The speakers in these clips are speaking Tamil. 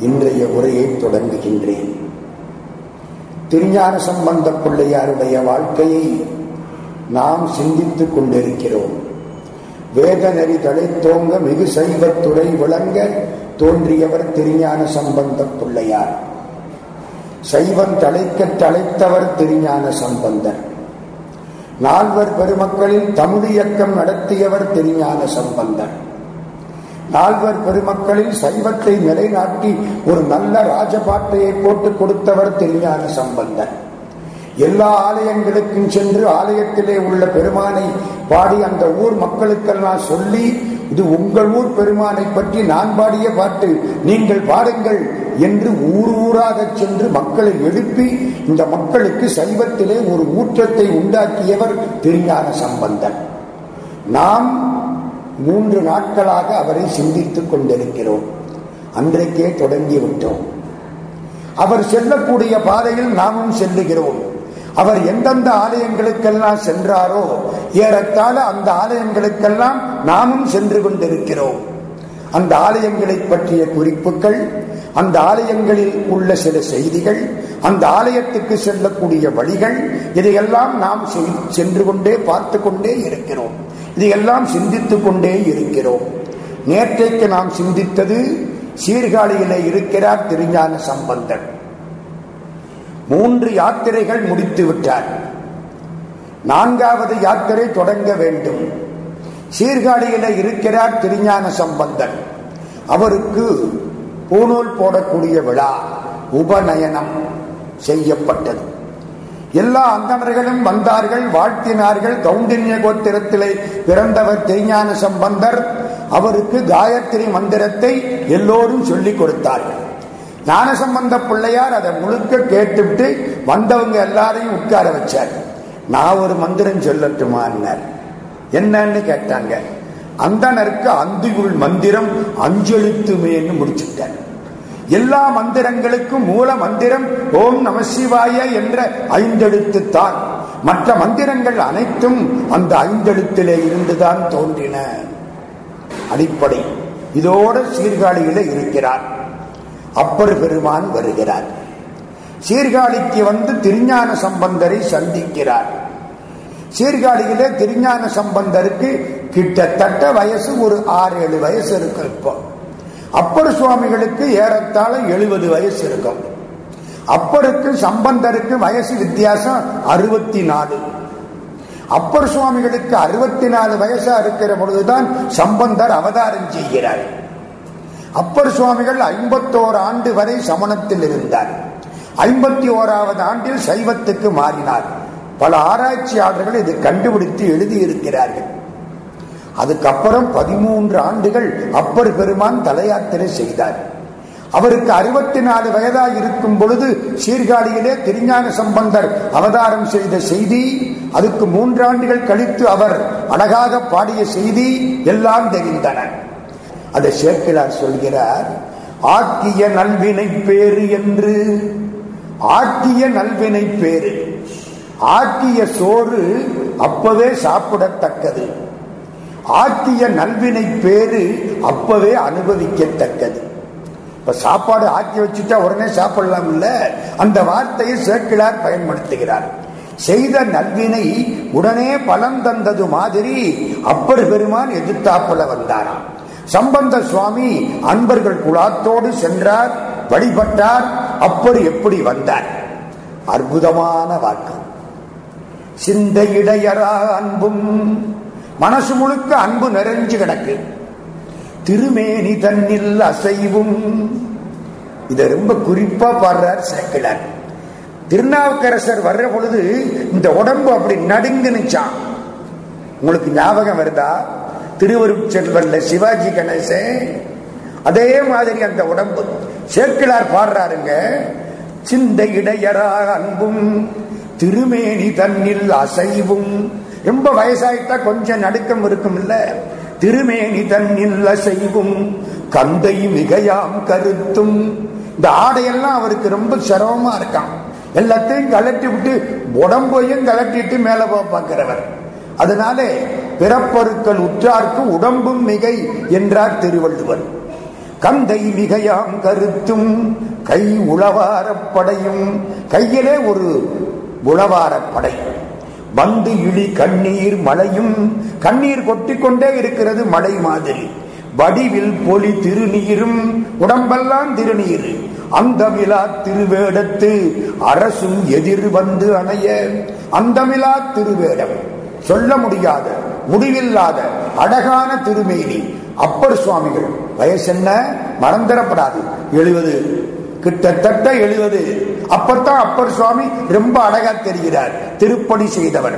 இன்றைய உரையை தொடங்குகின்றேன். திருஞான சம்பந்த பிள்ளையாருடைய வாழ்க்கையை நாம் சிந்தித்துக் கொண்டிருக்கிறோம். வேத நெறி தழைத்தோங்க மிகு சைவத்துறை விளங்க தோன்றியவர் திருஞான சம்பந்த பிள்ளையார். சைவம் தலைக்க தலைத்தவர் திருஞான சம்பந்தர். நால்வர் பெருமக்களில் தமிழ் இயக்கம் நடத்தியவர் திருஞான சம்பந்தர். நால்வர் பெருமக்களில் சைவத்தை நிலைநாட்டி ஒரு நல்ல ராஜபாட்டையை போட்டுக் கொடுத்தவர் திருஞான சம்பந்தன். எல்லா ஆலயங்களுக்கும் சென்று ஆலயத்திலே உள்ள பெருமானை பாடி அந்த ஊர் மக்களுக்கெல்லாம் சொல்லி இது உங்கள் ஊர் பெருமானை பற்றி நான் பாடிய பாட்டு. நீங்கள் பாடுங்கள் என்று ஊர் ஊராக சென்று மக்களை எழுப்பி இந்த மக்களுக்கு சைவத்திலே ஒரு ஊற்றத்தை உண்டாக்கியவர் திருஞான சம்பந்தன். நாம் மூன்று நாட்களாக அவரை சிந்தித்துக் கொண்டிருக்கிறோம். அன்றைக்கே தொடங்கிவிட்டோம். அவர் செல்லக்கூடிய பாதையில் நாமும் செல்லுகிறோம். அவர் எந்தெந்த ஆலயங்களுக்கெல்லாம் சென்றாரோ ஏறத்தாழ அந்த ஆலயங்களுக்கெல்லாம் நாமும் சென்று கொண்டிருக்கிறோம். அந்த ஆலயங்களை பற்றிய குறிப்புகள் அந்த ஆலயங்களில் உள்ள சில செய்திகள் அந்த ஆலயத்துக்கு செல்லக்கூடிய வழிகள் இதையெல்லாம் நாம் சென்று கொண்டே பார்த்து கொண்டே இருக்கிறோம். இதையெல்லாம் சிந்தித்துக் கொண்டே இருக்கிறோம். நேற்றைக்கு நாம் சிந்தித்தது சீர்காழியிலே இருக்கிறார் திருஞான சம்பந்தன் மூன்று யாத்திரைகள் முடித்து விட்டார். நான்காவது யாத்திரை தொடங்க வேண்டும். சீர்காழியில இருக்கிறார் திருஞான சம்பந்தன் அவருக்கு பூநூல் போடக்கூடிய விழா உபநயனம் செய்யப்பட்டது. எல்லா அந்தணர்களும் வந்தார்கள் வாழ்த்தினார்கள். கௌண்டின்ய கோத்திரத்திலே பிறந்தவர் திருஞான சம்பந்தர். அவருக்கு காயத்ரி மந்திரத்தை எல்லோரும் சொல்லிக் கொடுத்தார்கள். ஞானசம்பந்த பிள்ளையார் அதை முழுக்க கேட்டுவிட்டு வந்தவங்க எல்லாரையும் உட்கார வச்சார். நான் ஒரு மந்திரம் சொல்லட்டுமான்னார். என்னன்னு கேட்டாங்க. அந்தனருக்கு அந்தியுள் மந்திரம் அஞ்செழுத்துமேன்னு முடிச்சுட்டார். எல்லா மந்திரங்களுக்கும் மூல மந்திரம் ஓம் நம சிவாய என்ற ஐந்தெழுத்துத்தான். மற்ற மந்திரங்கள் அனைத்தும் அந்த ஐந்தெழுத்திலே இருந்துதான் தோன்றின. அடிப்படை. இதோட சீர்காழியில இருக்கிறார். அப்பர் பெருமான் வருகிறார். சீர்காழிக்கு வந்து திருஞான சம்பந்தரை சந்திக்கிறார். சீர்காழியிலே திருஞான சம்பந்தருக்கு கிட்டத்தட்ட வயசு ஒரு ஆறு ஏழு வயசு இருக்கு இப்போ. அப்பர் சுவாமிகளுக்கு ஏறத்தாழ எழுபது வயசு இருக்கும். அப்பருக்கு சம்பந்தருக்கு வயசு வித்தியாசம் அறுபத்தி நாலு அப்பர் சுவாமிகளுக்கு அறுபத்தி நாலு வயசா இருக்கிற பொழுதுதான் சம்பந்தர் அவதாரம் செய்கிறார். அப்பர் சுவாமிகள் ஐம்பத்தோரு ஆண்டு வரை சமணத்தில் இருந்தார். ஐம்பத்தி ஓராவது ஆண்டில் சைவத்துக்கு மாறினார். பல ஆராய்ச்சியாளர்கள் இதை கண்டுபிடித்து எழுதியிருக்கிறார்கள். அதுக்கப்புறம் பதிமூன்று ஆண்டுகள் அப்பர் பெருமான் தலையாத்திரை செய்தார். அவருக்கு அறுபத்தி நாலு வயதாக இருக்கும் பொழுது சீர்காழியிலே திருஞான சம்பந்தர் அவதாரம் செய்த செய்தி அதுக்கு மூன்றாண்டுகள் கழித்து அவர் அழகாக பாடிய செய்தி எல்லாம் தெரிந்தன. அதை சேர்க்கிறார் சொல்கிறார் ஆக்கிய நல்வினை பேரு என்று ஆக்கிய நல்வினை பேரு ஆக்கிய சோறு அப்பவே சாப்பிடத்தக்கது. ஆக்கிய நல்வினை பேரு அப்பவே அனுபவிக்கத்தக்கது. இப்ப சாப்பாடு ஆக்கி வச்சுட்டா உடனே சாப்பிடலாம் இல்ல அந்த வார்த்தையை சேர்க்கிறார் பயன்படுத்துகிறார். செய்த நல்வினை உடனே பலன் தந்தது மாதிரி அப்பர் பெருமான் எதிர்த்தாப்பல வந்தாராம். சம்பந்த சுவாமி அன்பர்கள் குலாத்தோடு சென்றார் வழிபட்டார் அப்பர் எப்படி வந்தார்? அற்புதமான வாக்கு. சிந்தையிடையரா அன்பும் மனசு முழுக்க அன்பு நிறைஞ்சு கிடக்கு. திருமேனி தன்னில் அசைவும். இத ரொம்ப குறிப்பா பாடுறார் சேக்கிழார் திருநாவுக்கரசர் வர்ற பொழுது இந்த உடம்பு அப்படி நடுங்குனுச்சான் உங்களுக்கு ஞாபகம் வருதா? திருவருட்செல்வல்ல சிவாஜி கணேசன் அதே மாதிரி அந்த உடம்பு. சேர்க்கிலார் பாடுறாருங்க. சிந்தை இடையரா அன்பும் திருமேனி தன்னில் அசைவும். ரொம்ப வயசாயிட்டா கொஞ்சம் நடுக்கம் இருக்கும் இல்ல திருமேனி தன்னில் செய்வும் கந்தை மிகையாம் கருத்தும். இந்த ஆடையெல்லாம் அவருக்கு ரொம்ப சிரமமா இருக்கான் எல்லாத்தையும் கலட்டி விட்டு உடம்பையும் கலட்டிட்டு மேல போக பார்க்கிறவர். அதனாலே பிறப்பொருட்கள் உற்றார்க்கு உடம்பும் மிகை என்றார் திருவள்ளுவர். கந்தை மிகையாம் கருத்தும் கை உளவாரப்படையும் கையிலே ஒரு உளவாரப்படை வந்து இழி கண்ணீர் மழையும் கண்ணீர் கொட்டிக்கொண்டே இருக்கிறது மழை மாதிரி. வடிவில் பொலி திருநீரும் உடம்பெல்லாம் திருநீர். அந்தமிலா திருவேடத்து அரசும் எதிர் வந்து அணைய. அந்தமிலா திருவேடம் சொல்ல முடியாத முடிவில்லாத அழகான திருமேனி. அப்பர் சுவாமிகள் வயசென்ன? மறந்துடப்படாது. எழுபது கிட்டத்தட்ட எழுபது. அப்பத்தான் அப்பர் சுவாமி ரொம்ப அழகா தெரிகிறார். திருப்பணி செய்தவர்.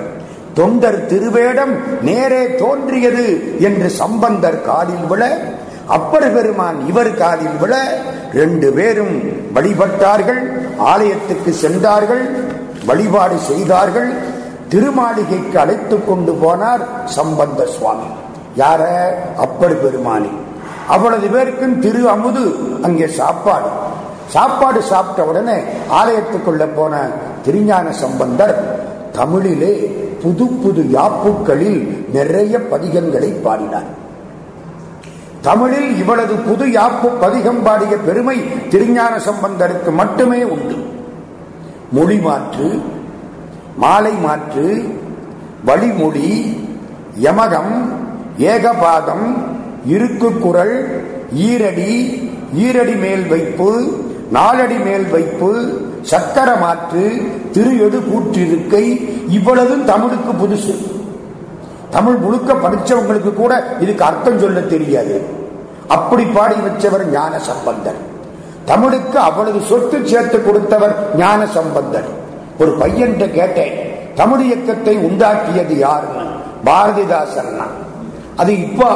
தொண்டர் திருவேடம் நேரே தோன்றியது என்று சம்பந்தர் காலில் விழ அப்பர் பெருமான் இவர் காலில் விழ ரெண்டு பேரும் வழிபட்டார்கள் ஆலயத்துக்கு சென்றார்கள் வழிபாடு செய்தார்கள் திருமாளிகைக்கு அழைத்துக் கொண்டு போனார் சம்பந்த சுவாமி. யார? அப்பர் பெருமானி. அவ்வளவு பேருக்கும் திரு அமுது அங்கே சாப்பாடு. சாப்பாடு சாப்பிட்ட உடனே ஆலயத்துக்குள்ள போன திருஞான சம்பந்தர் தமிழிலே புது புது யாப்புக்களில் நிறைய பதிகங்களை பாடினார். தமிழில் இவளது புது யாப்பு பதிகம் பாடிய பெருமை திருஞான சம்பந்தருக்கு மட்டுமே உண்டு. மொழி மாற்று மாலை மாற்று வழிமொழி யமகம் ஏகபாதம் இருக்கு குரல் ஈரடி ஈரடி மேல் வைப்பு நாலடி மேல் வைப்பு சக்கர மாற்று திரு எடு கூற்றிருக்கை இவ்வளவும் தமிழுக்கு புதுசு. தமிழ் முழுக்க படிச்சவங்களுக்கு கூட இதுக்கு அர்த்தம் சொல்ல தெரியாது. அப்படி பாடி வச்சவர் ஞான சம்பந்தர் தமிழுக்கு அவ்வளவு சொத்து சேர்த்து கொடுத்தவர் ஞான சம்பந்தர் ஒரு பையன்கிட்ட கேட்டேன் தமிழ் இயக்கத்தை உண்டாக்கியது யாருன்னு? பாரதிதாசன் அது இப்போ?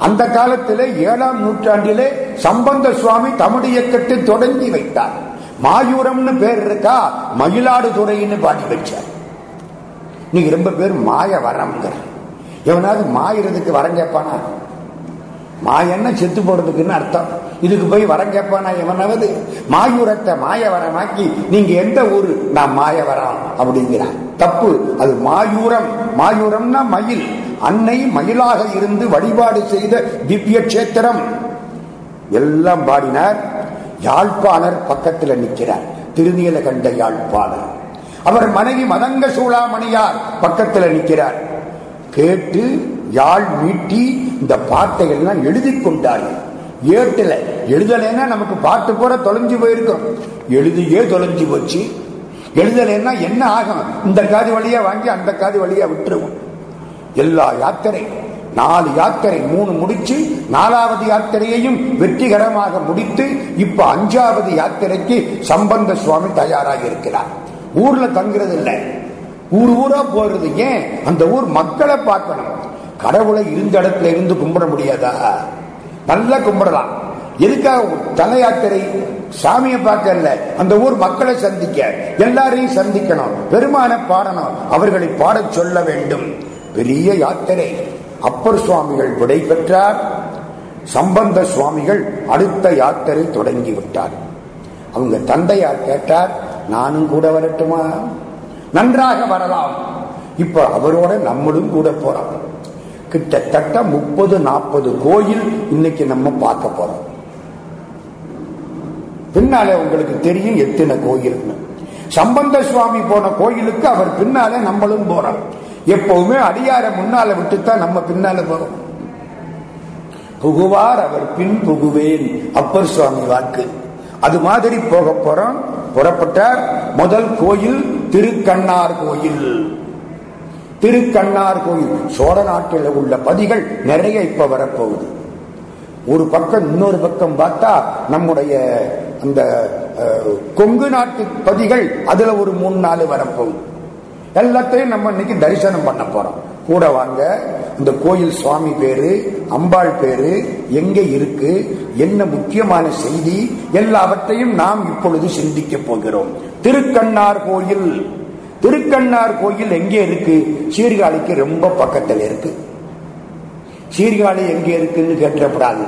அந்த காலத்திலே ஏழாம் நூற்றாண்டிலே சம்பந்த சுவாமி தமிழ் இயக்கத்தை தொடங்கி வைத்தார். மாயூரம்னு பேர் இருக்கா? மயிலாடுதுறைன்னு பாடி வச்சார். நீங்க ரொம்ப பேர் மாய வரம்ங்கிற. எவனாவது மாயிறதுக்கு வரம் கேட்பானா? மாயன்னா செத்து போடுறதுக்குன்னு அர்த்தம். இதுக்கு போய் வரம் கேட்பானா எவனாவது? மாயூரத்தை மாய வரமாக்கி நீங்க எந்த ஊரு? நான் மாய வரம் அப்படிங்கிறான் தப்பு. அது மாயூரம். மாயூரம்னா மயில். அன்னை மயிலாக இருந்து வழிபாடு செய்த திவ்ய கஷேத்திரம் எல்லாம் பாடினார். யாழ்ப்பாணர் பக்கத்தில் நிற்கிறார் திருநீல கண்ட யாழ்ப்பாணர். அவர் மனைவி மதங்க சூளாமணியார் பக்கத்தில் நிற்கிறார் கேட்டு யாழ் மீட்டி இந்த பாட்டை எல்லாம் எழுதி கொண்டார்கள். ஏட்டுல எழுதலைன்னா நமக்கு பாட்டு போற தொலைஞ்சு போயிருக்கும். எழுதியே தொலைஞ்சு போச்சு. எழுதலைன்னா என்ன ஆகும்? இந்த காது வழியா வாங்கி அந்த காது வழியா விட்டுருவோம். எல்லா யாத்திரை நாலு யாத்திரை மூணு முடிச்சு நாலாவது யாத்திரையையும் வெற்றிகரமாக முடித்து இப்ப அஞ்சாவது யாத்திரைக்கு சம்பந்த சுவாமி தயாராக இருக்கிறார். ஊர்ல தங்குறது இல்லை. ஊர் ஊரா போறது ஏன்? அந்த ஊர் மக்களை பார்க்கணும். கடவுளை இருந்த இடத்துல இருந்து கும்பிட முடியாதா? நல்லா கும்பிடலாம். எதுக்காக தல யாத்திரை? சாமியை பார்க்கல அந்த ஊர் மக்களை சந்திக்க. எல்லாரையும் சந்திக்கணும். பெருமான பாடணும். அவர்களை பாடச் சொல்ல வேண்டும். பெரிய யாத்திரை. அப்பர் சுவாமிகள் விடை பெற்றார். சம்பந்த சுவாமிகள் அடுத்த யாத்திரை தொடங்கி விட்டார். அவங்க தந்தையார் கேட்டார் நானும் கூட வரட்டுமா? நன்றாக வரலாம். இப்ப அவரோட நம்மளும் கூட போறோம். கிட்டத்தட்ட முப்பது நாற்பது கோயில் இன்னைக்கு நம்ம பார்க்க போறோம். பின்னாலே உங்களுக்கு தெரியும் எத்தனை கோயில்னு. சம்பந்த சுவாமி போன கோயிலுக்கு அவர் பின்னாலே நம்மளும் போறோம். எப்பவுமே அடியார முன்னால விட்டுத்தான் நம்ம பின்னால போறோம் புகுவார் அவர் பின் புகுவேன். அப்பர் சுவாமி வாக்கு. அது மாதிரி போக போறோம். புறப்பட்டார். முதல் கோயில் திருக்கண்ணார் கோயில். திருக்கண்ணார் கோயில். சோழ நாட்டில் உள்ள பதிகள் நிறைய இப்ப வரப்போகுது. ஒரு பக்கம் இன்னொரு பக்கம் பார்த்தா நம்முடைய அந்த கொங்கு நாட்டு பதிகள் அதுல ஒரு மூணு நாலு வரப்போகுது. எல்லாத்தையும் நம்ம இன்னைக்கு தரிசனம் பண்ண போறோம். கூட வாங்க இந்த கோயில் சுவாமி பேரு அம்பாள் பேரு எங்க இருக்கு என்ன முக்கியமான செய்தி எல்லாவற்றையும் நாம் இப்பொழுது சிந்திக்க போகிறோம். திருக்கண்ணார் கோயில். திருக்கண்ணார் கோயில் எங்கே இருக்கு? சீர்காழிக்கு ரொம்ப பக்கத்தில் இருக்கு. சீர்காழி எங்கே இருக்குன்னு கேட்டப்படாது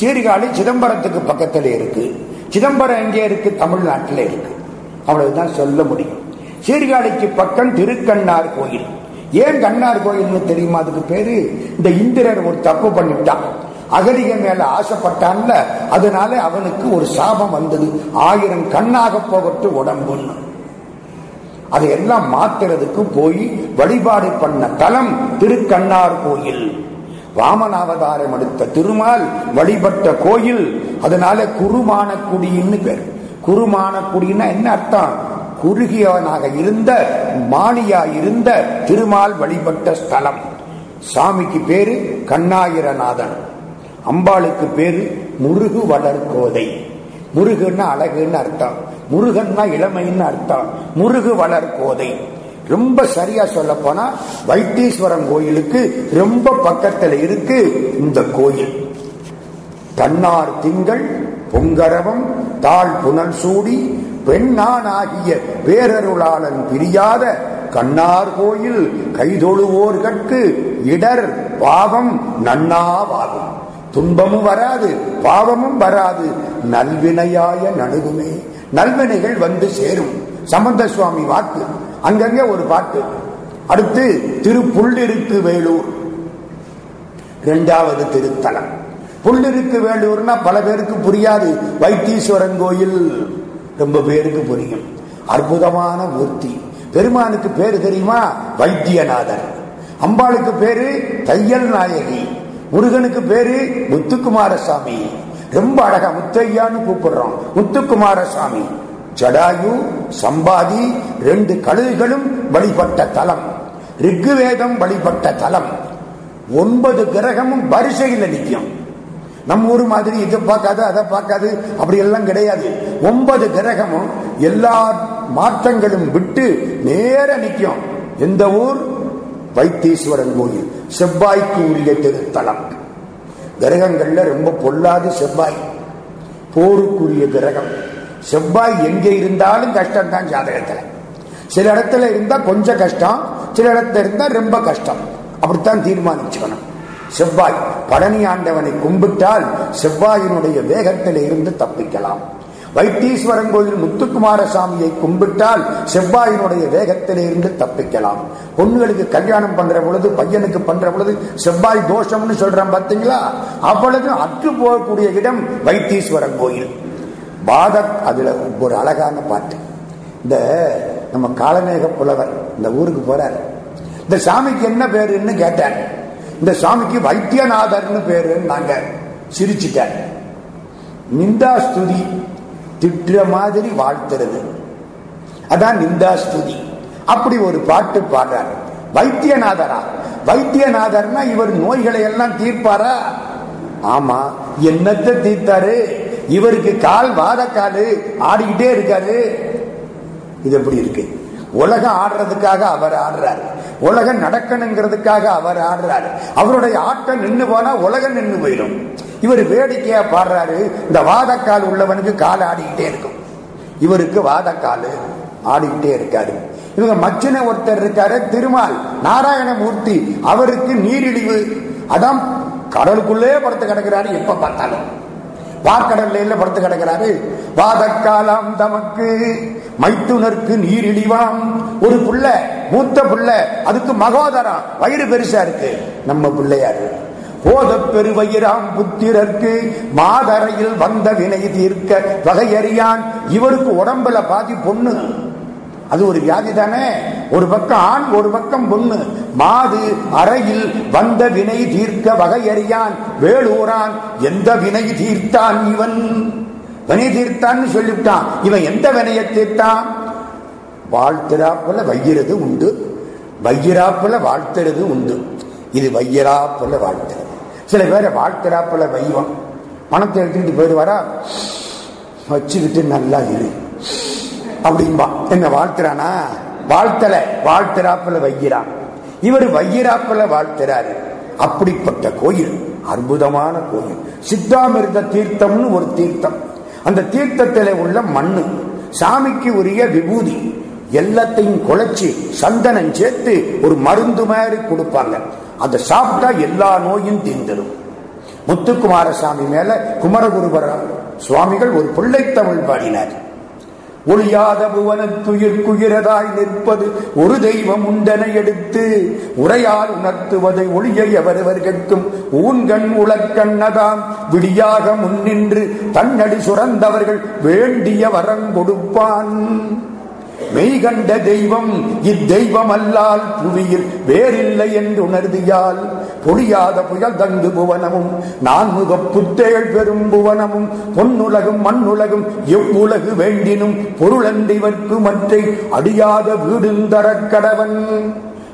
சீர்காழி சிதம்பரத்துக்கு பக்கத்தில் இருக்கு. சிதம்பரம் எங்கே இருக்கு? தமிழ்நாட்டில் இருக்கு. அவ்வளவுதான் சொல்ல முடியும். சீர்காழிக்கு பக்கம் திருக்கண்ணார் கோயில். ஏன் கண்ணார் கோயில்னு தெரியுமா? அதுக்கு பேரு இந்த இந்திரர் ஒரு தப்பு பண்ணிவிட்டான் அகலிக மேல ஆசைப்பட்டான்ல அதனால அவனுக்கு ஒரு சாபம் வந்தது. ஆயிரம் கண்ணாக போகட்டு உடம்புன்னு. அதையெல்லாம் மாத்துறதுக்கு போய் வழிபாடு பண்ண தலம் திருக்கண்ணார் கோயில். வாமனாவதாரம் எடுத்த திருமால் வழிபட்ட கோயில். அதனால குருமான குடின்னு பேர். குருமான குடின்னா என்ன அர்த்தம்? குறுகியவனாக இருந்த மானியா இருந்த திருமால் வழிபட்ட ஸ்தலம். சாமிக்கு பேரு கண்ணாயிரநாதன். அம்பாளுக்கு பேரு முருகு வளர்கோதை. முருகுன்னா அழகுன்னு அர்த்தம். முருகன்னா இளமைன்னு அர்த்தம். முருகு வளர்கோதை. ரொம்ப சரியா சொல்ல போனா வைத்தீஸ்வரன் கோயிலுக்கு ரொம்ப பக்கத்துல இருக்கு இந்த கோயில். தன்னார் திங்கள் பொங்கரவம் தாழ் புனல் சூடி பெண்ணான் ஆகிய பேரருளாளன் பிரியாத கண்ணார் கோயில் கைதொழுவோர்கட்கு இடர் பாவம் நன்னாவாகும் துன்பமும் வராது பாவமும் வராது நல்வினையாய நடுகுமே நல்வினைகள் வந்து சேரும். சம்பந்த சுவாமி வாக்கு. அங்கங்க ஒரு பாட்டு. அடுத்து திருப்புள்ளிருக்கு வேலூர். இரண்டாவது திருத்தலம். புள்ளிருக்கு வேலூர்னா பல பேருக்கு புரியாது. வைத்தீஸ்வரன் கோயில். ரொம்ப பேருக்கு புரியும். அற்புதமான மூர்த்தி. பெருமானுக்கு பேரு தெரியுமா? வைத்தியநாதர். அம்பாளுக்கு பேரு தையல் நாயகி. முருகனுக்கு பேரு முத்துக்குமாரசாமி. ரொம்ப அழகா முத்தையான்னு கூப்பிடுறோம். முத்துக்குமாரசாமி. ஜடாயு சம்பாதி ரெண்டு கழுகுகளும் வழிபட்ட தலம். ரிக்குவேதம் வழிபட்ட தலம். ஒன்பது கிரகமும் வரிசையில் நிற்கும். நம்ம ஊர் மாதிரி இதை பார்க்காது அதை பார்க்காது அப்படி எல்லாம் கிடையாது. ஒன்பது கிரகமும் எல்லா மாற்றங்களும் விட்டு நேர நிற்கும். எந்த ஊர்? வைத்தீஸ்வரன் கோயில். செவ்வாய்க்கு உரிய திருத்தலம். கிரகங்கள்ல ரொம்ப பொல்லாது செவ்வாய். போருக்குரிய கிரகம். செவ்வாய் எங்கே இருந்தாலும் கஷ்டம் தான் ஜாதகத்தில். சில இடத்துல இருந்தா கொஞ்சம் கஷ்டம் சில இடத்துல இருந்தா ரொம்ப கஷ்டம். அப்படித்தான் தீர்மானிச்சுக்கணும். செவ்வாய் பழனி ஆண்டவனை கும்பிட்டால் செவ்வாயினுடைய வேகத்தில் இருந்து தப்பிக்கலாம். வைத்தீஸ்வரன் கோயில் முத்துக்குமார சாமியை கும்பிட்டால் செவ்வாயினுடைய வேகத்தில் இருந்து தப்பிக்கலாம். பொண்ணுகளுக்கு கல்யாணம் பண்ற பொழுது பையனுக்கு பண்ற பொழுது செவ்வாய் தோஷம்னு சொல்றான் பார்த்தீங்களா அவ்வளவு அற்று போகக்கூடிய இடம் வைத்தீஸ்வரன் கோயில். பாத அதுல ஒரு அழகான பாட்டு. இந்த நம்ம காலமேக புலவர் இந்த ஊருக்கு போறார். இந்த சாமிக்கு என்ன பேருன்னு கேட்டார். இந்த சாமிக்கு வைத்தியநாதர்னு பேருன்னு நாங்க சிரிச்சிட்டார் நிந்தா ஸ்துதி திட்டுற மாதிரி வாழ்த்துறது. அதான் நிந்தா ஸ்துதி. அப்படி ஒரு பாட்டு பாடுறார். வைத்தியநாதரா? வைத்தியநாதர்னா இவர் நோய்களை எல்லாம் தீர்ப்பாரா? ஆமா. என்னத்தை தீர்த்தாரு? இவருக்கு கால் வாதக்காலு ஆடிக்கிட்டே இருக்காரு. இது எப்படி இருக்கு? உலகம் ஆடுறதுக்காக அவர் ஆடுறாரு. உலகம் நடக்கணுங்கிறதுக்காக அவர் ஆடுறாரு. அவருடைய ஆட்டம் நின்று போனா உலகம் நின்று போயிடும். இவர் வேடிக்கையா பாடுறாரு. இந்த வாதக்கால் உள்ளவனுக்கு கால் ஆடிக்கிட்டே இருக்கும். இவருக்கு வாதக்கால் ஆடிக்கிட்டே இருக்காரு. இவங்க மச்சின ஒருத்தர் இருக்காரு திருமால் நாராயணமூர்த்தி. அவருக்கு நீரிழிவு. அதான் கடலுக்குள்ளே படுத்து கிடக்கிறாரு எப்ப பார்த்தாலும். வாக்கடல்ல படுத்து கிடக்கிறாரு. வாதக்காலாம் தமக்கு மைத்துனருக்கு நீரிழிவாம். ஒரு புள்ள மூத்த புள்ள அதுக்கு மகோதரம் வயிறு பெருசா இருக்கு. நம்ம பிள்ளையாரு போத பெருவயிராம் புத்திரர்க்கு மாதரையில் வந்த வினை தீர்க்க வகையறியான். இவருக்கு உடம்புல பாதி பொண்ணு. அது ஒரு வியாதி தானே? ஒரு பக்கம் ஆண் ஒரு பக்கம் பொண்ணு. மாது அறையில் வந்த வினை தீர்க்க வகையறியான் வேலூரான் எந்த வினை தீர்த்தான் இவன்? வினை தீர்த்தான்னு சொல்லிவிட்டான். இவன் எந்த வினையை தீர்த்தான்? வாழ்த்துறாப்புல வைகிறது உண்டு. வையிறாப்புல வாழ்த்துறது உண்டு. இது வையராப்புல வாழ்த்துறது. சில பேரை வாழ்த்துறாப்புல வைவம். பணத்தை எடுத்துக்கிட்டு போயிடுவாரா? வச்சுக்கிட்டு நல்லா இரு. அப்படின்பா. என்ன வாழ்த்துறானா? வாழ்த்தல வாழ்த்துறாப்புல வைகிறான் இவர் வையிறாப்புல வாழ்த்துறாரு. அப்படிப்பட்ட கோயில் அற்புதமான கோயில். சித்தாமிருந்த தீர்த்தம்னு ஒரு தீர்த்தம். அந்த தீர்த்தத்தில் உள்ள மண்ணு சாமிக்கு உரிய விபூதி எல்லாத்தையும் குழைச்சி சந்தனம் சேர்த்து ஒரு மருந்து மாதிரி கொடுப்பாங்க. அதை சாப்பிட்டா எல்லா நோயும் தீர்ந்துடும் முத்துக்குமாரசாமி மேல குமரகுருபர சுவாமிகள் ஒரு பிள்ளைத்தமிழ் பாடினார். ஒளியாத புவனத்துயிர்க்குயிரதாய் நிற்பது ஒரு தெய்வம் உண்டனை எடுத்து உரையால் உணர்த்துவதை ஒளியை அவரவர் கேட்கும். ஊன்கண் உலக்கண்ணதாம் விடியாக முன்னின்று தன்னடி சுரந்தவர்கள் வேண்டிய வரம் கொடுப்பான். மெய்கண்ட தெய்வம் இத்தெய்வம் அல்லால் புவியில் வேறில்லை என்று உணர்தியால் பொழியாத புயல் தங்கு புவனமும் நான்முக புத்தேள் பெரும் புவனமும் பொன்னுலகும் மண்ணுலகும் எவ்வுலகு வேண்டினும் பொருளன்றிவர்க்கு மற்றை அடியாத வீடுந்தரக்கடவன்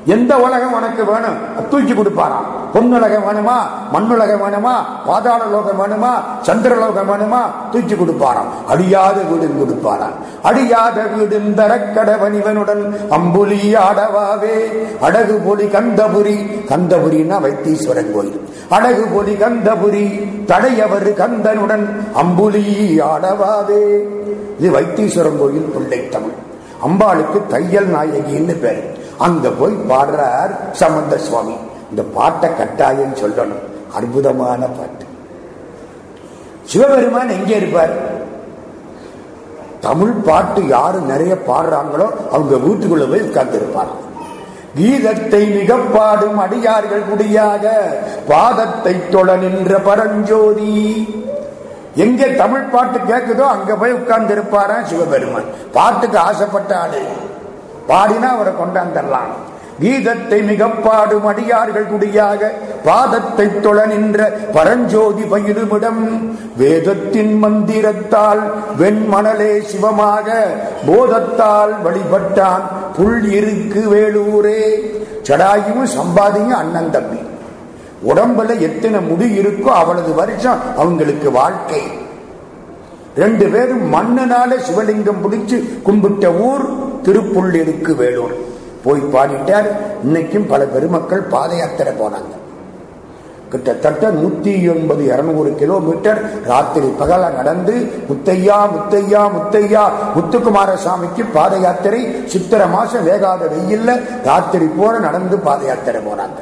எந்த உலகம் உனக்கு வேணும்? தூக்கி கொடுப்பாராம் பொன்னுலகம் வேணுமா? மண்ணுலகம் வேணுமா? பாதாள லோகம் வேணுமா? சந்திரலோகம் வேணுமா? தூக்கி கொடுப்பாராம். அழியாத வீடும் கொடுப்பாராம். அழியாத வீடும் தரக்கடவனிவனுடன் அம்புலி ஆடவாவே. அடகு பொலி கந்தபுரி. கந்தபுரின்னா வைத்தீஸ்வரன் கோயில். அடகு பொலி கந்தபுரி. தடையவர் கந்தனுடன் அம்புலி ஆடவாவே. இது வைத்தீஸ்வரன் கோயில் பிள்ளை தமிழ் அம்பாளுக்கு தையல் நாயகின்னு பேரு. அங்க போய் பாடுறார் சம்பந்த சுவாமி இந்த பாட்டை கட்டாயம் சொல்லணும். அற்புதமான பாட்டு. சிவபெருமான் எங்கே இருப்பார்? தமிழ் பாட்டு யாரு நிறைய பாடுறாங்களோ அவங்க வீட்டுக்குள்ள போய் உட்கார்ந்துருப்பார். கீதத்தை மிக பாடும் அடியார்கள் குடியாக பாதத்தை தொட நின்ற பரஞ்சோதி. எங்க தமிழ் பாட்டு கேட்குதோ அங்க போய் உட்கார்ந்து இருப்பாரா சிவபெருமான். பாட்டுக்கு ஆசைப்பட்ட ஆளு. பாடினா அவரை கொண்டாந்துடலாம் கீதத்தை மிக பாடும் அடியார்கள் குடியாக பாதத்தை தொழ நின்ற பரஞ்சோதி பயிலுமிடம் வேதத்தின் மந்திரத்தால் வெண்மணலே சிவமாக போதத்தால் வழிபட்டான் புல் இருக்கு வேலூரே. சடாயும் சம்பாதியும் அண்ணன் தம்பி. உடம்புல எத்தனை முடி இருக்கோ அவ்வளவு வருஷம் அவங்களுக்கு வாழ்க்கை. ரெண்டு பேரும் மண்ணனால சிவலிங்கம் பிடிச்சு கும்பிட்ட ஊர் திருப்புள்ளிருக்கு வேலூர். போய் பாடிட்டார். இன்னைக்கும் பல பெருமக்கள் பாத யாத்திரை போனாங்க. கிட்டத்தட்ட நூத்தி எண்பது இருநூறு கிலோமீட்டர் ராத்திரி பகல நடந்து முத்தையா முத்தையா முத்தையா முத்துக்குமார சாமிக்கு பாத யாத்திரை. சித்திர மாசம் வேகாத வெயில்ல ராத்திரி போல நடந்து பாத யாத்திரை போனாங்க.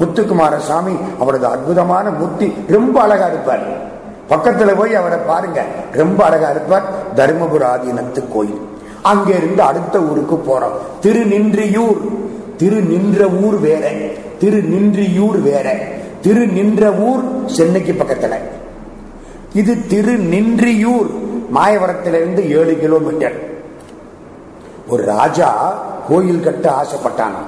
முத்துக்குமார சாமி அவரது அற்புதமான மூர்த்தி ரொம்ப அழகா இருப்பார். பக்கத்துல போய் அவரை பாருங்க. ரொம்ப அழகா இருப்பார். தருமபுர ஆதீனத்து கோயில். அங்கே இருந்து அடுத்த ஊருக்கு போறோம். திருநின்றியூர். திரு நின்ற ஊர் வேற. திரு நின்றியூர் வேற. திரு நின்ற ஊர் சென்னைக்கு பக்கத்துல. இது திரு நின்றியூர் மாயவரத்திலிருந்து ஏழு கிலோமீட்டர். ஒரு ராஜா கோயில் கட்ட ஆசைப்பட்டானா?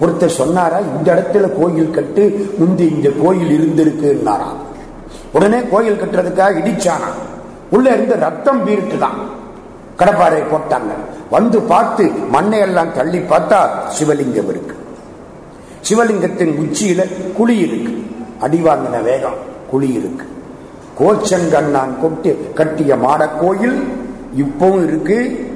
ஒருத்தர் சொன்னாரா இந்த இடத்துல கோயில் கட்டு முந்தி இந்த கோயில் இருந்திருக்குன்னாரா? உடனே கோயில் கட்டுறதுக்காக இடிச்சானா. உள்ள இருந்து ரத்தம் பீரிட்டுதான் கடப்பாறை போட்டாங்க. வந்து பார்த்து மண்ணை எல்லாம் தள்ளி பார்த்தா சிவலிங்கம் இருக்கு. சிவலிங்கத்தின் உச்சியில குழி இருக்கு. அடிவாங்கின வேகம் குழி இருக்கு. கோச்சங்கண்ணான் கொட்டு கட்டிய மாட கோயில் இப்பவும் இருக்கு.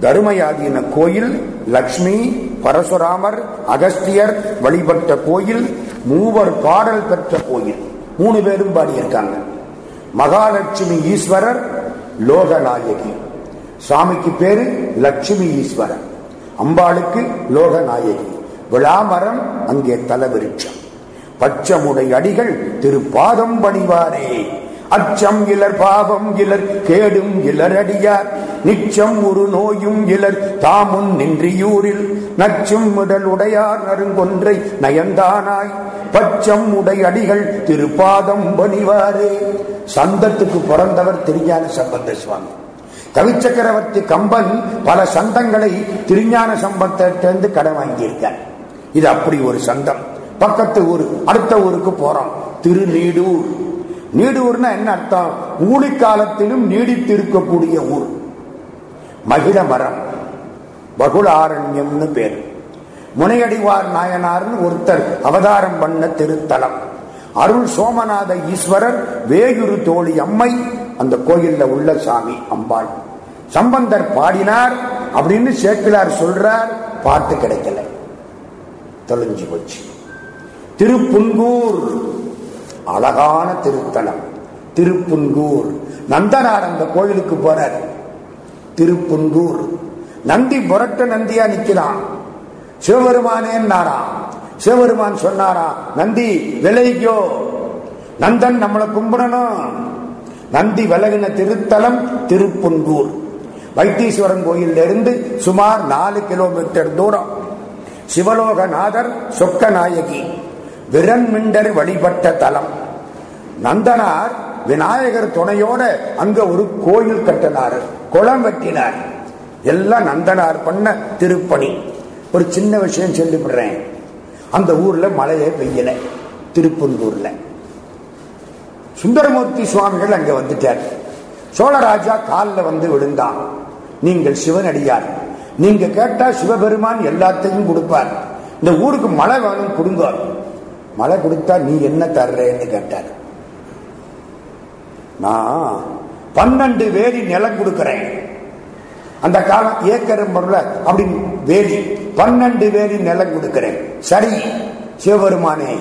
தருமயாதீன கோயில் லக்ஷ்மி பரசுராமர் அகஸ்தியர் வழிபட்ட கோயில் மூவர் பாடல் பெற்ற கோயில். மூணு பேரும் பாடியிருக்காங்க. மகாலட்சுமி ஈஸ்வரர் லோகநாயகி. சுவாமிக்கு பேரு லட்சுமி ஈஸ்வரன் அம்பாளுக்கு லோகநாயகி. விழாமரம் அங்கே தலவிருட்சம். பச்சமுடை அடிகள் திருப்பாதம் பணிவாரே அச்சம் இலர் பாவம் இலர் கேடும் இலரடியார் நிச்சம் ஒரு நோயும் இலர் தாமுன் நின்றியூரில். நச்சும் முதல் உடையார் நறுங்கொன்றை நயந்தானாய். பச்சம் உடை அடிகள் திருப்பாதம் பணிவாரே. சந்தத்துக்கு பிறந்தவர் திருஞான சம்பந்த சுவாமி. கவிச்சக்கரவர்த்தி கம்பன் பல சந்தங்களை திருஞான சம்பத்திலிருந்து கடன் வாங்கியிருக்கார். இது அப்படி ஒரு சந்தம். பக்கத்து ஊர் அடுத்த ஊருக்கு போறோம். திருநீடூர். நீடூர்னா என்ன அர்த்தம்? ஊழி காலத்திலும் நீடித்து இருக்கக்கூடிய ஊர். மகிழ மரம். பகுலாரண்யம்னு பேர். முனையடிவார் நாயனார்னு ஒருத்தர் அவதாரம் பண்ண திருத்தலம். அருள் சோமநாத ஈஸ்வரர் வேயுரு தோழி அம்மை அந்த கோயில்ல உள்ள சாமி அம்பாள். சம்பந்தர் பாடினார் அப்படின்னு சேக்கிலார் சொல்றார் பாட்டு கிடைக்கல. தொலைஞ்சு போச்சு. திருப்புன்கூர். அழகான திருத்தலம். திருப்புன்கூர். நந்தனார் அந்த கோயிலுக்கு போறார். திருப்புன்கூர். நந்தி புரட்ட நந்தியா நிக்கிறான். சிவபெருமானேன்னாராம் சிவபெருமான் சொன்னாரா நந்தி விலைக்கோ நந்தன் நம்மளை கும்பிடணும். நந்தி விலகின திருத்தலம் திருப்புன்கூர். வைத்தீஸ்வரன் கோயிலில் இருந்து சுமார் நாலு கிலோமீட்டர் தூரம். சிவலோகநாதர் சொக்கநாயகி. நாயகி விரண்மிண்டர் வழிபட்ட தலம். நந்தனார் விநாயகர் துணையோட அங்க ஒரு கோயில் கட்டினார் குளம் வெட்டினார். எல்லாம் நந்தனார் பண்ண திருப்பணி. ஒரு சின்ன விஷயம் சொல்லிவிடுறேன். அந்த ஊர்ல மழையே பெய்யல திருப்பந்தூர்ல சுந்தரமூர்த்தி சுவாமிகள் அங்க வந்துட்டார். சோழராஜா காலில் வந்து விழுந்தான். நீங்கள் சிவனடியார். நீங்க கேட்டா சிவபெருமான் எல்லாத்தையும் கொடுப்பார். இந்த ஊருக்கு மழை வேணும் கொடுங்க. மழை கொடுத்தா நீ என்ன தர்றேன்னு கேட்டார். நான் பன்னெண்டு வேலி நிலம் கொடுக்கிறேன். அந்த காலம் ஏக்கரும் பொருள் அப்படின்னு வேலி பன்னெண்டு வேலி நிலம் கொடுக்கிறேன். சரி சிவபெருமானே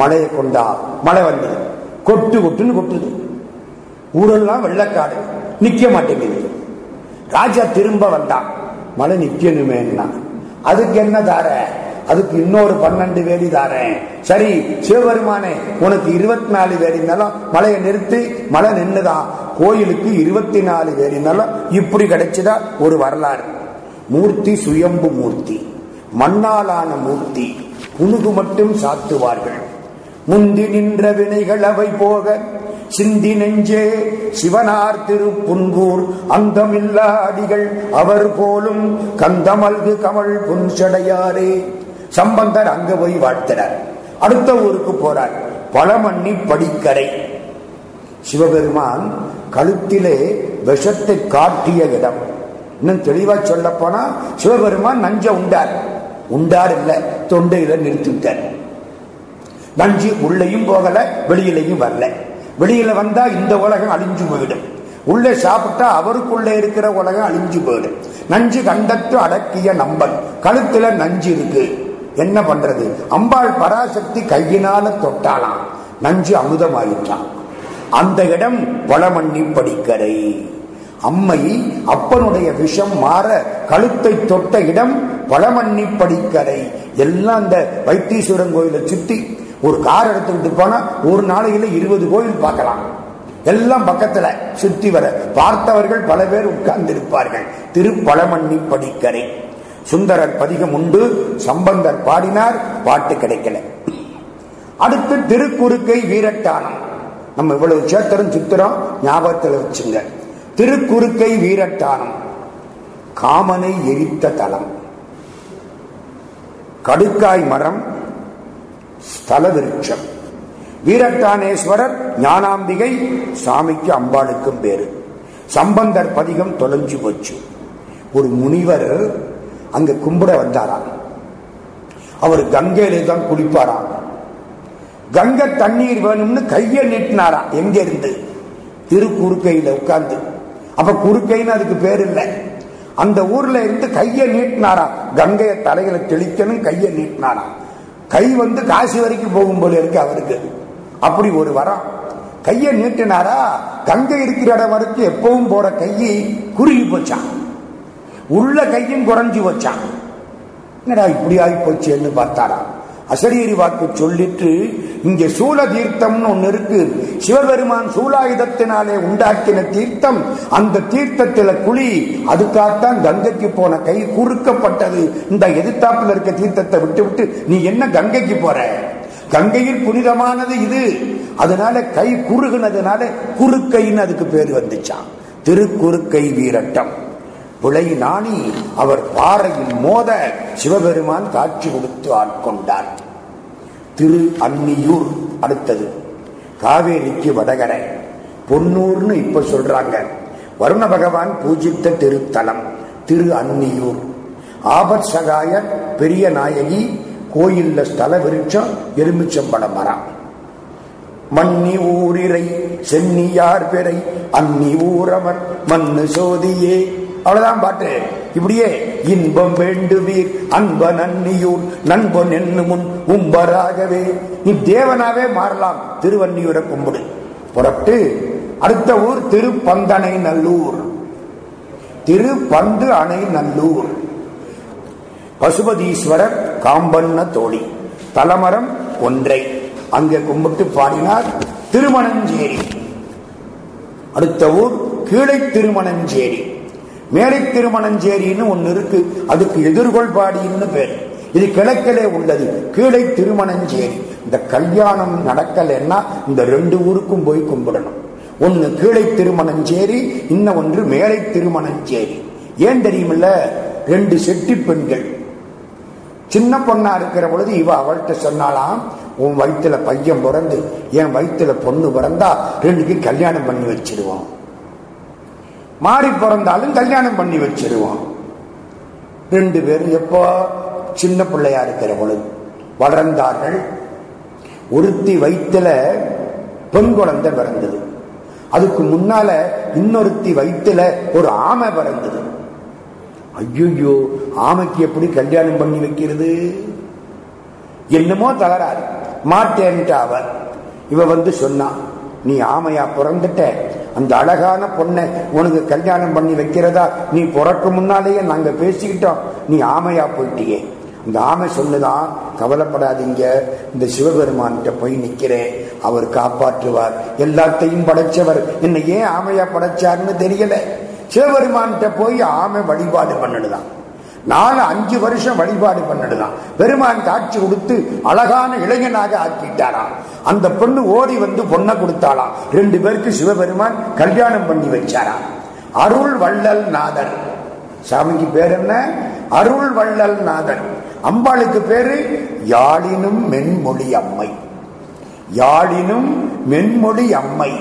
மழையை கொண்டா மழை வந்தது. கொட்டு கொட்டுன்னு கொட்டுது. ஊரெல்லாம் வெள்ளக்காடு நிக்க மாட்டேங்குது. ராஜா திரும்ப வந்தான். மழை நிக்கணுமேன்னா அதுக்கு என்ன தார? அதுக்கு இன்னொரு பன்னெண்டு வேலி தாரேன் சரி சிவபெருமானே உனக்கு இருபத்தி நாலு வேலி மலையை மழையை நிறுத்தி மழை நின்றுதான் கோயிலுக்கு இருபத்தி நாலு வேலி இப்படி கிடைச்சதா ஒரு வரலாறு. மூர்த்தி சுயம்பு மூர்த்தி மண்ணாலான மூர்த்தி புனுகு மட்டும் சாத்துவார்கள். முந்தி நின்ற வினைகள் அவை போக சிந்தி நெஞ்சே சிவனார் திருப்புன்கூர் அந்தமில்லா அடிகள் அவர் போலும் கந்தமல்கு கமல் புன்சடையாரே. சம்பந்தர் அங்க போய் வாழ்த்தினார். அடுத்த ஊருக்கு போறார். பழமண்ணி படிக்கரை. சிவபெருமான் கழுத்திலே விஷத்தை காட்டிய இடம். இன்னும் தெளிவா சொல்ல போனா சிவபெருமான் நஞ்ச உண்டார். உண்டார் இல்ல தொண்டையில நிறுத்திவிட்டார். நஞ்சு உள்ளேயும் போகல வெளியிலையும் வரல. வெளியில வந்தா இந்த உலகம் அழிஞ்சு போயிடும். உள்ளே சாப்பிட்டா அவருக்குள்ளே இருக்கிற உலகம் அழிஞ்சு போயிடும். நஞ்சு கண்டத்து அடக்கிய நம்பன். கழுத்துல நஞ்சு இருக்கு. என்ன பண்றது? அம்பாள் பராசக்தி கையினால தொட்டாலாம் நஞ்சு அமுதமாயிட்டான் அந்த இடம் வளமண்ணி படிக்கரை. அம்மை அப்பனுடைய விஷம் மாற கழுத்தை தொட்ட இடம் பழமண்ணி படிக்கரை. எல்லாம் அந்த வைத்தீஸ்வரன் கோயிலை சுத்தி ஒரு கார் எடுத்துக்கிட்டு போனா ஒரு நாளையில இருபது கோயில் பார்க்கலாம். எல்லாம் பக்கத்துல சுத்தி வர பார்த்தவர்கள் பல பேர் உட்கார்ந்து இருப்பார்கள் திருப்பழமண்ணி படிக்கரை. சுந்தரர் பதிகம் உண்டு சம்பந்தர் பாடினார் பாட்டு கிடைக்கல. அடுத்து திருக்குறுக்கை வீரட்டானம். நம்ம இவ்வளவு சேத்திரம் சுத்திரம் ஞாபகத்தில் வச்சுங்க. திருக்குறுக்கை வீரட்டானம். காமனை எரித்த தலம். கடுக்காய் மரம் ஸ்தல விருட்சம். வீரட்டானேஸ்வரர் ஞானாம்பிகை சாமிக்கு அம்பாளுக்கும் பேரு. சம்பந்தர் பதிகம் தொலைஞ்சு போச்சு. ஒரு முனிவர் அங்க கும்பிட வந்தாராம். அவர் கங்கையிலே தான் குளிப்பாராம். கங்கை தண்ணீர் வேணும்னு கையை நீட்டினாராம். எங்க இருந்து திருக்குறுக்கையில உட்கார்ந்து. அப்ப குறுக்கைன்னு அதுக்கு பேர் இல்லை. அந்த ஊர்ல இருந்து கையை நீட்டினாராம். கங்கையை தலையில தெளிக்கணும் கையை நீட்டினாராம். கை வந்து காசி வரைக்கும் போகும் போல இருக்கு அவருக்கு. அப்படி ஒரு வரம். கையை நீட்டினாரா? கங்கை இருக்கிற இடம் வரைக்கும் எப்பவும் போற கையை குறுகி போச்சான் உள்ள கையும் குறைஞ்சு வச்சான் என்னடா இப்படி ஆகி போச்சுன்னு பார்த்தாரா அசரீரி வாக்கு சொல்லிட்டு இங்கே சூல தீர்த்தம்னு ஒண்ணு இருக்கு. சிவபெருமான் சூலாயுதத்தினாலே உண்டாக்கின தீர்த்தம் அந்த தீர்த்தத்தில் குழி அதுக்காகத்தான் கங்கைக்கு போன கை குறுக்கப்பட்டது. இந்த எதிர்த்தாப்புல இருக்க தீர்த்தத்தை விட்டு விட்டு நீ என்ன கங்கைக்கு போற? கங்கையில் புனிதமானது இது. அதனால கை குறுகுனதுனால குறுக்கைன்னு அதுக்கு பேர் வந்துச்சான் திருக்குறுக்கை வீரட்டம். விளை நாணி அவர் பாறையில் மோத சிவபெருமான் காட்சி கொடுத்து ஆட்கொண்டார். திரு அன்னியூர் அடுத்தது. காவேரிக்கு வடகரை. பொன்னூர்னு இப்ப சொல்றாங்க. வருண பகவான் பூஜித்த திருத்தலம் திரு அன்னியூர். ஆபத் சகாய பெரிய நாயகி கோயில்ல ஸ்தல விருட்சம் எலுமிச்சம்பழ மரம். மன்னி ஊரிரை சென்னியார் பெறை அன்னி ஊரவர் மண்ணு சோதியே. அவ்வளவுதான் பாட்டு. இப்படியே இன்பம் வேண்டுவீர் அன்ப நன்னியூர் நண்பன் என்னும் முன் உம்பராகவே. நீ தேவனாவே மாறலாம் திருவன்னியூரை கும்பிடு. புறப்பட்டு அடுத்த ஊர் திருப்பந்தனை நல்லூர். திருப்பந்து அணை நல்லூர். பசுபதீஸ்வரர் காம்பண்ண தோழி. தலமரம் ஒன்றை. அங்கே கும்பிட்டு பாடினார் திருமணஞ்சேரி. அடுத்த ஊர் கீழே திருமணஞ்சேரி. மேலை திருமணஞ்சேரின்னு ஒன்னு இருக்கு. அதுக்கு எதிர்கொள்பாடின்னு பேர். இது கிழக்கிலே உள்ளது. கீழே திருமணஞ்சேரி. இந்த கல்யாணம் நடக்கலைன்னா இந்த ரெண்டு ஊருக்கும் போய் கும்பிடணும். ஒன்னு கீழே திருமணஞ்சேரி இன்னும் ஒன்று மேலை திருமணஞ்சேரி. ஏன் தெரியுமில்ல? ரெண்டு செட்டி பெண்கள். சின்ன பொண்ணா இருக்கிற பொழுது இவ அவள்கிட்ட சொன்னாலாம் உன் வயிற்றுல பையன் பிறந்து என் வயிற்றுல பொண்ணு பிறந்தா ரெண்டுக்கு கல்யாணம் பண்ணி வச்சிருவோம். மாறி பிறந்தாலும் கல்யாணம் பண்ணி வச்சிருவோம் ரெண்டு பேரும் எப்போ சின்ன பிள்ளையா இருக்கிற பொழுது வளர்ந்தார்கள். ஒருத்தி வயிற்றுல பெண் குழந்தை பிறந்தது. அதுக்கு முன்னால இன்னொருத்தி வயிற்றுல ஒரு ஆமை பிறந்தது. ஐயோ ஆமைக்கு எப்படி கல்யாணம் பண்ணி வைக்கிறது? என்னமோ தகராறு. மாட்டேன்ட்டு அவ. இவ வந்து சொன்னான் நீ ஆமையா பிறந்துட்ட? அந்த அழகான பொண்ணை உனக்கு கல்யாணம் பண்ணி வைக்கிறதா? நீ பிறக்கு முன்னாலேயே நாங்க பேசிக்கிட்டோம். நீ ஆமையா போயிட்டியே. இந்த ஆமை சொல்லுதான் கவலைப்படாதீங்க இந்த சிவபெருமான்கிட்ட போய் நிக்கிறேன். அவர் காப்பாற்றுவார். எல்லாத்தையும் படைச்சவர். என்ன ஏன் ஆமையா படைச்சார்னு தெரியல. சிவபெருமான்கிட்ட போய் ஆமை வழிபாடு பண்ணிடுதான் நாலு அஞ்சு வருஷம் வழிபாடு பண்ணிடுதான். பெருமான் காட்சி கொடுத்து அழகான இளைஞனாக ஆக்கிட்டாராம். அந்த பொண்ணு ஓடி வந்து பொண்ணை கொடுத்தாளாம். ரெண்டு பேருக்கு சிவபெருமான் கல்யாணம் பண்ணி வச்சாராம். அருள் வள்ளல் நாதர். சாமிக்கு பேர் என்ன? அருள் வள்ளல் நாதர். அம்பாளுக்கு பேரு யாழினும் மென்மொழி அம்மை. யாழினும் மென்மொழி அம்மை.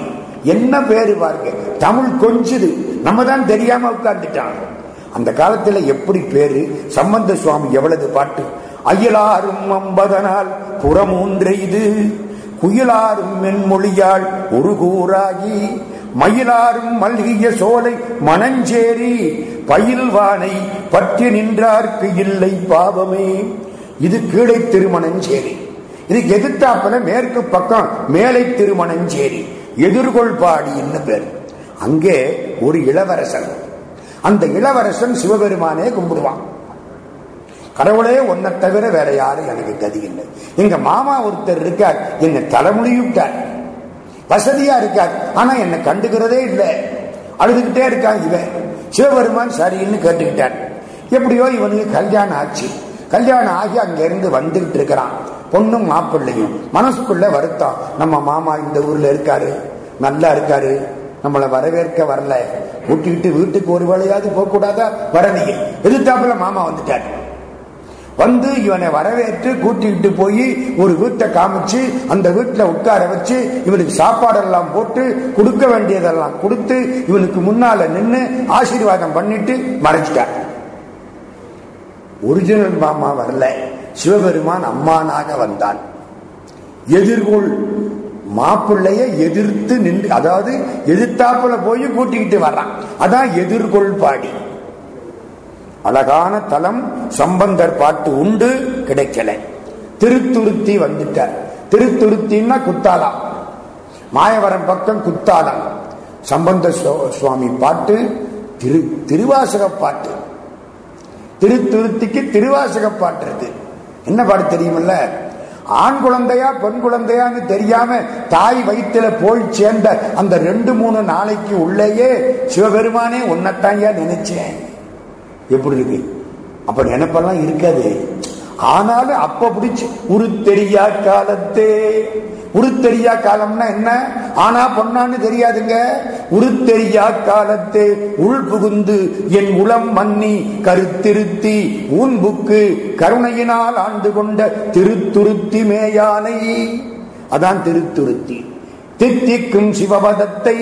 என்ன பேரு பாருங்க. தமிழ் கொஞ்சுது. நம்ம தான் தெரியாம உட்கார்ந்துட்டான். அந்த காலத்துல எப்படி பேரு? சம்பந்த சுவாமி எவ்வளவு பாட்டு? அயலாரும் அம்பதனால் புறமூன்றெய்து குயிலாரும் மென்மொழியால் ஒரு கூறாகி மயிலாரும் மல்கிய சோலை மணஞ்சேரி பயில்வானை பற்றி நின்றார்க்கு இல்லை பாவமே. இது கீழே திருமணஞ்சேரி. இது எதிர்த்தாப்பல மேற்கு பக்கம் மேலை திருமணஞ்சேரி. எதிர்கொள்பாடின்னு பேர்? அங்கே ஒரு இளவரசன். அந்த இளவரசன் சிவபெருமானே கும்பிடுவான். கடவுளே ஒன்னை தவிர வேற யாரும் எனக்கு கதி இல்லை எங்க மாமா ஒருத்தர் இருக்கார் என்னை தலைமுடிவிட்டார் வசதியா இருக்கார் ஆனா என்னை கண்டுக்கிறதே இல்லை. அழுதுகிட்டே இருக்கான் இவன். சிவபெருமான் சரின்னு கேட்டுக்கிட்டார். எப்படியோ இவனுக்கு கல்யாணம் ஆச்சு. கல்யாணம் ஆகி அங்கிருந்து வந்துகிட்டு இருக்கிறான். பொண்ணும் மாப்பிள்ளையும். மனசுக்குள்ள வருத்தம். நம்ம மாமா இந்த ஊர்ல இருக்காரு. நல்லா இருக்காரு. நம்மளை வரவேற்க வரல. கூட்டிக்கிட்டு வீட்டுக்கு ஒரு வேலையாவது போக கூடாதா வரலையே. எதிர்த்தாப்புல மாமா வந்துட்டார். வந்து இவனை வரவேற்று கூட்டிக்கிட்டு போய் ஒரு வீட்டை காமிச்சு அந்த வீட்டுல உட்கார வச்சு இவனுக்கு சாப்பாடெல்லாம் போட்டு கொடுக்க வேண்டியதெல்லாம் கொடுத்து இவனுக்கு முன்னால நின்று ஆசீர்வாதம் பண்ணிட்டு மறைச்சிட்டார் ஒரிஜினல் மாமா வரல. சிவபெருமான் அம்மானாக வந்தான். எதிர்கொள் மாப்பிள்ளைய எதிர்த்து நின்று அதாவது எதிர்த்தாப்புல போய் கூட்டிக்கிட்டு வர்றான். அதான் எதிர்கொள் பாடி அழகான தலம் சம்பந்தர் பாட்டு உண்டு கிடைக்கல. திருத்துருத்தி வந்துட்டார். திருத்துருத்தின்னா குத்தாலம். மாயவரம் பக்கம் குத்தாலம். சம்பந்த சுவாமி பாட்டு திரு திருவாசக பாட்டு. திருத்துருத்திக்கு திருவாசக பாட்டு இருக்கு. என்ன பாட்டு தெரியுமில்ல? ஆண் குழந்தையா பெண் குழந்தையான்னு தெரியாம தாய் வயிற்றுல போய் சேர்ந்த அந்த ரெண்டு மூணு நாளைக்கு உள்ளேயே சிவபெருமானே உன்னத்தாயா நினைச்சேன். எப்படி இருக்கு? அப்ப நினைப்பெல்லாம் இருக்காது. ஆனாலும் அப்ப பிடிச்சு உரு தெரியா காலத்தே உருத்தெரியா காலம்னா என்ன? ஆனா பொண்ணான்னு தெரியாதுங்க. உருத்தெரியா காலத்தே உள் புகுந்து என் உளம் மன்னி கருத்திருத்தி ஊன்புக்கு கருணையினால் ஆண்டு கொண்ட திருத்துருத்தி மேயானை. அதான் திருத்துருத்தி. தித்திக்கும் சிவபதத்தை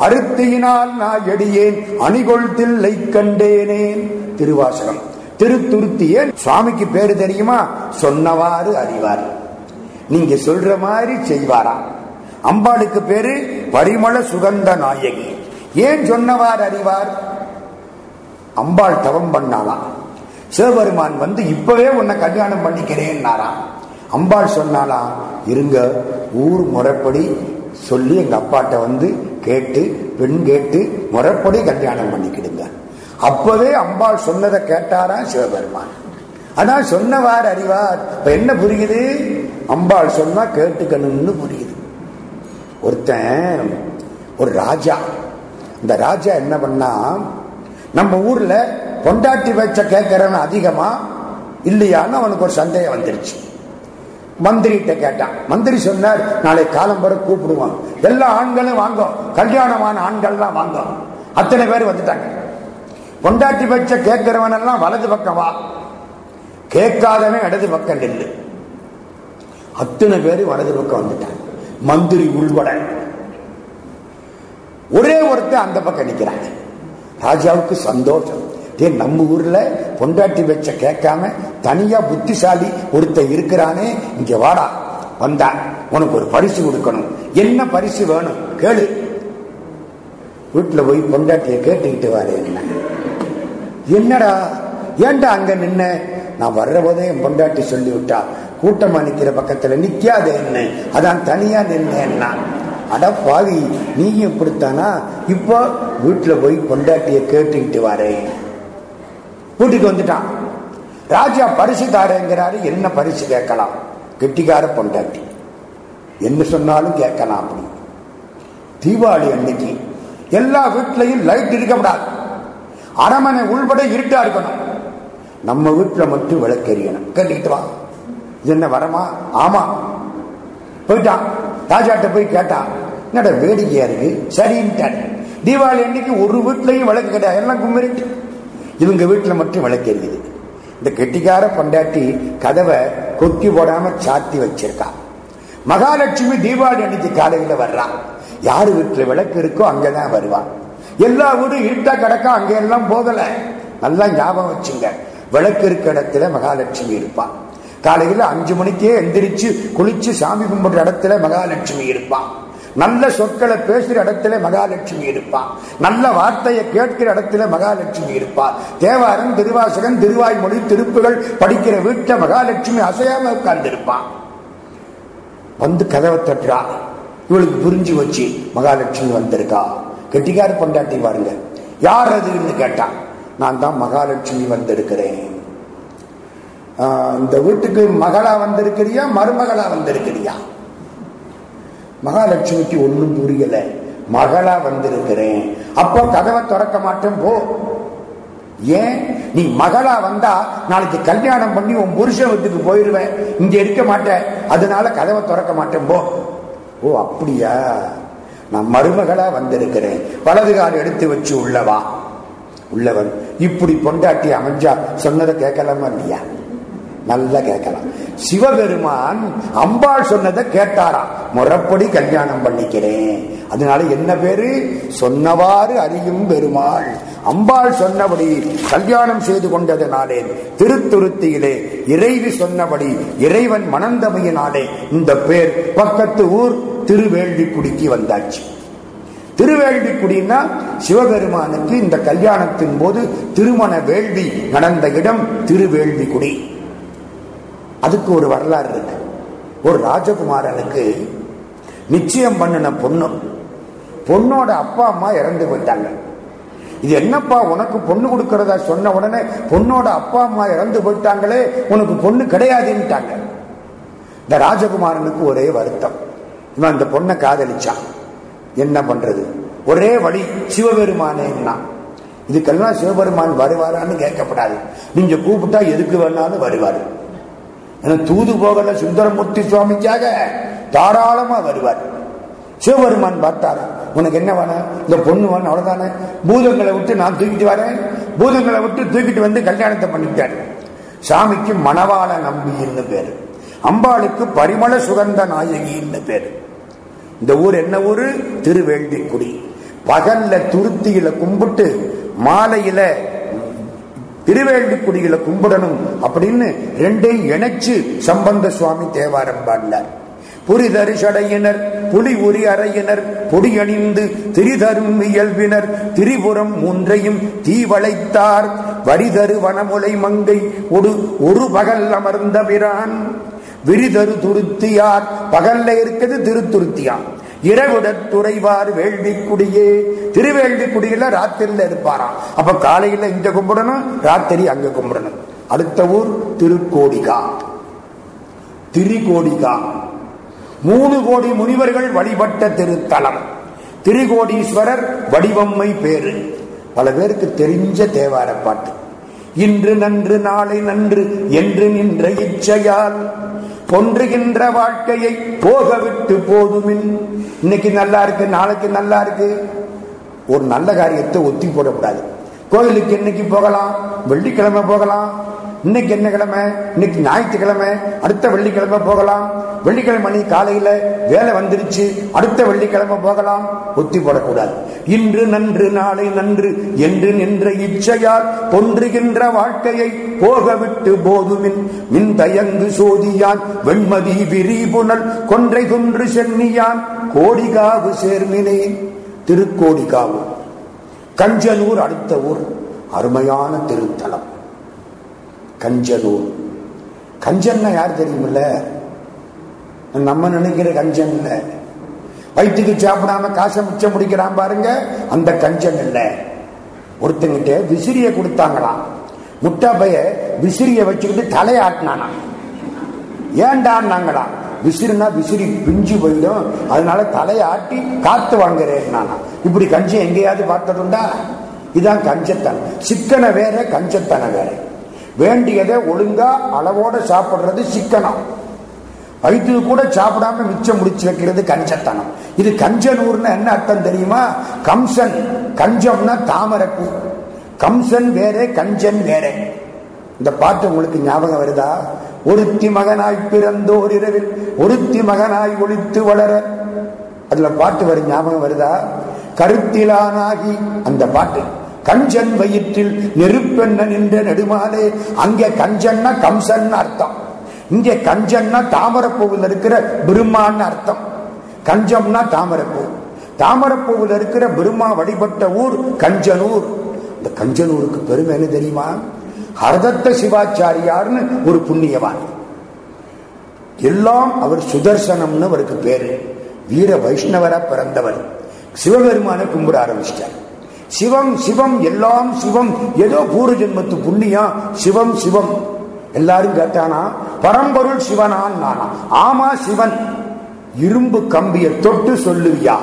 அறுத்தியினால் நான் எடியேன் அணிகொள் கண்டேனேன். திருவாசகம். ஏன்? சுவாமிக்கு பேரு தெரியுமா? சொன்னவாறு அறிவார். நீங்க சொல்ற மாதிரி செய்வாராம் அம்பாளுக்கு பேரு பரிமள சுகந்த நாயகி. ஏன் சொன்னவார் அறிவார்? அம்பாள் தவம் பண்ணாலாம் சிவபெருமான் வந்து இப்பவே உன்னை கல்யாணம் பண்ணிக்கிறேன்னாராம் அம்பாள் சொன்னாலாம் இருங்க ஊர் முறைப்படி சொல்லி எங்க அப்பாட்ட வந்து கேட்டு பெண் கேட்டு முறைப்படி கல்யாணம் பண்ணிக்கிடுங்க. அப்பவே அம்பாள் சொன்னதை கேட்டாரா சிவபெருமான்? அதான் சொன்னவாறு அறிவார். இப்ப என்ன புரியுது? அம்பாள் சொன்னா கேட்டுக்கணும்னு புரியுது. ஒருத்தன் ஒரு ராஜா. இந்த ராஜா என்ன பண்ணா நம்ம ஊர்ல பொண்டாட்டி வச்ச கேட்கிறவன் அதிகமா இல்லையான்னு அவனுக்கு ஒரு சந்தேகம் வந்துருச்சு. மந்திரிகிட்ட கேட்டான். மந்திரி சொன்னார் நாளை காலம்பர கூப்பிடுவான் எல்லா ஆண்களும் வாங்க. கல்யாணமான ஆண்கள்லாம் வாங்க. அத்தனை பேர் வந்துட்டாங்க. பொண்டாட்டி பட்ச கேட்கிறவன் எல்லாம் வலது பக்கம் வா. கேட்காதவன் இடது பக்கம் நில்லு. அத்தனை பேர் வலது பக்கம் வந்துட்டாங்க. மந்திரி உள்பட. ஒரே ஒருத்தர் அந்த பக்கம் நிற்கிறாங்க ராஜாவுக்கு சந்தோஷம். ஏன் நம்ம ஊர்ல பொண்டாட்டி வச்ச கேட்காம தனியா புத்திசாலி ஒருத்த இருக்கிறானே இங்க வாடா. வந்தா உனக்கு ஒரு பரிசு கொடுக்கணும். என்ன பரிசு வேணும்? கேளு. வீட்டுல போய் பொண்டாட்டிய கேட்டுக்கிட்டு வாரு என்னடா? ஏன்டா அங்க நின்ன? நான் வர்ற போதே என் பொண்டாட்டி சொல்லி விட்டா கூட்டமா நிக்கிற பக்கத்துல நிக்காத என்ன. அதான் தனியா நின்னா அட பாவி நீயும் இப்படித்தானா? இப்போ வீட்டுல போய் பொண்டாட்டிய கேட்டுக்கிட்டு வரேன் வீட்டுக்கு வந்துட்டான். ராஜா பரிசு தாரேங்கிறாரு என்ன பரிசு கேட்கலாம்? கெட்டிக்கார பொண்டாட்டி. என்ன சொன்னாலும் கேட்கலாம் அப்படி. தீபாவளி அன்னைக்கு எல்லா வீட்லையும் லைட் இருக்க கூடாது அரமனை உள்பட இருட்டா இருக்கணும். நம்ம வீட்டுல மட்டும் விளக்கெரியணும் கேட்டுக்கிட்டு வா. இது என்ன வரமா? ஆமா. போயிட்டான். ராஜாட்ட போய் கேட்டான் என்னடா வேடிக்கையா இருக்கு? சரின்ட்டான் தீபாவளி அன்னைக்கு ஒரு வீட்லயும் விளக்கு கிடையாது எல்லாம் கும்பிட்டு இவங்க வீட்டுல மட்டும் விளக்கு எரியுது இந்த கெட்டிக்கார பொண்டாட்டி கதவை கொக்கி போடாம சாத்தி வச்சிருக்கா. மகாலட்சுமி தீபாவளி அன்னைக்கு காலையில வர்றான் யாரு வீட்டுல விளக்கு இருக்கோ அங்கதான் வருவான் எல்லா வீடும் ஈட்டா கிடக்கா அங்க எல்லாம் போகல. நல்லா ஞாபகம் வச்சுங்க. விளக்கு இருக்க இடத்துல மகாலட்சுமி இருப்பான் காலையில் அஞ்சு மணிக்கே எந்திரிச்சு குளிச்சு சாமி கும்பிடுற இடத்துல மகாலட்சுமி இருப்பான் நல்ல சொற்களை பேசுற இடத்துல மகாலட்சுமி இருப்பான் நல்ல வார்த்தையை கேட்கிற இடத்துல மகாலட்சுமி இருப்பார் தேவாரம் திருவாசகன் திருவாய்மொழி திருப்புகள் படிக்கிற வீட்டில் மகாலட்சுமி அசையாம உட்கார்ந்து இருப்பான் வந்து கதவை தட்டுறா. இவளுக்கு புரிஞ்சு வச்சு மகாலட்சுமி வந்திருக்கா. கெட்டிக்கார பொண்டாட்டி பாருங்க. யார் அதுன்னு கேட்டான் நான் தான் மகாலட்சுமி வந்திருக்கிறேன். இந்த வீட்டுக்கு மகளா வந்திருக்கிறியா மருமகளா வந்திருக்கிறியா? மகாலட்சுமிக்கு ஒன்றும் புரியல. மகளா வந்திருக்கிறேன். அப்போ கதவை திறக்க மாட்டேன் போ. ஏன்? நீ மகளா வந்தா நாளைக்கு கல்யாணம் பண்ணி உன் புருஷன் வீட்டுக்கு போயிருவேன். இங்க இருக்க மாட்டேன். அதனால கதவை திறக்க மாட்டேன் போ. ஓ அப்படியா? நான் மருமகளா வந்திருக்கிறேன். வலதுகார் எடுத்து வச்சு உள்ளவா உள்ளவன். இப்படி பொண்டாட்டி அமைஞ்சா சொன்னதை கேட்கலாமா இல்லையா? நல்லா கேட்கலாம். சிவபெருமான் அம்பாள் சொன்னதை கேட்டாராம். முறப்படி கல்யாணம் பண்ணிக்கிறேன். அதனால என்ன பேரு? சொன்னவாறு அறியும் பெருமாள். அம்பாள் சொன்னபடி கல்யாணம் செய்து கொண்டதனாலே திருத்துருத்தியிலே இறைவி சொன்னபடி இறைவன் மணந்தமையினாலே இந்த பேர் பக்கத்து ஊர் திருவேள்விக்குடிக்கு வந்தாச்சு. திருவேள்விக்குடினா சிவபெருமானுக்கு இந்த கல்யாணத்தின் போது திருமண வேள்வி நடந்த இடம் திருவேள்விக்குடி. அதுக்கு ஒரு வரலாறு இருக்கு. ஒரு ராஜகுமாரனுக்கு நிச்சயம் பண்ணின பொண்ணு. பொண்ணோட அப்பா அம்மா இறந்து போயிட்டாங்க. இது என்னப்பா உனக்கு பொண்ணு கொடுக்கறதா சொன்ன உடனே பொண்ணோட அப்பா அம்மா இறந்து போயிட்டாங்களே உனக்கு பொண்ணு கிடையாதுன்ட்டாங்க. இந்த ராஜகுமாரனுக்கு ஒரே வருத்தம். இவன் அந்த பொண்ணை காதலிச்சான். என்ன பண்றது? ஒரே வழி சிவபெருமானேன்னா இதுக்கெல்லாம் சிவபெருமான் வருவாரான்னு கேட்கப்படாது. நீங்க கூப்பிட்டா எதுக்கு வேணாலும் வருவார். ஏன்னா தூது போகல சுந்தரமூர்த்தி சுவாமிக்காக தாராளமா வருவார். சிவபெருமான் பார்த்தாரா? உனக்கு என்ன வேணும் இந்த பொண்ணு வேணும் அவ்வளவுதானே? பூதங்களை விட்டு நான் தூக்கிட்டு வரேன். பூதங்களை விட்டு தூக்கிட்டு வந்து கல்யாணத்தை பண்ணிட்டாரு சாமிக்கு மணவாள நம்பின்னு பேரு. அம்பாளுக்கு பரிமள சுகந்த நாயகின்னு பேரு. இந்த ஊர் என்ன ஊரு? திருவேள்விக்குடி பகல்ல துருத்தியில கும்பிட்டு மாலையில திருவேள்விக்குடியில கும்பிடணும் அப்படின்னு ரெண்டையும் இணைச்சு சம்பந்த சுவாமி தேவாரம் பாடினார் புரிதரு சடையினர் புலி உரி அறையினர் பொடியணிந்து திரிதரும் இயல்பினர் திரிபுரம் மூன்றையும் தீவளைத்தார் வரிதரு வனமுலை மங்கை ஒரு ஒரு பகல் அமர்ந்த பிரான். விரிதரு துருத்தியார் பகல்ல இருக்குது திருத்துருத்தியான் இரவுடன் துறைவார் வேள்விக்குடியே திருவேள்விக்குடியில ராத்திரில இருப்பாராம். அப்ப காலையில இங்க கும்பிடணும் ராத்திரி அங்க கும்பிடணும். அடுத்த ஊர் திருக்கோடிகா. திரிகோடிகா மூணு கோடி முனிவர்கள் வழிபட்ட திருத்தலம். திரிகோடீஸ்வரர் வடிவம்மை பேரு. பல பேருக்கு தெரிஞ்ச தேவார பாட்டு இன்று நன்று நாளை நன்று என்று நின்ற இச்சையால் பொன்றுகின்ற வாழ்க்கையை போக விட்டு போதுமின். இன்னைக்கு நல்லா இருக்கு நாளைக்கு நல்லா இருக்கு ஒரு நல்ல காரியத்தை ஒத்தி போடக்கூடாது. கோயிலுக்கு இன்னைக்கு போகலாம் வெள்ளிக்கிழமை போகலாம் இன்னைக்கு என்ன கிழமை இன்னைக்கு ஞாயிற்றுக்கிழமை. அடுத்த வெள்ளிக்கிழமை போகலாம். வெள்ளிக்கிழமை மணி காலையில வேலை வந்துருச்சு. அடுத்த வெள்ளிக்கிழமை போகலாம். ஒத்தி போடக்கூடாது. இன்று நன்று நாளை நன்று என்று நின்ற இச்சையால் பொன்றுகின்ற வாழ்க்கையை போக விட்டு போதுமின். மின் தயங்கு சோதியான் வெண்மதி விரிபுணல் கொன்றை குன்று சென்னியான் கோடிகாவு சேர்மினே திருக்கோடிகாவு. கஞ்சனூர் அடுத்த ஊர். அருமையான திருத்தலம். கஞ்சனூர். கஞ்சன்னா யார் தெரியுமில்ல? நம்ம நினைக்கிற கஞ்சன் இல்ல. வயிற்றுக்கு சாப்பிடாம காசை மிச்சம் முடிக்கிறான் பாருங்க அந்த கஞ்சன் இல்ல. ஒருத்தங்கிட்ட விசிறிய கொடுத்தாங்களாம். முட்டா பைய விசிறிய வச்சுக்கிட்டு தலையாட்டினானா ஏண்டான்னாங்களா? விசிறுனா விசிறி பிஞ்சு போயிடும். அதனால தலையாட்டி காத்து வாங்குறேன் நானா இப்படி கஞ்சம் எங்கேயாவது பார்த்ததுண்டா? இதான் கஞ்சத்தனம். சிக்கனை வேற கஞ்சத்தனை வேற. வேண்டியதை ஒழுங்கா அளவோட சாப்பிடுறது சிக்கனம். வயிற்றுக்கு கூட சாப்பிடாம மிச்சம் முடிச்சு வைக்கிறது கஞ்சத்தனம். இது கஞ்சனூர்னு என்ன அர்த்தம் தெரியுமா? கம்சன் கஞ்சம்னா தாமரப்பூ கம்சன் வேற கஞ்சன் வேற. இந்த பாட்டு உங்களுக்கு ஞாபகம் வருதா? ஒருத்தி மகனாய் பிறந்தோர் இரவில் ஒருத்தி மகனாய் ஒழித்து வளர. அதுல பாட்டு வரும் ஞாபகம் வருதா? கருத்திலானாகி அந்த பாட்டு. கஞ்சன் வயிற்றில் நெருப்பெண்ண நின்ற நெடுமாலே அங்கே கஞ்சன்னா கம்சன் அர்த்தம். இங்கே கஞ்சன்னா தாமரப்பூவில் இருக்கிற பிரம்மான்னு அர்த்தம். கஞ்சம்னா தாமரப்பூ. தாமரப்பூவில் இருக்கிற பிரம்மா வழிபட்ட ஊர் கஞ்சனூர். இந்த கஞ்சனூருக்கு பெருமை என்ன தெரியுமா? ஹரதத்த சிவாச்சாரியார்னு ஒரு புண்ணியவான். எல்லாம் அவர் சுதர்சனம்னு அவருக்கு பேரு. வீர வைஷ்ணவரா பிறந்தவர் சிவபெருமான கும்பிட ஆரம்பிச்சிட்டார். சிவம் சிவம் எல்லாம் சிவம். ஏதோ பூர்வ ஜென்மத்து புண்ணியம் சிவம் சிவம். எல்லாரும் கேட்டானா? பரம்பொருள் சிவனான் நானா. ஆமா சிவன். இரும்பு கம்பிய தொட்டு சொல்லுவியா?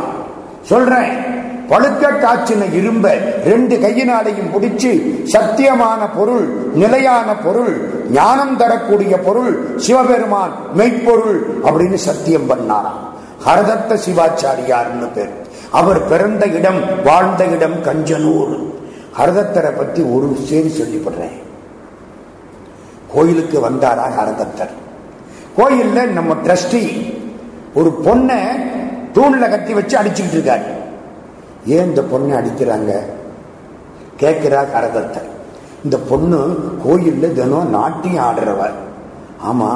சொல்றேன். பழுக்க காய்ச்சின இரும்ப ரெண்டு கையினாலையும் பிடிச்சு சத்தியமான பொருள் நிலையான பொருள் ஞானம் தரக்கூடிய பொருள் சிவபெருமான் மெய்ப்பொருள் அப்படின்னு சத்தியம் பண்ணாராம். ஹரதத்த சிவாச்சாரியார்னு பேர். அவர் பிறந்த இடம் வாழ்ந்த இடம் கஞ்சனூர். ஹரதத்தரை பத்தி ஒரு செய்தி சொல்லிவிடுறேன். கோயிலுக்கு வந்தாரா ஹரதத்தர்? கோயில்ல நம்ம ட்ரஸ்டி ஒரு பொண்ணை தூண்ல கட்டி வச்சு அடிச்சுக்கிட்டு இருக்காரு. ஏன் இந்த பொண்ணை அடிக்கிறாங்க? கேட்கிறா ஹரதத்தர். இந்த பொண்ணு கோயில்ல தினம் நாட்டியம் ஆடுறவர் ஆமா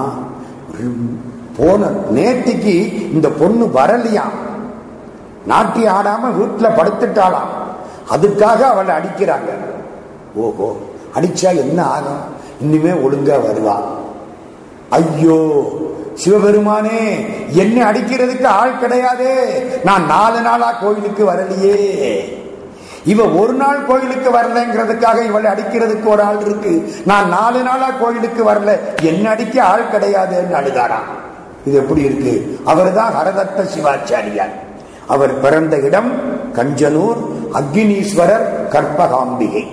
போன நேற்றுக்கு இந்த பொண்ணு வரலையாம். நாட்டி ஆடாம வீட்டில் படுத்துட்டாளாம். அதுக்காக அவளை அடிக்கிறாங்க. ஓஹோ அடிச்சா என்ன ஆகும்? இனிமே ஒழுங்கா வருவா. ஐயோ சிவபெருமானே என்னை அடிக்கிறதுக்கு ஆள் கிடையாதே. நான் நாலு நாளா கோயிலுக்கு வரலையே. இவ ஒரு நாள் கோயிலுக்கு வரலங்கிறதுக்காக இவளை அடிக்கிறதுக்கு ஒரு ஆள் இருக்கு. நான் நாலு நாளா கோயிலுக்கு வரல. என்ன அடிக்க ஆள் கிடையாதுன்னு அழுதாராம். இது எப்படி இருக்கு? அவர் தான் ஹரதத்த சிவாச்சாரியார். அவர் பிறந்த இடம் கஞ்சனூர் அக்னீஸ்வரர் கற்பகாம்பிகை.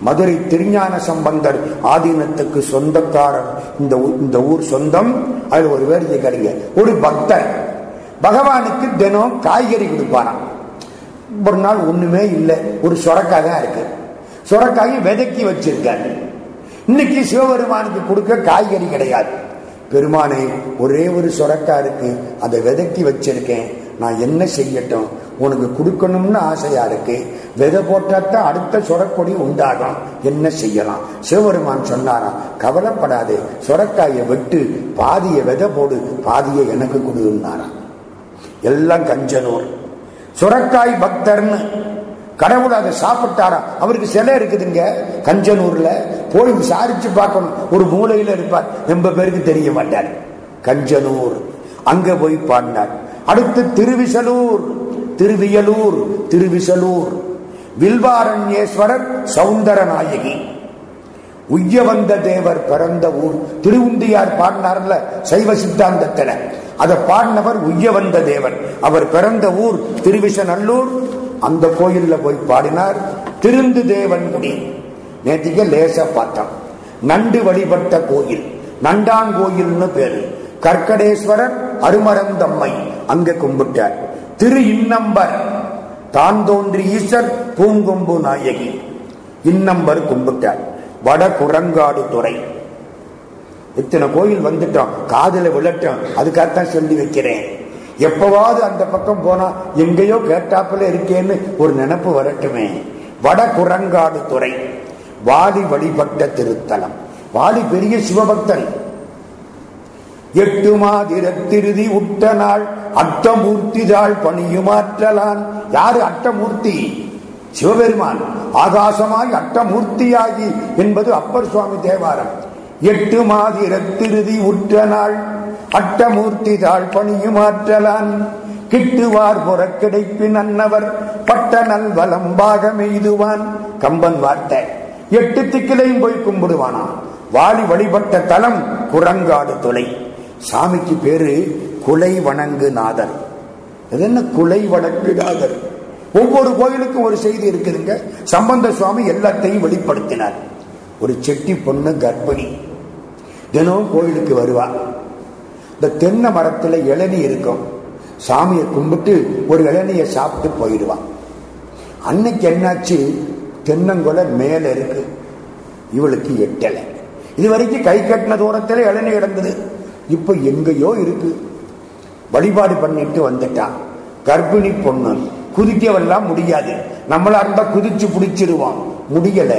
மதுரை திருஞான சம்பந்தர் ஆதீனத்துக்கு சொந்தக்காரர். இந்த இந்த ஊர் சொந்தம் அது ஒரு வேடிக்கை கிடைங்க ஒரு பக்தர். பகவானுக்கு தினம் காய்கறி கொடுப்பாராம். ஒரு நாள் ஒண்ணுமே இல்லை. ஒரு சொரக்காய் தான் இருக்கு. சொரக்காயை விதக்கி வச்சிருக்காரு. இன்னைக்கு சிவபெருமானுக்கு கொடுக்க காய்கறி கிடையாது. பெருமானை ஒரே ஒரு சொரக்கா இருக்கு. அதை விதக்கி வச்சிருக்கேன். நான் என்ன செய்யட்டும்? உனக்கு கொடுக்கணும்னு ஆசையா இருக்கு. விதை போட்டாத்தான் அடுத்த சொரக்கொடி உண்டாகும். என்ன செய்யலாம்? சிவபெருமான் சொன்னாராம் கவலைப்படாதே. சொரக்காயை வெட்டு பாதிய விதை போடு. பாதியை எனக்கு கொடுன்னாராம் எல்லாம் கஞ்சனூர். சுரக்காய் பக்தர்னு. கடவுள் அதை சாப்பிட்டாரா? அவருக்கு சிலை இருக்குதுங்க கஞ்சனூர்ல. போய் விசாரிச்சு பார்க்கணும். ஒரு மூலையில இருப்பார். ரொம்ப பேருக்கு தெரிய மாட்டார். கஞ்சனூர். அங்க போய் பாடினார். அடுத்து திருவிசலூர். திருவியலூர் திருவிசலூர். வில்வாரண்யேஸ்வரர் சவுந்தர நாயகி உய்யவந்த தேவர் பிறந்த ஊர். திருவுந்தியார் பாடினார்ல சைவ சித்தாந்தத்துல. அதை பாடினவர் உய்யவந்த தேவர். அவர் பிறந்த ஊர் திருவிசநல்லூர். அந்த கோயில்ல போய் பாடினார் திருந்து தேவன்குடி நேற்றுக்கு லேச பார்த்தோம். நண்டு வழிபட்ட கோயில். நண்டான் கோயில்னு பேரு. கற்கடேஸ்வரர் அருமரந்தம்மை அங்க கும்பிட்டார். திரு இன்னம்பர். தான் தோன்றி ஈசர் பூங்கொம்பு நாயகி. இன்னம்பர் கும்பிட்டார். வட குரங்காடு துறை. இத்தனை கோயில் வந்துட்டோம். காதுல விழட்டும். அதுக்காகத்தான் சொல்லி வைக்கிறேன். எப்பவாவது அந்த பக்கம் போனா எங்கேயோ கேட்டாப்புல இருக்கேன்னு ஒரு நினப்பு வரட்டுமே. வட குரங்காடு துறை. வாலி வழிபட்ட திருத்தலம். வாலி பெரிய சிவபக்தன் எட்டு மாதிரத்திருதி உட்ட நாள் அட்டமூர்த்திதாள் பணியுமாற்றலான் யாரு அட்டமூர்த்தி? சிவபெருமான். ஆகாசமாய் அட்டமூர்த்தியாகி என்பது அப்பர் சுவாமி தேவாரம். எட்டு மாதிரத்திருதி உற்ற நாள் அட்டமூர்த்தி தாழ் பணியுமாற்றலான் கிட்டுவார் புறக்கிடைப்பின் அன்னவர் பட்ட நல்வலம் பாகமெய்துவான் கம்பன் வார்த்தை எட்டு திக்கிலையும் போய் கும்பிடுவானாம் வாலி வழிபட்ட தலம் குரங்காடு துளை. சாமிக்கு பேரு குலை வணங்கு நாதர். இது என்ன குலை வணங்கு நாதர்? ஒவ்வொரு கோயிலுக்கும் ஒரு செய்தி இருக்குதுங்க. சம்பந்த சுவாமி எல்லாத்தையும் வெளிப்படுத்தினார். ஒரு செட்டி பொண்ணு கர்ப்பிணி. தினம் கோயிலுக்கு வருவா. இந்த தென்னை மரத்துல இளநி இருக்கும். சாமியை கும்பிட்டு ஒரு இளநிய சாப்பிட்டு போயிடுவான் அன்னைக்கு என்னாச்சு? தென்னங்கொலை மேல இருக்கு. இவளுக்கு எட்டலை. இது வரைக்கும் கை கட்டின தூரத்துல இளநி கிடந்தது. இப்ப எங்கேயோ இருக்கு. வழிபாடு பண்ணிட்டு வந்துட்டான் கர்ப்பிணி பொண்ணு குதிக்கவெல்லாம் முடியாது. நம்மளா இருந்தா குதிச்சு பிடிச்சிருவான் முடியல.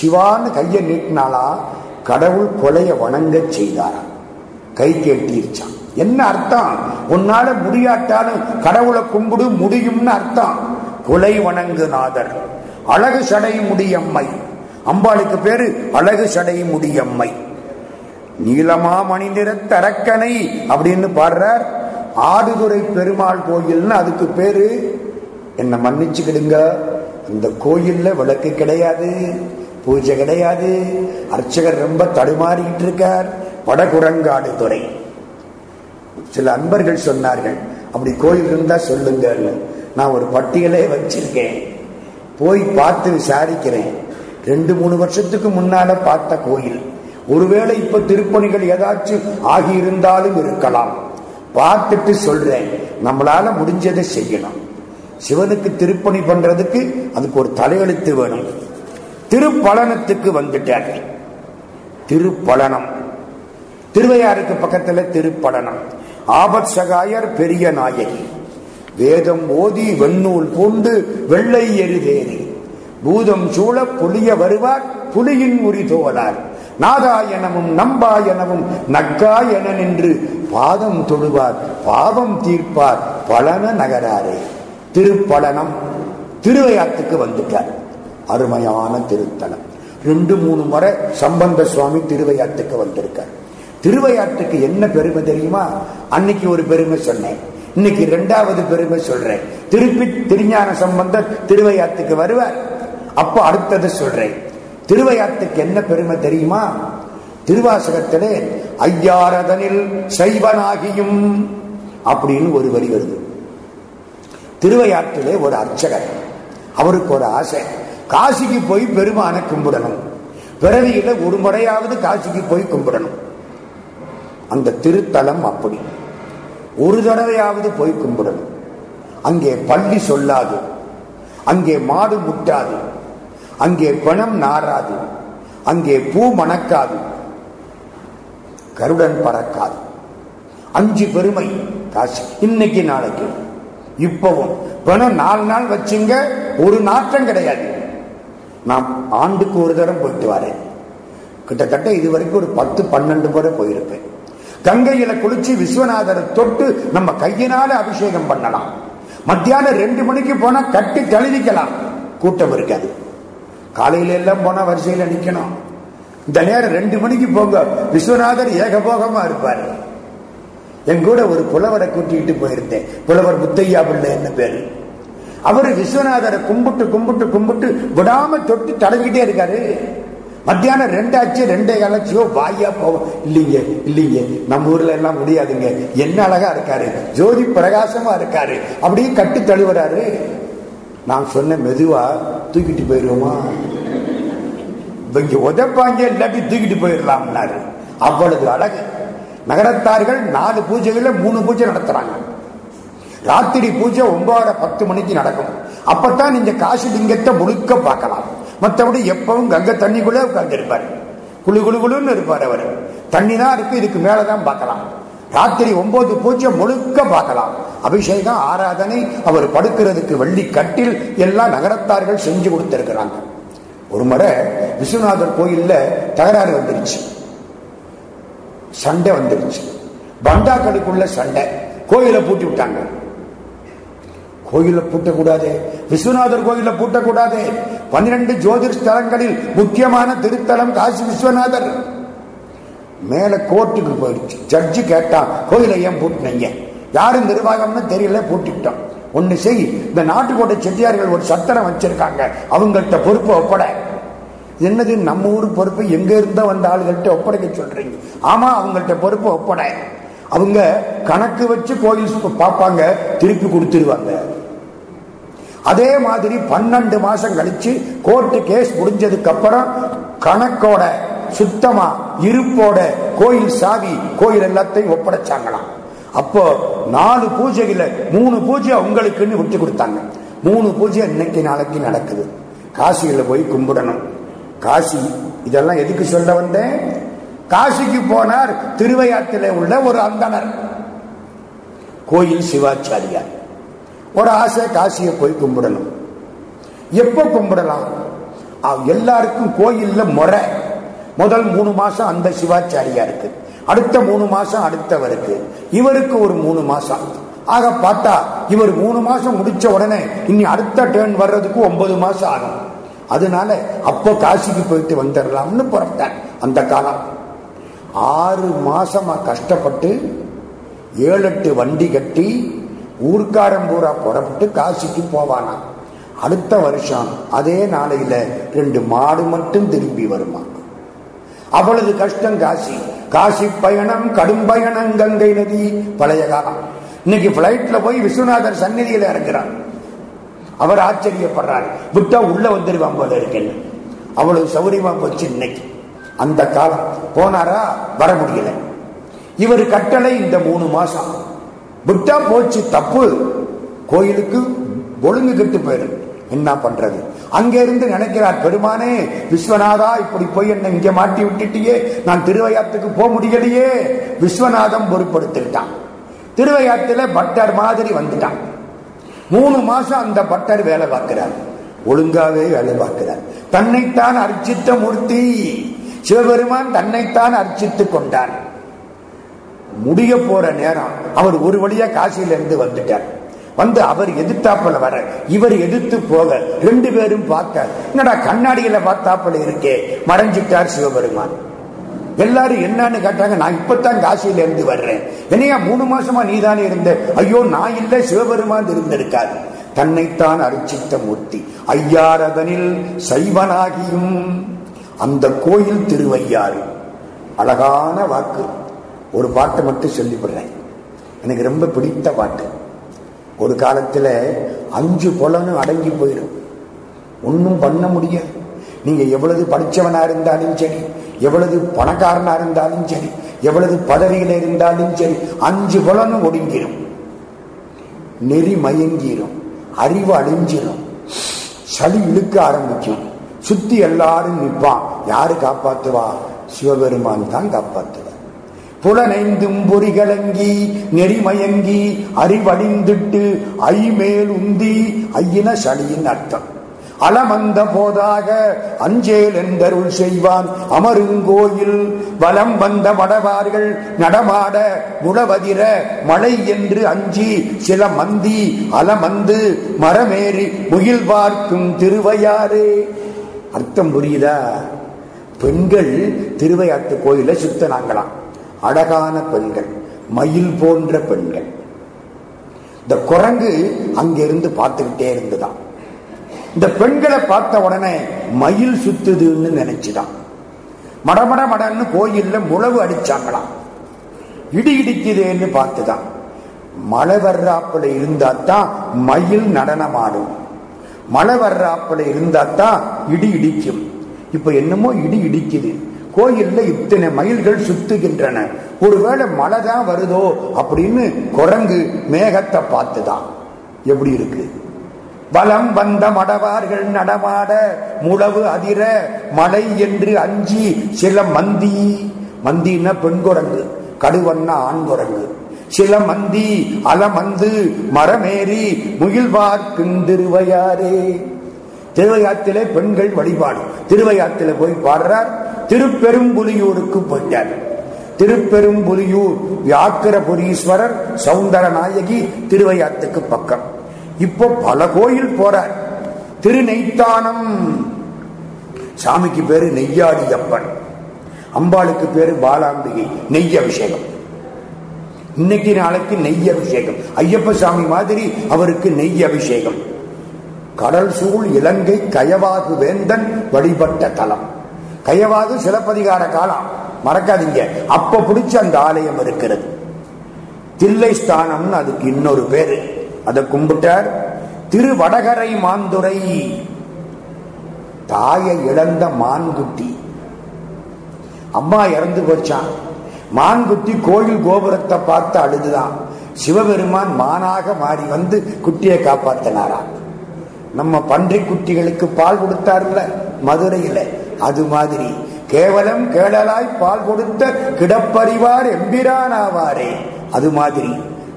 சிவான்னு கையை நீட்டினாலா கடவுள் கொலைய வணங்க செய்தாராம் கை கேட்டிருச்சான். என்ன அர்த்தம்? உன்னால முடியாட்டாலும் கடவுளை கும்பிடு முடியும்னு அர்த்தம். கொலை வணங்கு நாதர். அழகு சடை முடியம்மை. அம்பாளுக்கு பேரு அழகு சடை முடியம்மை. நீளமா மணிநிற தரக்கனை அப்படின்னு பாடுறார். ஆடுதுறை பெருமாள் கோயில்னு அதுக்கு பேரு. என்ன மன்னிச்சுக்கிடுங்க. இந்த கோயில்ல விளக்கு கிடையாது பூஜை கிடையாது. அர்ச்சகர் ரொம்ப தடுமாறிக்கிட்டு இருக்கார். வடகுரங்காடு துறை. சில அன்பர்கள் சொன்னார்கள் அப்படி கோயில் இருந்தா சொல்லுங்க நான் ஒரு பட்டியலே வச்சிருக்கேன். போய் பார்த்து விசாரிக்கிறேன். ரெண்டு மூணு வருஷத்துக்கு முன்னால பார்த்த கோயில். ஒருவேளை இப்ப திருப்பணிகள் ஏதாச்சும் ஆகியிருந்தாலும் இருக்கலாம். பார்த்துட்டு சொல்றேன். நம்மளால முடிஞ்சதை செய்யணும் சிவனுக்கு திருப்பணி பண்றதுக்கு அதுக்கு ஒரு தலையெழுத்து வேணும். திருப்பலனத்துக்கு வந்துட்டார்கள். திருப்பலனம். திருவையாருக்கு பக்கத்துல திருப்பலனம். ஆபத் சகாயர் பெரிய நாயகி. வேதம் ஓதி வெண்ணூல் பூண்டு வெள்ளை எருதேறி பூதம் சூழ புலிய வருவார் புலியின் உரி தோலார். நாதாயனமும் நம்பாயனமும் நக்காயன நின்று பாதம் தொழுவார் பாவம் தீர்ப்பார் பலன நகராரே. திருப்பலனம் திருவையாத்துக்கு வந்துட்டார். அருமையான திருத்தலம். ரெண்டு மூணு முறை சம்பந்த சுவாமி திருவையாத்துக்கு வந்திருக்கார். திருவையாற்றுக்கு என்ன பெருமை தெரியுமா? அன்னைக்கு ஒரு பெருமை சொன்னேன். இன்னைக்கு ரெண்டாவது பெருமை சொல்றேன். திருப்பி திருஞான சம்பந்தர் திருவையாத்துக்கு வருவார். அப்போ அடுத்தது சொல்றேன். திருவையாத்துக்கு என்ன பெருமை தெரியுமா? திருவாசகத்திலே ஐயாரதனில் சைவனாகியும் அப்படின்னு ஒரு வரி வருது. திருவையாற்றிலே ஒரு அர்ச்சகர். அவருக்கு ஒரு ஆசை. காசிக்கு போய் பெருமான கும்பிடணும். பிறவியில ஒரு முறையாவது காசிக்கு போய் கும்பிடணும். அந்த திருத்தலம் அப்படி. ஒரு தடவையாவது போய் கும்பிடணும். அங்கே பள்ளி சொல்லாது. அங்கே மாடு முட்டாது. அங்கே பணம் நாராது அங்கே பூ மணக்காது. கருடன் பறக்காது. அஞ்சு பெருமை காசு இன்னைக்கு நாளைக்கு. இப்பவும் பணம் நாலு நாள் வச்சுங்க ஒரு நாற்றம் கிடையாது. நான் ஆண்டுக்கு ஒரு தரம் போயிட்டு வரேன். கிட்டத்தட்ட இது வரைக்கும் ஒரு பத்து பன்னெண்டு முறை போயிருப்பேன். கங்கையில குளிச்சு விஸ்வநாதரை தொட்டு நம்ம கையினால அபிஷேகம் பண்ணலாம். மத்தியானம் ரெண்டு மணிக்கு போனா கட்டி தழுவிக்கலாம் கூட்டம் இருக்காது. காலையில எல்லாம் போனா வரிசையில நிக்கணும். இந்த நேரம் ரெண்டு மணிக்கு போங்க. விஸ்வநாதர் ஏகபோகமா இருப்பார். என் கூட ஒரு புலவரை கூட்டிட்டு போயிருந்தேன். புலவர் முத்தையா பிள்ளை என்ன பேரு? அவரு விஸ்வநாதரை கும்பிட்டு கும்பிட்டு கும்பிட்டு விடாம தொட்டு தடவிக்கிட்டே இருக்காரு. மத்தியானம் ரெண்டாச்சு ரெண்டே காலச்சியோ வாயா போவோம். இல்லைங்க இல்லைங்க நம்ம ஊர்ல எல்லாம் முடியாதுங்க. என்ன அழகா இருக்காரு. ஜோதி பிரகாசமா இருக்காரு. அப்படியே கட்டி தழுவுறாரு. நான் சொன்ன மெதுவா தூக்கிட்டு போயிருவோமா? இங்க உதப்பாங்க இல்லாட்டி தூக்கிட்டு போயிடலாம்னாரு. அவ்வளவு அழகு. நகரத்தார்கள் நாலு பூஜைகள்ல மூணு பூஜை நடத்துறாங்க. ராத்திரி பூஜை ஒன்பதரை பத்து மணிக்கு நடக்கும். அப்பத்தான் இந்த காசி லிங்கத்தை முழுக்க பார்க்கலாம். மற்றபடி எப்பவும் கங்கை தண்ணிக்குள்ளே உட்கார்ந்து இருப்பார் குழு குழு குழுன்னு இருப்பார் அவர். தண்ணி தான் இருக்கு இதுக்கு மேலதான் பார்க்கலாம். ராத்திரி ஒன்பது பூஜை முழுக்க பார்க்கலாம். அபிஷேகம் ஆராதனை அவர் படுக்கிறதுக்கு வெள்ளி கட்டில் எல்லாம் நகரத்தார்கள் செஞ்சு கொடுத்திருக்கிறாங்க. ஒரு முறை விஸ்வநாதர் கோயில்ல தகராறு வந்துருச்சு. சண்டை வந்துருச்சு. பண்டாக்களுக்குள்ள சண்டை. கோயிலை பூட்டி விட்டாங்க. கோயில பூட்டக்கூடாது. விஸ்வநாதர் கோயில பூட்டக்கூடாது. பன்னிரண்டு ஜோதிர் ஸ்தலங்களில் முக்கியமான திருத்தலம் காசி விஸ்வநாதர். மேல கோர்ட்டுக்கு போயிடுச்சு. ஜட்ஜு கேட்டான் கோயிலை ஏன் பூட்டினீங்க? யாரும் நிர்வாகம்னு தெரியல பூட்டிட்டோம். ஒண்ணு செய். இந்த நாட்டுக்கோட்டை செட்டியார்கள் ஒரு சத்திரம் வச்சிருக்காங்க. அவங்கள்ட்ட பொறுப்பு ஒப்பட. என்னது நம்ம ஊர் பொறுப்பு? எங்க இருந்தா வந்த ஆளுகள்கிட்ட ஒப்படைக்க சொல்றீங்க. ஆமா அவங்கள்ட்ட பொறுப்பு ஒப்பட. அவங்க கணக்கு வச்சு கோயில் பார்ப்பாங்க திருப்பி கொடுத்துருவாங்க. அதே மாதிரி பன்னெண்டு மாசம் கழிச்சு கோர்ட்டு கேஸ் முடிஞ்சதுக்கு அப்புறம் கணக்கோட சுத்தமா இருப்போட கோயில் சாவி கோயில் எல்லாத்தையும் ஒப்படைச்சாங்களாம். அப்போ நாலு பூஜைகள மூணு பூஜை உங்களுக்குன்னு விட்டு கொடுத்தாங்க. மூணு பூஜை இன்னைக்கு நாளைக்கு நடக்குது. காசியில போய் கும்பிடணும். காசி இதெல்லாம் எதுக்கு சொல்ல வந்தேன்? காசிக்கு போனார் திருவையாற்றில உள்ள ஒரு அந்தனர் கோயில் சிவாச்சாரியார். ஒரு ஆசை காசியை போய் கும்பிடணும். எப்ப கும்பிடலாம்? எல்லாருக்கும் கோயில்ல முறை. முதல் மூணு மாசம் அந்த சிவாச்சாரியாருக்கு அடுத்த மூணு மாசம் அடுத்தவருக்கு இவருக்கு ஒரு மூணு மாசம். ஆக பார்த்தா இவர் மூணு மாசம் முடிச்ச உடனே இனி அடுத்த டேர்ன் வர்றதுக்கு ஒன்பது மாசம் ஆகும். அதனால அப்போ காசிக்கு போயிட்டு வந்துடலாம்னு புறப்பட்டார். அந்த காலம். ஆறு மாசமா கஷ்டப்பட்டு ஏழு எட்டு வண்டி கட்டி ஊர்க்காரன் பூரா புறப்பட்டு காசிக்கு போவானா. அடுத்த வருஷம் அதே நாளையில ரெண்டு மாடு மட்டும் திரும்பி வருமா? அவ்வளவு கஷ்டம் காசி. காசி பயணம் கடும் பயணம் கங்கை நதி பழைய காலம் இன்னைக்கு பிளைட்ல போய் விஸ்வநாதர் சந்நிதியில இறங்குறார். அவர் ஆச்சரியப்படுறார். விட்டா உள்ள வந்துருவான் போல இருக்கேன்னு அவ்வளவு சௌரியமா போச்சு இன்னைக்கு. அந்த காலம். போனாரா? வர முடியல. இவர் கட்டளை இந்த மூணு மாசம். விட்டா போச்சு தப்பு. கோயிலுக்கு ஒழுங்கு கட்டு போயிருக்கு என்ன பண்றது? அங்கிருந்து நினைக்கிறார் பெருமானே விஸ்வநாதா இப்படி போய் என்ன இங்கே மாட்டி விட்டுட்டியே நான் திருவையாத்துக்கு போக முடியலையே. விஸ்வநாதம் பொருட்படுத்திட்டான் திருவையாத்துல பட்டர் மாதிரி வந்துட்டான். மூணு மாசம் அந்த பட்டர் வேலை பார்க்கிறார். ஒழுங்காவே வேலை பார்க்கிறார். தன்னைத்தான் அர்ச்சித்த மூர்த்தி. சிவபெருமான் தன்னைத்தான் அர்ச்சித்துக் கொண்டார். முடிய போற நேரம் அவர் ஒரு வழியா காசியிலிருந்து வந்துட்டார். வந்து அவர் எதிர்த்தாப்புல வர இவர் எதிர்த்து போக ரெண்டு பேரும் பார்க்க என்னடா கண்ணாடியில பார்த்தாப்புல இருக்கே மறைஞ்சிட்டார் சிவபெருமான். எல்லாரும் என்னன்னு கேட்டாங்க நான் இப்பதான் காசியில இருந்து வர்றேன். என்னையா மூணு மாசமா நீதானே இருந்த? ஐயோ நான் இல்ல சிவபெருமான் இருந்திருக்காரு. தன்னைத்தான் அர்ச்சித்த மூர்த்தி ஐயாரதனில் சைவனாகியும். அந்த கோயில் திருவையாறு. அழகான வாக்கு. ஒரு பாட்டை மட்டும் சொல்லிவிடுறேன். எனக்கு ரொம்ப பிடித்த பாட்டு. ஒரு காலத்தில் அஞ்சு குலனும் அடங்கி போயிடும். ஒன்றும் பண்ண முடியாது. நீங்கள் எவ்வளவு படித்தவனாக இருந்தாலும் சரி எவ்வளவு பணக்காரனாக இருந்தாலும் சரி எவ்வளவு பதவியில் இருந்தாலும் சரி அஞ்சு புலனும் ஒடுங்கிடும் நெறி மயங்கிரும் அறிவு அழிஞ்சிடும் சளி இழுக்க ஆரம்பிக்கும். சுத்தி எல்லாரும் நிற்பான் யாரு காப்பாத்துவா? சிவபெருமான் தான் காப்பாத்துவார். புலனைந்தும் பொறிகளங்கி நெறிமயங்கி அறிவழிந்திட்டு ஐமேல் உந்தி ஐயின சனியின் அர்த்தம். அலமந்த போதாக அஞ்சேல் என்றருள் செய்வான் அமருங்கோயில். வலம் வந்த மடவார்கள் நடமாட முழவதிர மழை என்று அஞ்சி சில மந்தி அலமந்து மரமேறி முகில் பார்க்கும் திருவையாரே அர்த்தம் புரியுதா? பெண்கள் திருவையாட்டு கோயில சுத்தனாங்களாம். அழகான பெண்கள் மயில் போன்ற பெண்கள். இந்த குரங்கு அங்கிருந்து பார்த்துக்கிட்டே இருந்துதான். இந்த பெண்களை பார்த்த உடனே மயில் சுத்துதுன்னு நினைச்சுதான். மடமட மடன்னு கோயில்ல முழவு அடிச்சாங்களாம். இடி இடிக்குதேன்னு பார்த்துதான். மழை வர்றாப்புல இருந்தாத்தான் மயில் நடனமாடும். மழை வர்றாப்புல இருந்தாத்தான் இடி இடிக்கும். இப்ப என்னமோ இடி இடிக்குது. கோயில்ல இத்தனை மயில்கள் சுத்துகின்றன. ஒருவேளை மழை தான் வருதோ அப்படின்னு குரங்கு மேகத்தை பார்த்துதான். எப்படி இருக்கு? வலம் வந்த மடவார்கள் நடமாட முழவு அதிர மழை என்று அஞ்சி சில மந்தி. மந்தின்னா பெண் குரங்கு கடுவன்னா ஆண் குரங்கு. சில மந்தி அலமந்து மரமேறி முகில்வார்க்கும் திருவையாரே திருவையாத்திலே பெண்கள் வழிபாடு. திருவையாத்தில போய் பாடுறார். திருப்பெரும்புலியூருக்கு போயிட்டார். திருப்பெரும்புலியூர் வியாக்கிரபுரீஸ்வரர் சவுந்தர நாயகி திருவையாத்துக்கு பக்கம். இப்போ பல கோயில் போறார். திருநெய்த்தானம் சாமிக்கு பேரு நெய்யாடியப்பன். அம்பாளுக்கு பேரு பாலாம்பிகை நெய் அபிஷேகம் இன்னைக்கு நாளைக்கு நெய் அபிஷேகம் ஐயப்ப சாமி மாதிரி அவருக்கு நெய் அபிஷேகம் கடல் சூழ் இலங்கை கயவாகு வேந்தன் வழிபட்ட தலம். கையவாது சிலப்பதிகார காலம். மறக்காதீங்க. அப்ப பிடிச்ச அந்த ஆலயம் இருக்கிறது. தில்லை ஸ்தானம்னு அதுக்கு இன்னொரு பேரு. அதை கும்பிட்டார். திரு வடகரை மாந்துரை. தாயை இழந்த மான்குட்டி. அம்மா இறந்து போச்சான் மான்குட்டி கோயில் கோபுரத்தை பார்த்து அழுதுதான். சிவபெருமான் மானாக மாறி வந்து குட்டியை காப்பாத்தினாரா நம்ம பன்றி குட்டிகளுக்கு பால் கொடுத்தார்ல மதுரையில. அது மாதிரி கேவலம் கேடலாய் பால் கொடுத்த கிடப்பறிவார் எம்பிரானாவாரே. அது மாதிரி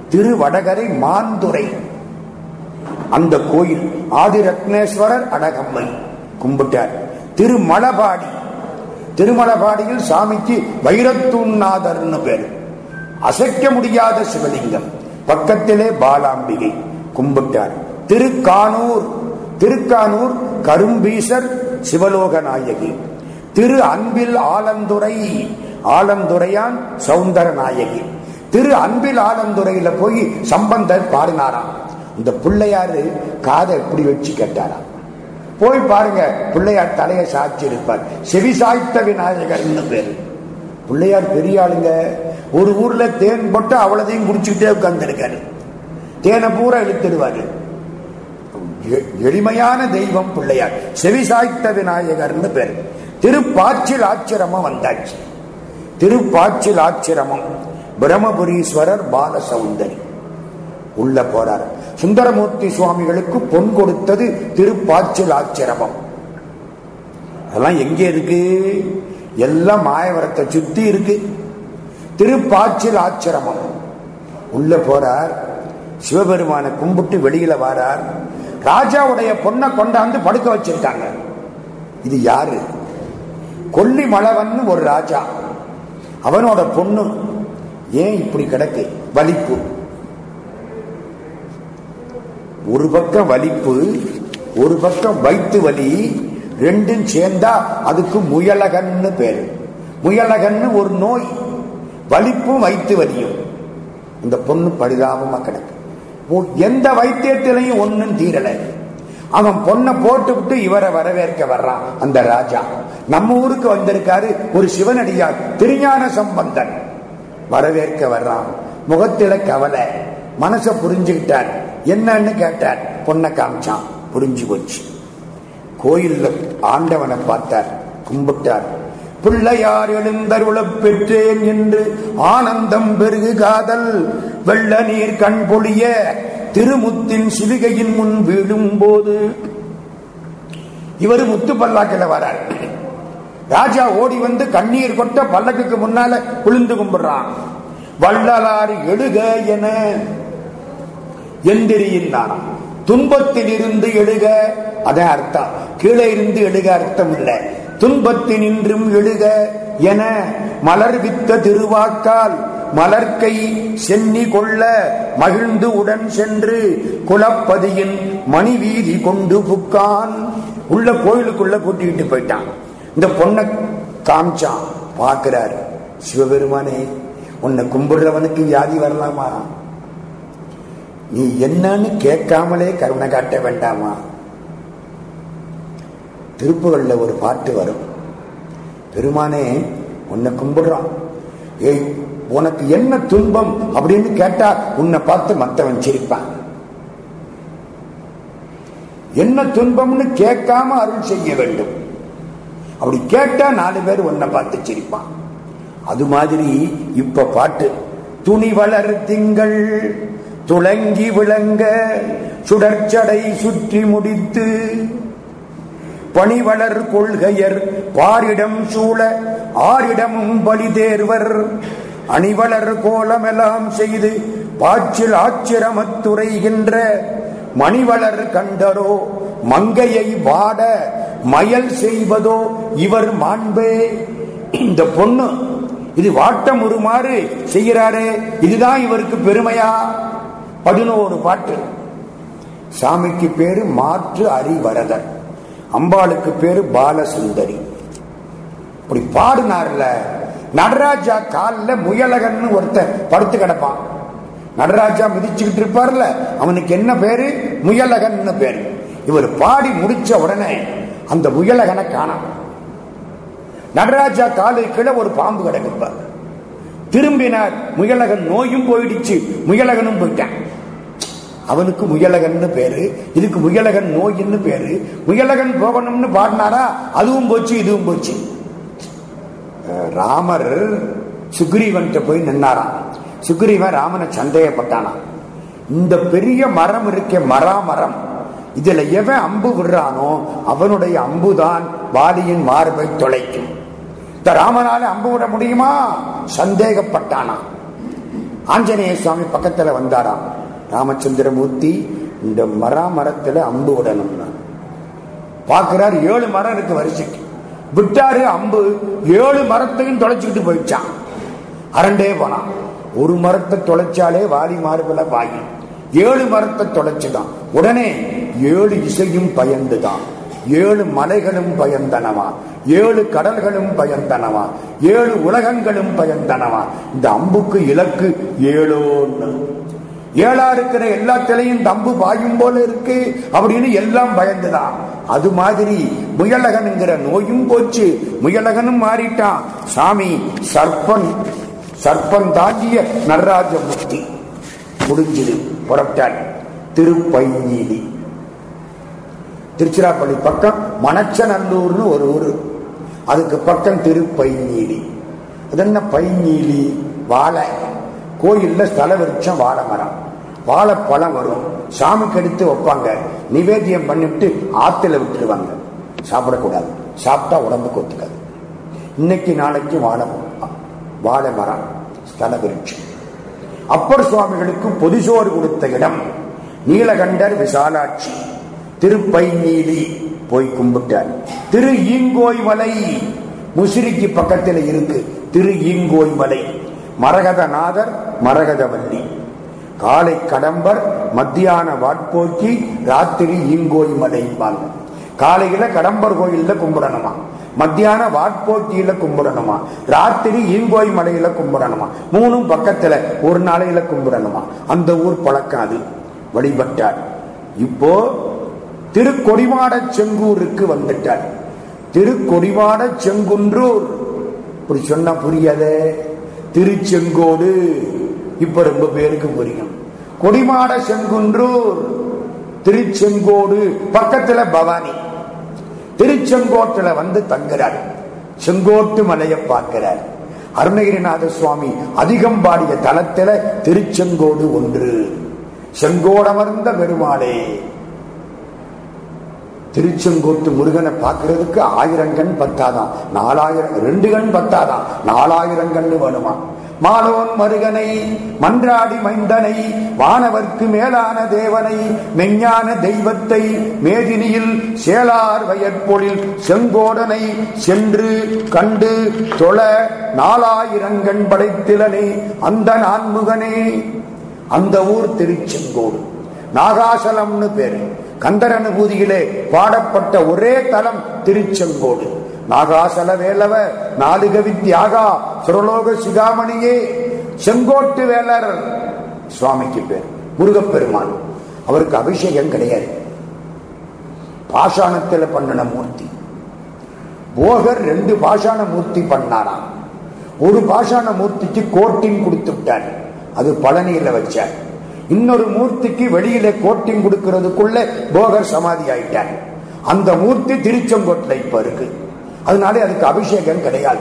திருவடகரை மாந்துரை அந்த கோயில் ஆதிரத்னேஸ்வரர் அடகம்மை. கும்பிட்டார். திருமலபாடி. திருமலபாடியில் சாமிக்கு வைரத்துநாதர்னு பேர். அசைக்க முடியாத சிவலிங்கம். பக்கத்திலே பாலாம்பிகை. கும்பிட்டார். திருக்கானூர். திருக்கானூர் கரும்பீசர் சிவலோக நாயகி. திரு அன்பில் ஆலந்துரை ஆலந்துரையான் சவுந்தர நாயகி. திரு அன்பில் ஆலந்துரையில போய் சம்பந்தர் பாடினாராம். இந்த பிள்ளையாரு காதை எப்படி வச்சு கேட்டாராம். போய் பாருங்க பிள்ளையார் தலையை சாட்சி இருப்பார் செவி சாய்த்த விநாயகர்னு பேரு? பிள்ளையார் பெரிய ஆளுங்க. ஒரு ஊர்ல தேன் போட்டு அவ்வளதையும் குடிச்சுக்கிட்டே உட்கார்ந்துருக்காரு. தேனை பூரா இழுத்துடுவாரு. எளிமையான தெய்வம் பிள்ளையார். செவி சாய்த்த விநாயகர்னு பேர். திருப்பாச்சில் ஆச்சிரமம் வந்தாச்சு. திருப்பாச்சில் ஆச்சிரமம். பிரம்மபுரீஸ்வரர் பாலசௌந்தரி உள்ள போறார். சுந்தரமூர்த்தி சுவாமிகளுக்கு பொன் கொடுத்தது திருப்பாச்சில் ஆச்சிரமம். அதெல்லாம் எங்க இருக்கு? எல்லாம் மாயவரத்தை சுத்தி இருக்கு. திருப்பாச்சில் ஆச்சிரமம். உள்ள போறார். சிவபெருமானை கும்பிட்டு வெளியில வாரார். ராஜாவுடைய பொண்ணை கொண்டாந்து படுக்க வச்சிருக்காங்க. இது யாரு? கொல்லி மலவன் ஒரு ராஜா. அவனோட பொண்ணு ஏன் இப்படி கிடக்கு? வலிப்பு. ஒரு பக்கம் வலிப்பு ஒரு பக்கம் வயிற்று வலி ரெண்டும் சேர்ந்தா அதுக்கு முயலகன்னு பேரு. முயலகன்னு ஒரு நோய். வலிப்பும் வயிற்று வலியும். இந்த பொண்ணு பரிதாபமா கிடக்கு. எந்த வைத்தியத்திலையும் ஒன்னும் தீரல. அவன் பொண்ணை போட்டு விட்டு இவரை வரவேற்க வர்றான் அந்த ராஜா. நம்ம ஊருக்கு வந்திருக்காரு ஒரு சிவனடியார் திருஞான சம்பந்தன். வரவேற்க வர்றான். முகத்தில கவலை. மனச புரிஞ்சுக்கிட்டார். என்னன்னு கேட்டார். பொண்ணை காமிச்சான். புரிஞ்சு போச்சு. கோயில்ல ஆண்டவனை பார்த்தார் கும்பிட்டார். பிள்ளையார் எழுந்தருளப் பெற்றேன் என்று ஆனந்தம் பெருகு காதல் வெள்ள நீர் கண் பொழிய திருமுத்தின் சிவிகையின் முன் வீழும் போது இவர் முத்து பல்லாக்கில வரார். ராஜா ஓடி வந்து கண்ணீர் கொட்ட பல்லக்குக்கு முன்னால குளிந்து கும்பிடுறான். வள்ளலார் எழுக என எந்திரியின்றான். துன்பத்தில் இருந்து எழுக அதான் அர்த்தம். கீழே இருந்து எழுக அர்த்தம் இல்லை. துன்பத்து நின்றும் எழுக என மலர் வித்த திருவாக்கால் மலர்க்கை சென்னி கொள்ள மகிழ்ந்து உடன் சென்று குலப்பதியின் மணி வீதி கொண்டு புக்கான். உள்ள கோயிலுக்குள்ள கூட்டிக்கிட்டு போயிட்டான். இந்த பொண்ணை காமிச்சான். பார்க்கிறார். சிவபெருமானே உன்னை கும்பிடுறவனுக்கு வியாதி வரலாமா? நீ என்னன்னு கேட்காமலே கருணை காட்ட வேண்டாமா? திருப்புகளில் ஒரு பாட்டு வரும். பெருமானே உன்னை கும்பிடுறான். ஏய் உனக்கு என்ன துன்பம் அப்படின்னு கேட்டா உன்னை பார்த்து மற்றவன் சிரிப்பான். என்ன துன்பம்னு கேட்காம அருள் செய்ய வேண்டும். அப்படி கேட்டா நாலு பேர் உன்னை பார்த்து சிரிப்பான். அது மாதிரி இப்ப பாட்டு. துணி வளர் திங்கள் துளங்கி விளங்க சுடற்சடை சுற்றி முடித்து பணிவளர் கொள்கையர் பாரிடம் சூழ ஆரிடமும் பலி தேர்வர். அணிவளர் கோலமெல்லாம் செய்து பாச்சில் ஆச்சிரமத்துறைகின்ற மணிவளர் கண்டரோ மங்கையை வாட மயல் செய்வதோ இவர் மாண்பே. இந்த பொண்ணு இது வாட்டம் உருமாறு செய்கிறாரே இதுதான் இவருக்கு பெருமையா? பதினோரு பாட்டு. சாமிக்கு பேரு மாற்று அறிவரதர். அம்பாளுக்கு பேரு பாலசுந்தரி. இப்படி பாடினார்ல நடராஜா காலில் முயலகன் ஒருத்தன் படுத்து கிடப்பான். நடராஜா மிதிச்சுக்கிட்டு இருப்பார்ல அவனுக்கு என்ன பேரு? முயலகன் பேரு. இவர் பாடி முடிச்ச உடனே அந்த முயலகனை காணாம் நடராஜா காலு கீழே ஒரு பாம்பு கிடக்குப்பார் திரும்பினார் முயலகன் நோயும் போயிடுச்சு முயலகனும் போயிட்டான். அவனுக்கு முயலகன்னு பேரு இதுக்கு முயலகன் நோயின்னு பேரு. முயலகன் போகணும்னு பாடினாரா? அதுவும் போச்சு இதுவும் போச்சு. ராமர் சுக்ரீவன் போய் நின்னாராம். சுக்ரீவன் ராமனை சந்தேகப்பட்டானா இந்த பெரிய மரம் இருக்க மராமரம். இதுல எவன் அம்பு விடுறானோ அவனுடைய அம்புதான் வாலியின் மார்பை தொலைக்கும். இந்த ராமனால அம்பு விட முடியுமா? சந்தேகப்பட்டானா ஆஞ்சநேய சுவாமி பக்கத்துல வந்தாராம். ராமச்சந்திரமூர்த்தி இந்த மரா மரத்துல அம்பு விடணும்னா பாக்குறாரு ஏழு மரம் இருக்கு வரிசைக்கு. விட்டாரு அம்பு ஏழு மரத்தையும் தொலைச்சுக்கிட்டு போயிடுச்சான் அரண்டே போனான். ஒரு மரத்தை தொலைச்சாலே வாலி மாறுபல வாயி ஏழு மரத்தை தொலைச்சுதான். உடனே ஏழு இசையும் பயந்துதான். ஏழு மலைகளும் பயந்தனவா? ஏழு கடல்களும் பயந்தனவா? ஏழு உலகங்களும் பயந்தனவா? இந்த அம்புக்கு இலக்கு ஏழோன்னு. ஏழா இருக்கிற எல்லா தலையும் தம்பு பாயும் போல இருக்கு. அப்படின்னு எல்லாம் பயந்துதான். அது மாதிரி முயலகனுங்கிற நோயும் போச்சு. முயலகனும் மாறிட்டான். சாமி சர்ப்பன் சர்ப்பன் தாண்டிய நடராஜ முக்தி முடிஞ்சது புறப்பட்டார். திருப்பைநீதி திருச்சிராப்பள்ளி பக்கம் மணச்சநல்லூர்னு ஒரு ஊர். அதுக்கு பக்கம் திருப்பைநீலி அது என்ன பைநீலி வாழை. கோயில்ல ஸ்தல விருட்சம் வாழை மரம். வாழைப்பழம் வரும். சாமிக்கு எடுத்து வைப்பாங்க. நிவேத்தியம் பண்ணிவிட்டு ஆத்துல விட்டுருவாங்க. சாப்பிடக்கூடாது. சாப்பிட்டா உடம்புக்கு ஒத்துக்காது இன்னைக்கு நாளைக்கு வாழை வாழை மரம். ஸ்தல விருட்சம். அப்பர் சுவாமிகளுக்கு பொதுசோறு கொடுத்த இடம். நீலகண்டர் விசாலாட்சி. திருப்பை நீலி போய் கும்பிட்டார். திரு ஈங்கோய் மலை முசிறிக்கு பக்கத்தில் இருக்கு. திரு ஈங்கோய் மலை மரகதநாதர் மரகதவல்லி. காலை கடம்பர் மத்தியான வாட்போக்கி ராத்திரி ஈங்கோய் மலை காலையில கடம்பர் கோயில்ல கும்பிடணுமா? மத்தியான வாட்போட்டியில கும்பிடணுமா? ராத்திரி ஈங்கோய் மலையில கும்பிடணுமா? மூணும் பக்கத்துல ஒரு நாளையில கும்பிடணுமா? அந்த ஊர் பழக்கம் அது வழிபட்டார். இப்போ திருக்கொடிமாட செங்கூருக்கு வந்துட்டார். திருக்கொடிமாட செங்குன்றூர். இப்படி சொன்னா புரியாதே. திருச்செங்கோடு இப்ப ரொம்ப பேருக்கு புரியும். கொடிமாட செங்குன்றூர் திருச்செங்கோடு பக்கத்துல பவானி. திருச்செங்கோட்டுல வந்து தங்குறார். செங்கோட்டு மலையை பார்க்கிறார். அருணகிரிநாத சுவாமி அதிகம் பாடிய தளத்துல திருச்செங்கோடு ஒன்று. செங்கோடமர்ந்த பெருமாளே. திருச்செங்கோட்டு முருகனை பார்க்கறதுக்கு ஆயிரம் கண் பத்தாதான். நாலாயிரம் ரெண்டு கண் பத்தாதான். நாலாயிரம் கண்ணு வேணுமா? மாலோன் மருகனை மன்றாடி மைந்தனை வானவர்க்கு மேலான தேவனை மெஞ்ஞான தெய்வத்தை மேதினியில் சேலார் வயற்பொழில் செங்கோடனை சென்று கண்டு தொழ நாலாயிரங்கண் படைத்திலனே அந்த நான்முகனே. அந்த ஊர் திருச்செங்கோடு. நாகாசலம்னு பேரு. கந்தர் அனுபூதியிலே பாடப்பட்ட ஒரே தலம் திருச்செங்கோடு. நாகாசல வேலவ நாலுகவி தியாகா சுரலோக சிகாமணியே. செங்கோட்டு வேலர் சுவாமிக்கு பேர் முருகப்பெருமான். அவருக்கு அபிஷேகம் கிடையாது. பாஷாணத்தில் பண்ணின மூர்த்தி. போகர் ரெண்டு பாஷாண மூர்த்தி பண்ணாராம். ஒரு பாஷாண மூர்த்திக்கு கோட்டிங் கொடுத்து விட்டார் அது பழனியில வச்சார். இன்னொரு மூர்த்திக்கு வெளியில கோட்டிங் கொடுக்கிறதுக்குள்ள போகர் சமாதி ஆயிட்டார். அந்த மூர்த்தி திருச்செங்கோட்டில் இப்ப இருக்கு. அதனால அதுக்கு அபிஷேகம் கிடையாது.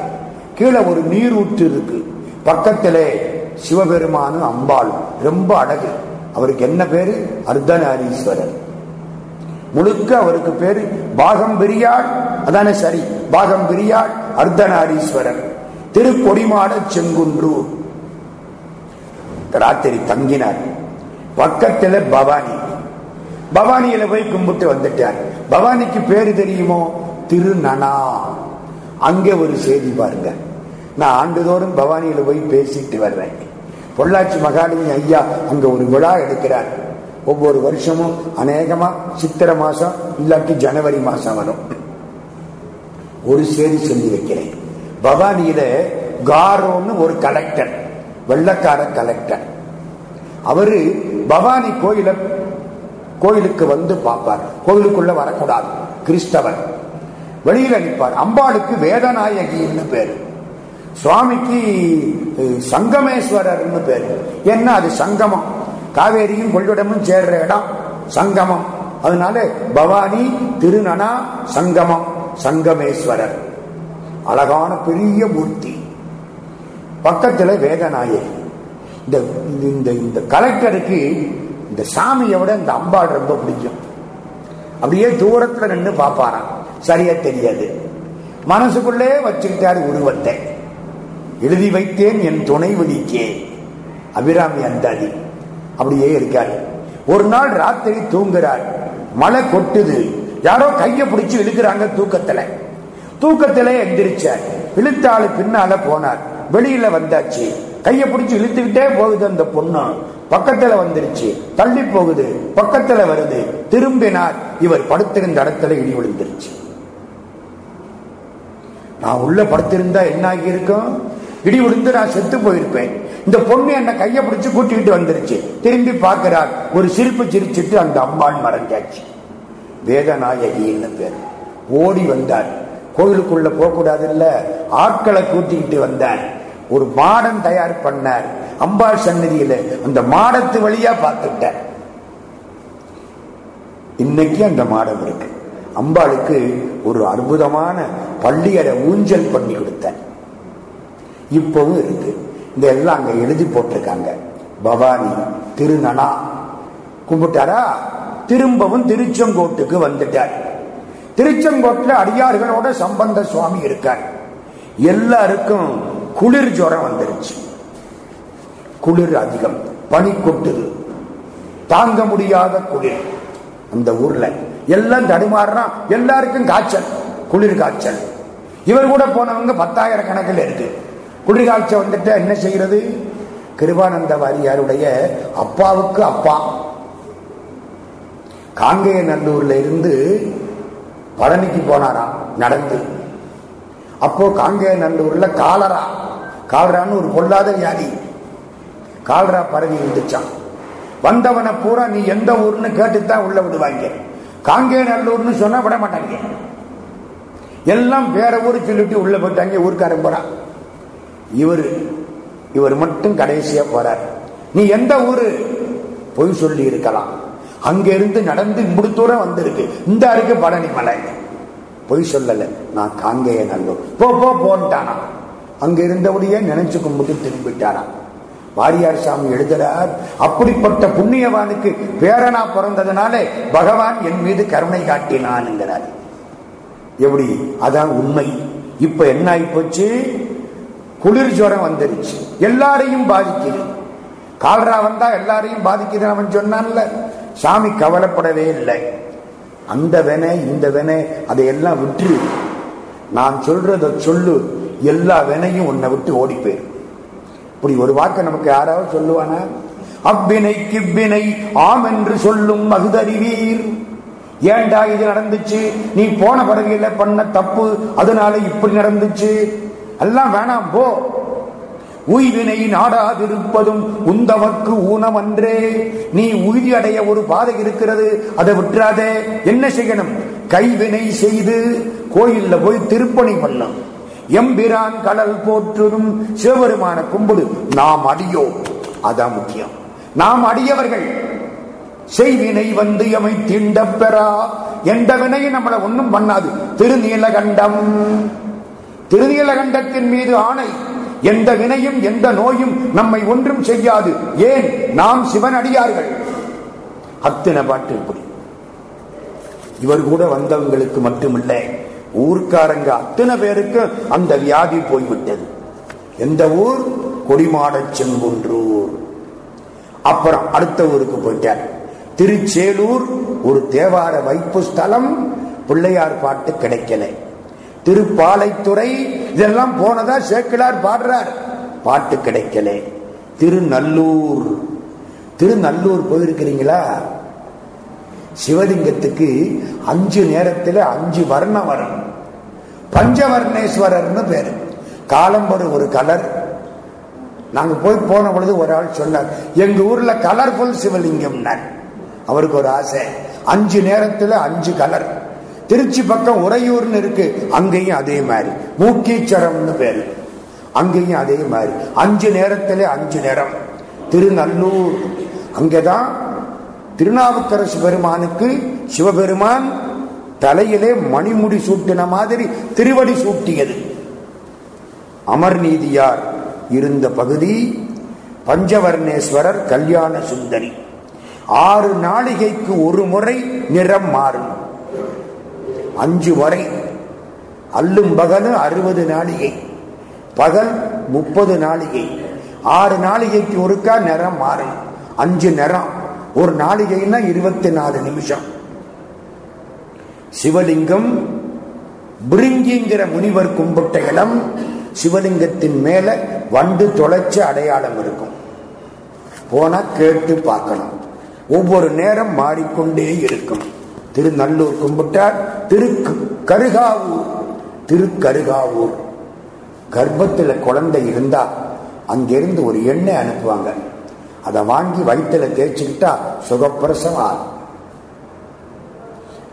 கீழே ஒரு நீரூற்று இருக்கு. பக்கத்திலே சிவபெருமானும் அம்பாள். ரொம்ப அழகு. அவருக்கு என்ன பேரு? அர்த்தநாரீஸ்வரர். முழுக்க அவருக்கு பேரு பாகம் பெரியாள். அதானே சரி. பாகம் பெரியாள் அர்த்தநாரீஸ்வரர். திருக்கொடிமாட செங்குன்றூர். ராத்திரி தங்கினார். பக்கத்துல பவானி. பவானியில போய் கும்பிட்டு வந்துட்டார். பவானிக்கு பேரு தெரியுமோ? திருநனா. அங்கே ஒரு செய்தி பாருங்க. நான் ஆண்டுதோறும் பவானியில போய் பேசிட்டு வர்றேன். பொள்ளாச்சி மகாலிங்க ஐயா அங்க ஒரு விழா எடுக்கிறார். ஒவ்வொரு வருஷமும் அநேகமா சித்திரை மாசம் இல்லாட்டி ஜனவரி மாசம் வரும். ஒரு செய்தி சொல்லி வைக்கிறேன். பவானியில காரோன்னு ஒரு கலெக்டர் வெள்ளக்கார கலெக்டர் அவரு பவானி கோயில கோயிலுக்கு வந்து பார்ப்பார். கோயிலுக்குள்ள வரக்கூடாது. கிறிஸ்தவர். வெளியில் நிற்பார். அம்பாளுக்கு வேதநாயகின்னு பேரு. சுவாமிக்கு சங்கமேஸ்வரர்னு பேரு. ஏன்னா அது சங்கமம்? காவேரியும் கொள்ளிடமும் சேர்ற இடம் சங்கமம். அதனால பவானி திருநனா சங்கமம் சங்கமேஸ்வரர். அழகான பெரிய மூர்த்தி. பக்கத்துல வேதநாயகி. இந்த இந்த இந்த கலெக்டருக்கு இந்த சாமியை விட இந்த அம்பாள் ரொம்ப பிடிக்கும். அப்படியே தூரத்துல நின்று பார்ப்பாராம். சரியா தெரியாது. மனசுக்குள்ளே வச்சுக்கிட்டாரு உருவத்தை. எழுதி வைத்தேன் என் துணைவதிக்கே அபிராமி அந்தாதி அப்படியே இருக்காரு ஒரு நாள் ராத்திரி தூங்குறார் மழை கொட்டுது. யாரோ கைய பிடிச்சு இழுக்கிறாங்க தூக்கத்துல. தூக்கத்திலே எந்திரிச்சார். இழுத்தாளு பின்னால போனார். வெளியில வந்தாச்சு. கைய பிடிச்சு இழுத்துக்கிட்டே போகுது அந்த பொண்ணு. பக்கத்துல வந்துருச்சு. தள்ளி போகுது. பக்கத்துல வருது. திரும்பினார். இவர் படுத்திருந்த இடத்துல இடி விழுந்துருச்சு. நான் உள்ள படுத்திருந்தா என்ன ஆகி இருக்கும்? இடி விழுந்து நான் செத்து போயிருப்பேன். இந்த பொண்ணு என்ன கைய பிடிச்சு கூட்டிக்கிட்டு வந்துருச்சு. திரும்பி பார்க்கிறார். ஒரு சிரிப்பு சிரிச்சிட்டு அந்த அம்மான் மறைஞ்சாச்சு. வேதநாயகின்னு பேர். ஓடி வந்தார். கோயிலுக்குள்ள போகக்கூடாது இல்ல ஆட்களை கூட்டிக்கிட்டு வந்தார். ஒரு மாடம் தயார் பண்ணார். அம்பாள் சன்னதியில அந்த மாடத்து வழியா பார்த்துட்டார் இன்னைக்கு அந்த மாடம் இருக்கு. அம்பாளுக்கு ஒரு அற்புதமான பள்ளியரை ஊஞ்சல் பண்ணி கொடுத்தேன். இப்பவும் இருக்கு. இந்த எல்லாம் அங்க எழுதி போட்டிருக்காங்க. பவானி திருநனா. கும்பிட்டாரா? திரும்பவும் திருச்செங்கோட்டுக்கு வந்துட்டார். திருச்செங்கோட்டில் அடியார்களோட சம்பந்த சுவாமி இருக்கார். எல்லாருக்கும் குளிர் ஜுரம் வந்துருச்சு. குளிர் அதிகம். பனி கொட்டுது. தாங்க முடியாத குளிர். அந்த ஊர்ல எல்லாம் தடுமாறுறான். எல்லாருக்கும் காய்ச்சல் குளிர் காய்ச்சல். இவர் கூட போனவங்க பத்தாயிரம் கணக்கில் இருக்கு. குளிர் காய்ச்சல் வந்துட்டு என்ன செய்யறது? கிருபானந்த வாரியாருடைய அப்பாவுக்கு அப்பா. காங்கேய நல்லூர்ல இருந்து பழனிக்கு போனாராம் நடந்து. அப்போ காங்கேய நல்லூர்ல காலரா. காலரான்னு ஒரு பொல்லாத வியாதி. காலரா பரவி இருந்துச்சான் வந்தவனை பூரா நீ எந்த ஊர்னு கேட்டுத்தான் உள்ள விடுவாங்க. காங்கே நல்லூர்னு சொன்னா விட மாட்டாங்க எல்லாம் வேற ஊர் சொல்லிட்டு உள்ள போயிட்டாங்க ஊர்க்காரன் போறான். இவரு இவர் மட்டும் கடைசியா போறார். நீ எந்த ஊரு? பொய் சொல்லி இருக்கலாம். அங்கிருந்து நடந்து இம்புடு தூரம் வந்திருக்கு. இந்த இருக்கு பழனி மலை. பொய் சொல்லல. நான் காங்கேய நல்லூர் போ போ போன்ட்டானா அங்க இருந்தபடியே நினைச்சு கும்பிட்டு திரும்பிட்டாரான் வாரியார் சாமி எழுதுறார். அப்படிப்பட்ட புண்ணியவானுக்கு பேரனா பிறந்ததுனாலே பகவான் என் மீது கருணை காட்டினான்ங்கிறார். எப்படி? அதான் உண்மை. இப்ப என்ன ஆகி போச்சு குளிர் ஜுரம் வந்துருச்சு. எல்லாரையும் பாதிக்குது. கால்ரா வந்தா எல்லாரையும் பாதிக்குது அவன் சொன்னான்ல. சாமி கவலைப்படவே இல்லை. அந்த வெனை இந்த வெனை அதையெல்லாம் விட்டு நான் சொல்றத சொல்லு. எல்லா வெனையும் உன்னை விட்டு ஓடி போயிரு இப்படி ஒரு வாக்கை நமக்கு யாராவது சொல்லுவானா? அவ்வினை கிவ்வினை ஆம் என்று சொல்லும் மகுதறிவீர் ஏண்டா இது நடந்துச்சு? நீ போன பதவியில பண்ண தப்பு அதனால இப்படி நடந்துச்சு. எல்லாம் வேணாம் போ. உய்வினை நாடாதிருப்பதும் உந்தவர்க்கு அன்றே நீ உறுதி அடைய ஒரு பாதை இருக்கிறது அதை விட்டுறாதே. என்ன செய்யணும்? கைவினை செய்து கோயில்ல போய் திருப்பணி பண்ணலாம் எம்பிரான் கடல் போற்றும் சிவபெருமான கும்பிடு. நாம் அடியோ அதான் முக்கியம். நாம் அடியவர்கள். செய்வினை வந்து எமை தீண்ட பெறா. எந்த வினையும் நம்மளை ஒண்ணும் பண்ணாது. திருநீலகண்டம். திருநீலகண்டத்தின் மீது ஆணை. எந்த வினையும் எந்த நோயும் நம்மை ஒன்றும் செய்யாது. ஏன்? நாம் சிவன் அடியார்கள். அத்தனை பாட்டு இப்படி. இவர் கூட வந்தவங்களுக்கு மட்டுமில்லை. ஊர்க்காரங்க அத்தனை பேருக்கு அந்த வியாதி போய்விட்டது. எந்த ஊர்? கொடிமாடச் செங்குன்றூர். அப்புறம் அடுத்த ஊருக்கு போயிட்டார். திருச்சேலூர் ஒரு தேவார வைப்பு ஸ்தலம் பிள்ளையார் பாட்டு கிடைக்கல. திருப்பாலைத்துறை இதெல்லாம் போனதா சேக்கிலார் பாடுறார். பாட்டு கிடைக்கல. திருநல்லூர். திருநல்லூர் போயிருக்கிறீங்களா? சிவலிங்கத்துக்கு அஞ்சு நேரத்தில் அஞ்சு வர்ணம் வரும் பஞ்சவர்ணேஸ்வரர்னு பேரு. காலம்பரு ஒரு கலர். நாங்க போய் போன பொழுது ஒரு ஆள் சொன்னார் எங்க ஊர்ல கலர்ஃபுல் சிவலிங்கம் அவருக்கு ஒரு ஆசை. அஞ்சு நேரத்தில் அஞ்சு கலர். திருச்சி பக்கம் உறையூர்னு இருக்கு அங்கேயும் அதே மாதிரி. மூக்கீச்சரம்னு பேரு. அங்கேயும் அதே மாதிரி. அஞ்சு நேரத்தில் அஞ்சு நேரம் திருநல்லூர். அங்கதான் திருநாவுக்கரசு பெருமானுக்கு சிவபெருமான் தலையிலே மணிமுடி சூட்டின மாதிரி திருவடி சூட்டியது. அமர்நீதியார் இருந்த பகுதி பஞ்சவர்ணேஸ்வரர் கல்யாண சுந்தரி. ஆறு நாளிகைக்கு ஒரு முறை நிறம் மாறும். அஞ்சு வரை. அல்லும் பகலும் அறுபது நாளிகை. பகல் முப்பது நாளிகை. ஆறு நாளிகைக்கு ஒருக்கா நிறம் மாறும். அஞ்சு நிறம். ஒரு நாளிகைன்னா இருபத்தி நாலு நிமிஷம். சிவலிங்கம் பிரிங்கிங்கிற முனிவர் கும்பிட்ட இடம் சிவலிங்கத்தின் மேல வண்டு தொலைச்ச அடையாளம் இருக்கும். போனா கேட்டு பார்க்கணும். ஒவ்வொரு நேரம் மாறிக்கொண்டே இருக்கும். திருநல்லூர் கும்பிட்டார் திரு கருகாவூர் திருக்கருகாவூர் கர்ப்பத்தில் குழந்தை இருந்தா அங்கிருந்து ஒரு எண்ணெய் அனுப்புவாங்க. அதை வாங்கி வயிற்றுல தேய்ச்சிக்கிட்டா சுகப்பிரசம் ஆகும்.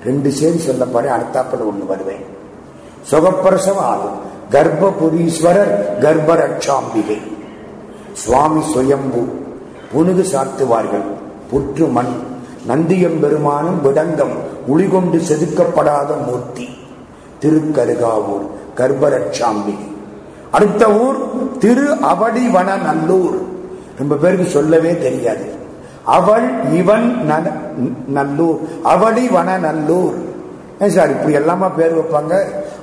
ரெண்டு சேர்ந்து சொல்ல போறேன் அடுத்தாப்பில் ஒன்று வருவேன். சுகப்பிரசம் ஆகும். கர்ப்பபுரீஸ்வரர் கர்ப்பரட்சாம்பிகை. சுவாமி சுயம்பு. புனுகு சாத்துவார்கள். புற்று மண் நந்தியம் பெருமானும் விடங்கம். உளிகொண்டு செதுக்கப்படாத மூர்த்தி. திருக்கருகாவூர் கர்ப்பரட்சாம்பிகை. அடுத்த ஊர் திரு அவடிவன நல்லூர் ரொம்ப பேருக்கு சொல்லவே தெரியாது. அவள் இவன் நல்லூர். அவளி வன நல்லூர். சார் இப்படி எல்லாமா பேர் வைப்பாங்க?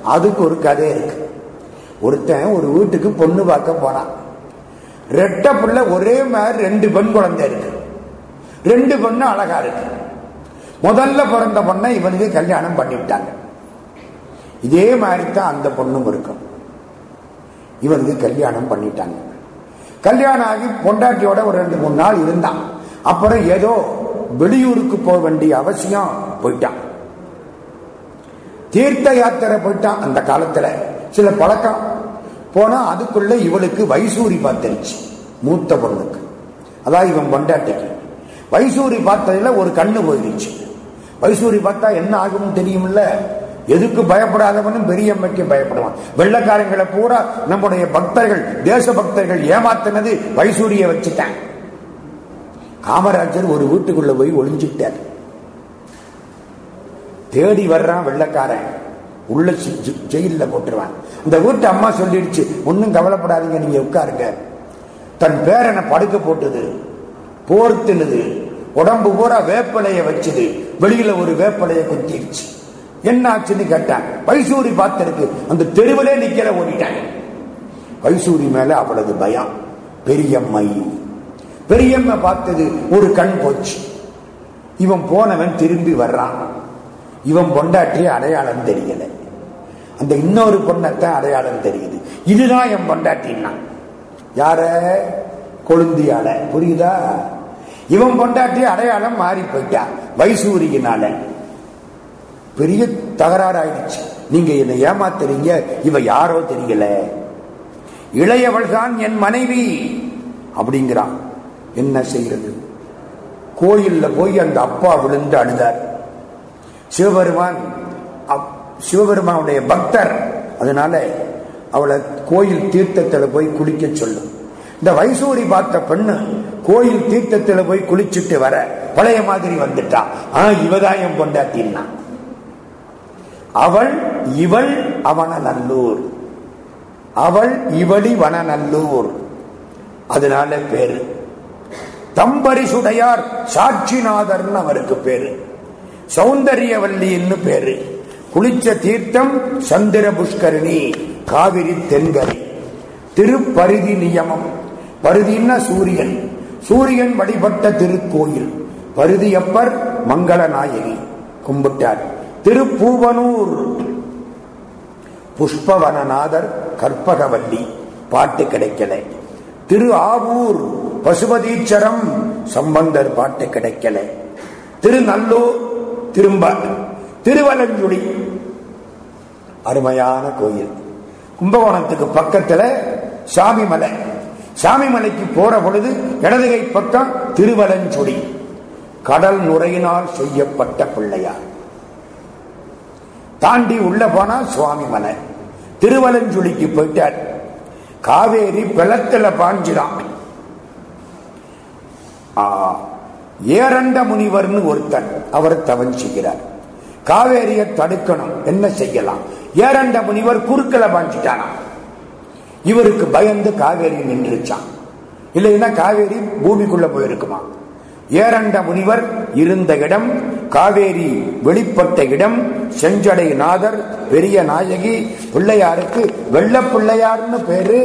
அதுக்கு ஒரு கதை இருக்கு. ஒருத்தன் ஒரு வீட்டுக்கு பொண்ணு பார்க்க போனான். ரெட்ட பிள்ளை ஒரே மாதிரி ரெண்டு பெண் குழந்தை இருக்கு. ரெண்டு பொண்ணு அழகா இருக்கு. முதல்ல பிறந்த பொண்ணை இவனுக்கு கல்யாணம் பண்ணிவிட்டாங்க இதே மாதிரி தான் அந்த பொண்ணும் இருக்கும். இவனுக்கு கல்யாணம் பண்ணிட்டாங்க. கல்யாணம் ஆகி பொண்டாட்டியோட ஒரு ரெண்டு மூணு நாள் இருந்தான். அப்புறம் ஏதோ வெளியூருக்கு போக வேண்டிய அவசியம் போயிட்டான். தீர்த்த யாத்திரை போயிட்டான் அந்த காலத்துல. சில பழக்கம். போனா அதுக்குள்ள இவளுக்கு வைசூரி பார்த்துருச்சு மூத்த பொண்ணுக்கு. அதான் இவன் பொண்டாட்டிக்கு. வைசூரி பார்த்ததுல ஒரு கண்ணு போயிருச்சு வைசூரி பார்த்தா என்ன ஆகும்னு தெரியுமில்ல? எதுக்கு பயப்படாதவனும் பெரியம்மைக்கு பயப்படுவான். வெள்ளக்காரங்களை பூரா நம்முடைய பக்தர்கள் தேச பக்தர்கள் ஏமாத்தினது வைசூரிய வச்சுட்டாங்க காமராஜர் ஒரு வீட்டுக்குள்ள போய் ஒளிஞ்சுட்டார் தேடி வர்றான் வெள்ளக்காரன். உள்ள ஜெயில போட்டுருவான். இந்த வீட்டு அம்மா சொல்லிடுச்சு ஒன்னும் கவலைப்படாதீங்க நீங்க உட்காருங்க. தன் பேரனை படுக்க போட்டது போர்த்துனது உடம்பு பூரா வேப்பலைய வச்சது வெளியில ஒரு வேப்பலைய குத்திடுச்சு என்ன ஆச்சுன்னு கேட்டான். வைசூரி பார்த்திருக்கு அந்த தெருவிலே நிக்கிற ஓடிட்டான் வைசூரி மேல அவளது பயம். பெரியம்மை. பெரியம்மை பார்த்தது ஒரு கண் போச்சு. இவன் போனவன் திரும்பி வர்றான். இவன் பொண்டாட்டிய அடையாளம் தெரியல. அந்த இன்னொரு பொண்ணத்தான் அடையாளம் தெரியுது. இதுதான் என் பொண்டாட்டின்னா. யார? கொழுந்தியால. புரியுதா? இவன் பொண்டாட்டி அடையாளம் மாறி போயிட்டா. வைசூரியினால பெரிய தகராறு ஆயிடுச்சு நீங்க என்னை ஏமாத்துறீங்க இவ யாரோ தெரியல. இளையவள் தான் என் மனைவி அப்படிங்கிறான் என்ன செய்யறது? கோயில்ல போய் அந்த அப்பா விழுந்து அழுதார். சிவபெருமான் சிவபெருமானுடைய பக்தர். அதனால அவளை கோயில் தீர்த்தத்தில் போய் குளிக்க சொல்லும். இந்த வைசூரி பார்த்த பெண்ணு கோயில் தீர்த்தத்துல போய் குளிச்சுட்டு வர பழைய மாதிரி வந்துட்டான் ஆஹ் இவதான் என் பொண்டாட்டின்னா. அவள் இவள் அவனநல்லூர். அவள் இவளி வனநல்லூர். அதனால பேரு. தம்பரிசுடையார் சாட்சிநாதர்னு அவருக்கு பேரு. சௌந்தரியவல்லின்னு பேரு. குளிச்ச தீர்த்தம் சந்திர புஷ்கரணி காவிரி தென்கரை. திருப்பருதி நியமம். பருதின்னா சூரியன். சூரியன் வழிபட்ட திருக்கோயில். பருதியப்பர் மங்கள நாயகி கும்பிட்டார். திருப்பூவனூர். புஷ்பவனநாதர் கற்பகவல்லி பாட்டு கிடைக்கல. திரு ஆவூர் பசுபதீச்சரம் சம்பந்தர் பாட்டு கிடைக்கல. திருநல்லூர் திரும்ப திருவலஞ்சுடி அருமையான கோயில். கும்பகோணத்துக்கு பக்கத்துல சாமிமலை. சாமிமலைக்கு போற பொழுது இடதுகை பக்கம் திருவலஞ்சுடி கடல் நுரையினால் செய்யப்பட்ட பிள்ளையார். தாண்டி உள்ள போனா சுவாமி மலை. திருவலஞ்சுழிக்கு போயிட்டார். காவேரி பிளத்துல பாஞ்சிடான் ஏரண்ட முனிவர்னு ஒருத்தன் அவர் தவஞ்சிக்கிறார். காவேரியை தடுக்கணும் என்ன செய்யலாம்? ஏரண்ட முனிவர் குறுக்கல பாஞ்சிட்டானா? இவருக்கு பயந்து காவேரி நின்றுச்சான். இல்லைன்னா காவேரி பூமிக்குள்ள போயிருக்குமா? ஏரண்ட முனிவர் இருந்த இடம் காவேரி வெளிப்பட்ட இடம் செஞ்சடை நாதர் பெரிய நாயகி பிள்ளையாருக்கு வெள்ள பிள்ளையார்னு பேரு.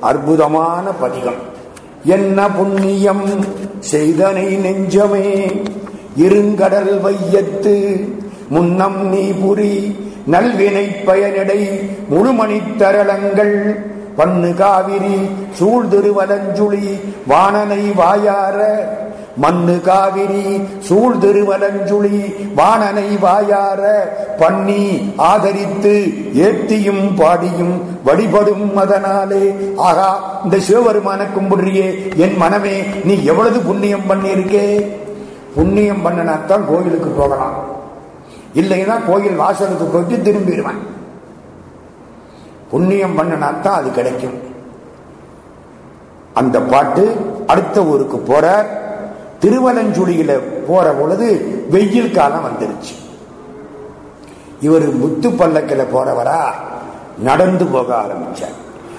அற்புதமான பதிகம். என்ன புண்ணியம் செய்தனை நெஞ்சமே. இருங்கடல் வையத்து முன்னம் நீ புரி நல்வினை பயனடை முழுமணித் தரளங்கள். பண்ணு காவிரி சூழ்திருவலஞ்சுளி வானனை வாயார மண்ணு காவிரி சூழ்திருவலஞ்சுளி வானனை வாயார பண்ணி ஆதரித்து ஏத்தியும் பாடியும் வழிபடும் அதனாலே ஆகா இந்த சிவபெருமான கும்பிடுறியே என் மனமே நீ எவ்வளவு புண்ணியம் பண்ணியிருக்கே? புண்ணியம் பண்ணினாத்தான் கோயிலுக்கு போகலாம். இல்லைன்னா கோயில் வாசலுக்கு போயிட்டு திரும்பிடுவேன். புண்ணியம் பண்ணினாத்தான் அது கிடைக்கும். அந்த பாட்டு அடுத்த ஊருக்கு போறார். திருவலஞ்சுழியில போற பொழுது வெயில் காலம் வந்துருச்சு. இவர் முத்து பல்லக்கில போறவரா? நடந்து போக ஆரம்பிச்சார்.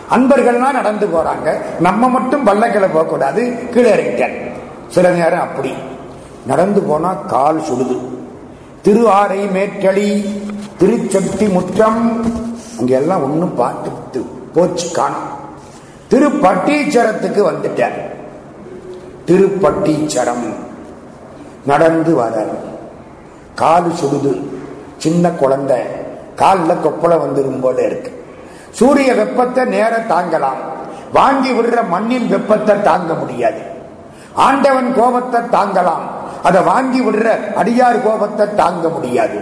அன்பர்கள்லாம் நடந்து போறாங்க. நம்ம மட்டும் பல்லக்கில போகக்கூடாது கீழே இறங்கிட்டார். சில நேரம் அப்படி. நடந்து போனா கால் சுடுது. திரு ஆரை மேற்றளி திருச்சக்தி முற்றம் அங்க எல்லாம் ஒன்னும் பார்த்து போச்சு காணும். திருப்பட்டீச்சரத்துக்கு வந்துட்டார். திருப்பட்டீச்சரம். நடந்து வர காலு சுடுது. சின்ன குழந்தை. காலில் கொப்பளை வந்துடும் போல இருக்கு. சூரிய வெப்பத்தை நேர தாங்கலாம். வாங்கி விடுற மண்ணின் வெப்பத்தை தாங்க முடியாது. ஆண்டவன் கோபத்தை தாங்கலாம். அதை வாங்கி விடுற அடியார் கோபத்தை தாங்க முடியாது.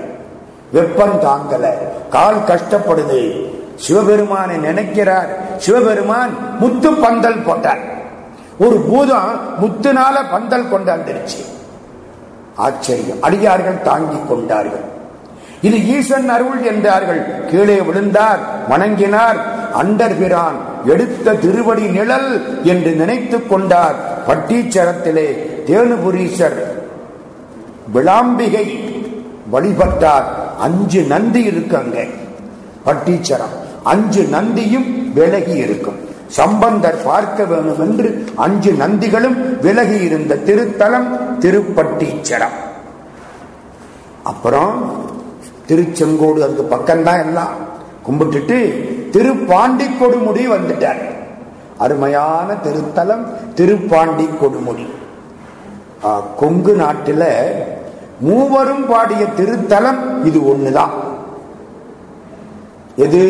வெப்பம் தாங்கல. கால் கஷ்டப்படுது. சிவபெருமானை நினைக்கிறார். சிவபெருமான் முத்து பந்தல் போட்டார். ஒரு பூதம் முத்துனால பந்தல் கொண்டாந்துருச்சு ஆச்சரியம். அடியார்கள் தாங்கிக் கொண்டார்கள். இது ஈசன் அருள் என்றார்கள். கீழே விழுந்தார் வணங்கினார். அண்டர்பிரான் எடுத்த திருவடி நிழல் என்று நினைத்துக் கொண்டார். பட்டீச்சரத்திலே தேனுபுரீசர் விளாம்பிகை வழிபட்டார். அஞ்சு நந்தி இருக்கு அங்க. பட்டீச்சரம். அஞ்சு நந்தியும் விலகி இருக்கும். சம்பந்தர் பார்க்க வேண்டும் என்று அஞ்சு நந்திகளும் விலகி இருந்த திருத்தலம் திருப்பட்டீச்சரம் அப்புறம் திருச்செங்கோடு அதுக்கு பக்கம்தான் எல்லாம். கும்பிட்டுட்டு திருப்பாண்டி கொடுமுடி வந்துட்டார். அருமையான திருத்தலம் திருப்பாண்டி கொடுமுடி கொங்கு நாட்டில் மூவரும் பாடிய திருத்தலம் இது ஒண்ணுதான். எது?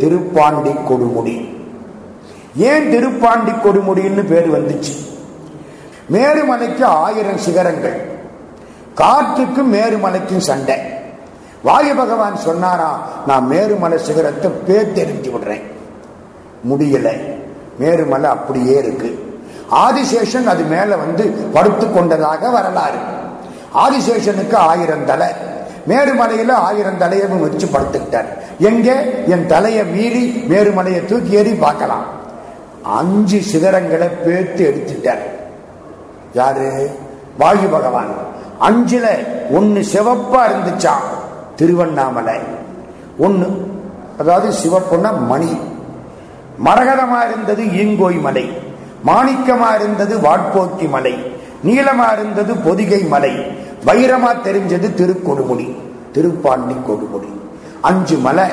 திருப்பாண்டி கொடுமுடி ஏன் திருப்பாண்டி கொடுமுடின்னு பேர் வந்துச்சு. மேருமலைக்கு ஆயிரம் சிகரங்கள். காற்றுக்கும் மேருமலைக்கும் சண்டை. வாயு பகவான் சொன்னாரா நான் மேருமலை சிகரத்தை பேர் தெரிஞ்சு விடுறேன். முடியல. மேருமலை அப்படியே இருக்கு. ஆதிசேஷன் அது மேல வந்து படுத்து கொண்டதாக வரலாறு. ஆதிசேஷனுக்கு ஆயிரம் தலை. மேருமலையில ஆயிரம் தலையவும் வச்சு படுத்துக்கிட்டார். எங்க? என் தலையை மீறி மேருமலையை தூக்கி ஏறி பார்க்கலாம். அஞ்சு சிகரங்களை பேத்து எடுத்துட்டார். யாரு? வாயு பகவான். அஞ்சுல ஒன்னு சிவப்பா இருந்துச்சான் திருவண்ணாமலை. ஒன்னு அதாவது சிவப்புன்னா மணி. மரகதமா இருந்தது ஈங்கோய் மலை. மாணிக்கமா இருந்தது வாட்போக்கி மலை. நீளமா இருந்தது பொதிகை மலை. வைரமா தெரிஞ்சது திருக்கொடுமுடி திருப்பாண்டி கொடுமுடி. அஞ்சு மலை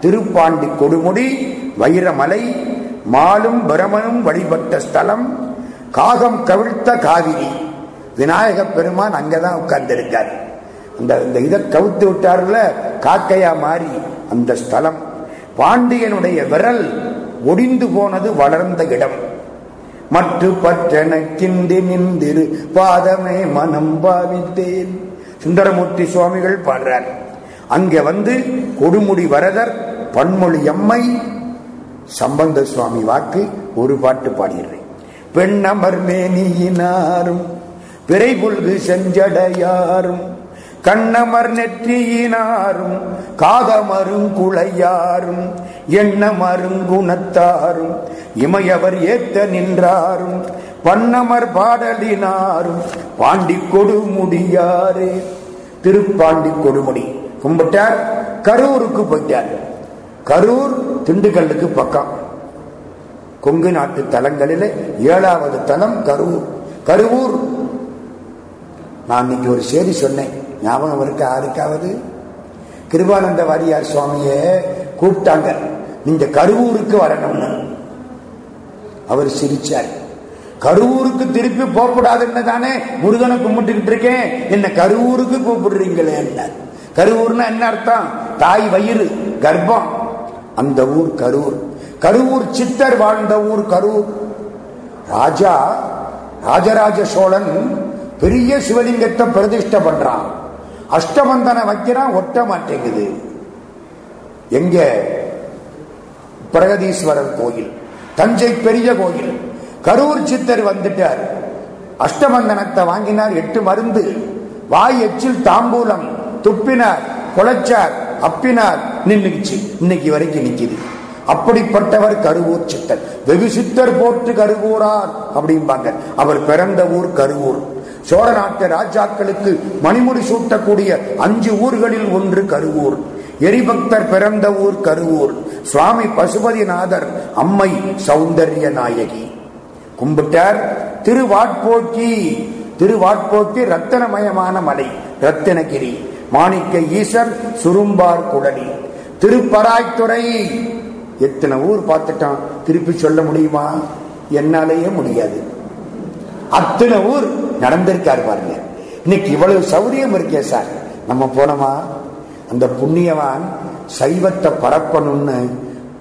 திருப்பாண்டி கொடுமுடி வைரமலை மாலும் பிரமனும் வழிபட்ட ஸ்தலம் காகம் கவிழ்த்த காவிரி. விநாயக பெருமான் அங்கதான் உட்கார்ந்திருக்கார். அந்த இந்த இதை கவுத்து விட்டார்ல காக்கையா மாறி அந்த ஸ்தலம். பாண்டியனுடைய விரல் ஒடிந்து போனது வளர்ந்த இடம். மற்ற பற்றனக்கின்றி நின்றிரு பாதமே மனம் பாவித்தேன். சுந்தரமூர்த்தி சுவாமிகள் பாடுறார். அங்கே வந்து கொடுமுடி வரதர் பன்மொழி அம்மை சம்பந்த சுவாமி வாக்கு ஒரு பாட்டு பாடிடுறேன். பெண்ணமர் மேனியினாரும் பிறை புல்கு செஞ்சடையாரும் கண்ணமர் நெற்றியினாரும் காதமருங்குளையாரும் எண்ணமருங்குணத்தாரும் இமையவர் ஏத்த நின்றாரும் பன்னமர் பாடலினாரும் பாண்டி கொடுமுடியாரே திருப்பாண்டி கொடுமுடி கும்பிட்டார் கரூருக்கு போயிட்டார். கரூர் திண்டுக்கல்லுக்கு பக்கம். கொங்கு நாட்டு தலங்களில் ஏழாவது தலம் கரூர். கருவூர். நான் இன்னைக்கு ஒரு செய்தி சொன்னேன். ஞாபகம் இருக்க? யாருக்காவது? கிருபானந்த வாரியார் சுவாமிய கூப்பிட்டாங்க. நீங்க கருவூருக்கு வரணும்னு. அவர் சிரிச்சார். கருவூருக்கு திருப்பி போகக்கூடாதுன்னு தானே முருகனை கும்பிட்டுக்கிட்டு இருக்கேன். என்ன கருவூருக்கு கூப்பிடுறீங்களே என்ன? கருவூர்னா என்ன அர்த்தம்? தாய் வயிறு கர்ப்பம். அந்த ஊர் கரூர். கரூர் சித்தர் வாழ்ந்த ஊர் கரூர். ராஜா ராஜராஜ சோழன் பெரிய சிவலிங்கத்தை பிரதிஷ்ட பண்றான். அஷ்டபந்தனை வைக்கிறான் ஒட்ட மாட்டேங்குது. எங்க? பிரகதீஸ்வரர் கோயில். தஞ்சை பெரிய கோயில். கரூர் சித்தர் வந்துட்டார். அஷ்டபந்தனத்தை வாங்கினார் எட்டு மருந்து. வாய் எச்சில் தாம்பூலம். துப்பினார் குலைச்சார் அப்பினார் நின்னுச்சு இன்னைக்கு வரைக்கும் நிக்குது. அப்படிப்பட்டவர் கருவூர் சித்தர். வெகு சித்தர் போற்று கருவூரார் அப்படிம்பாங்க. அவர் பிறந்த ஊர் கருவூர். சோழ நாட்டு ராஜாக்களுக்கு மணிமுடி சூட்டக்கூடிய அஞ்சு ஊர்களில் ஒன்று கருவூர். எரிபக்தர் பிறந்த ஊர் கருவூர். சுவாமி பசுபதிநாதர் அம்மை சௌந்தர்ய நாயகி. கும்பிட்டார் திருவாட்போக்கி. திருவாட்போக்கி ரத்தனமயமான மலை ரத்தினகிரி. மாணிக்க ஈசர் சுரும்பார் குடலி திருப்பராய்த்துறை. எத்தனை ஊர் பார்த்துட்டான்? திருப்பி சொல்ல முடியுமா? என்னாலேயே முடியாது. அத்தனை ஊர் நடந்திருக்காரு பாருங்க. இன்னைக்கு இவ்வளவு சௌரியம் இருக்கே சார். நம்ம போனோமா? அந்த புண்ணியவான் சைவத்தை பரப்பணும்னு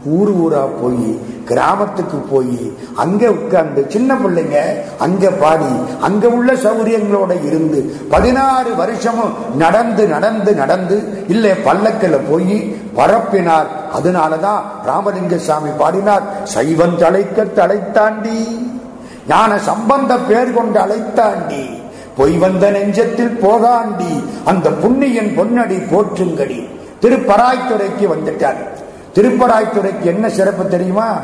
ஊர் ஊரா போய் கிராமத்துக்கு போய் அங்க உட்கார்ந்து சின்ன பிள்ளைங்க அங்க பாடி அங்க உள்ள சௌரியங்களோட இருந்து பதினாறு வருஷமும் நடந்து நடந்து நடந்து இல்ல பல்லக்கில் போய் பரப்பினார். அதனாலதான் ராமலிங்க சாமி பாடினார் சைவன் தலைக்க தலைத்தாண்டி ஞான சம்பந்த பேர் கொண்டு அழைத்தாண்டி பொய் வந்த நெஞ்சத்தில் போகாண்டி அந்த புண்ணியன் பொன்னடி போற்றுங்கடி. திருப்பராய்த்துறைக்கு வந்துட்டார். திருப்பராய்த்துறைக்கு என்ன சிறப்பு தெரியுமா?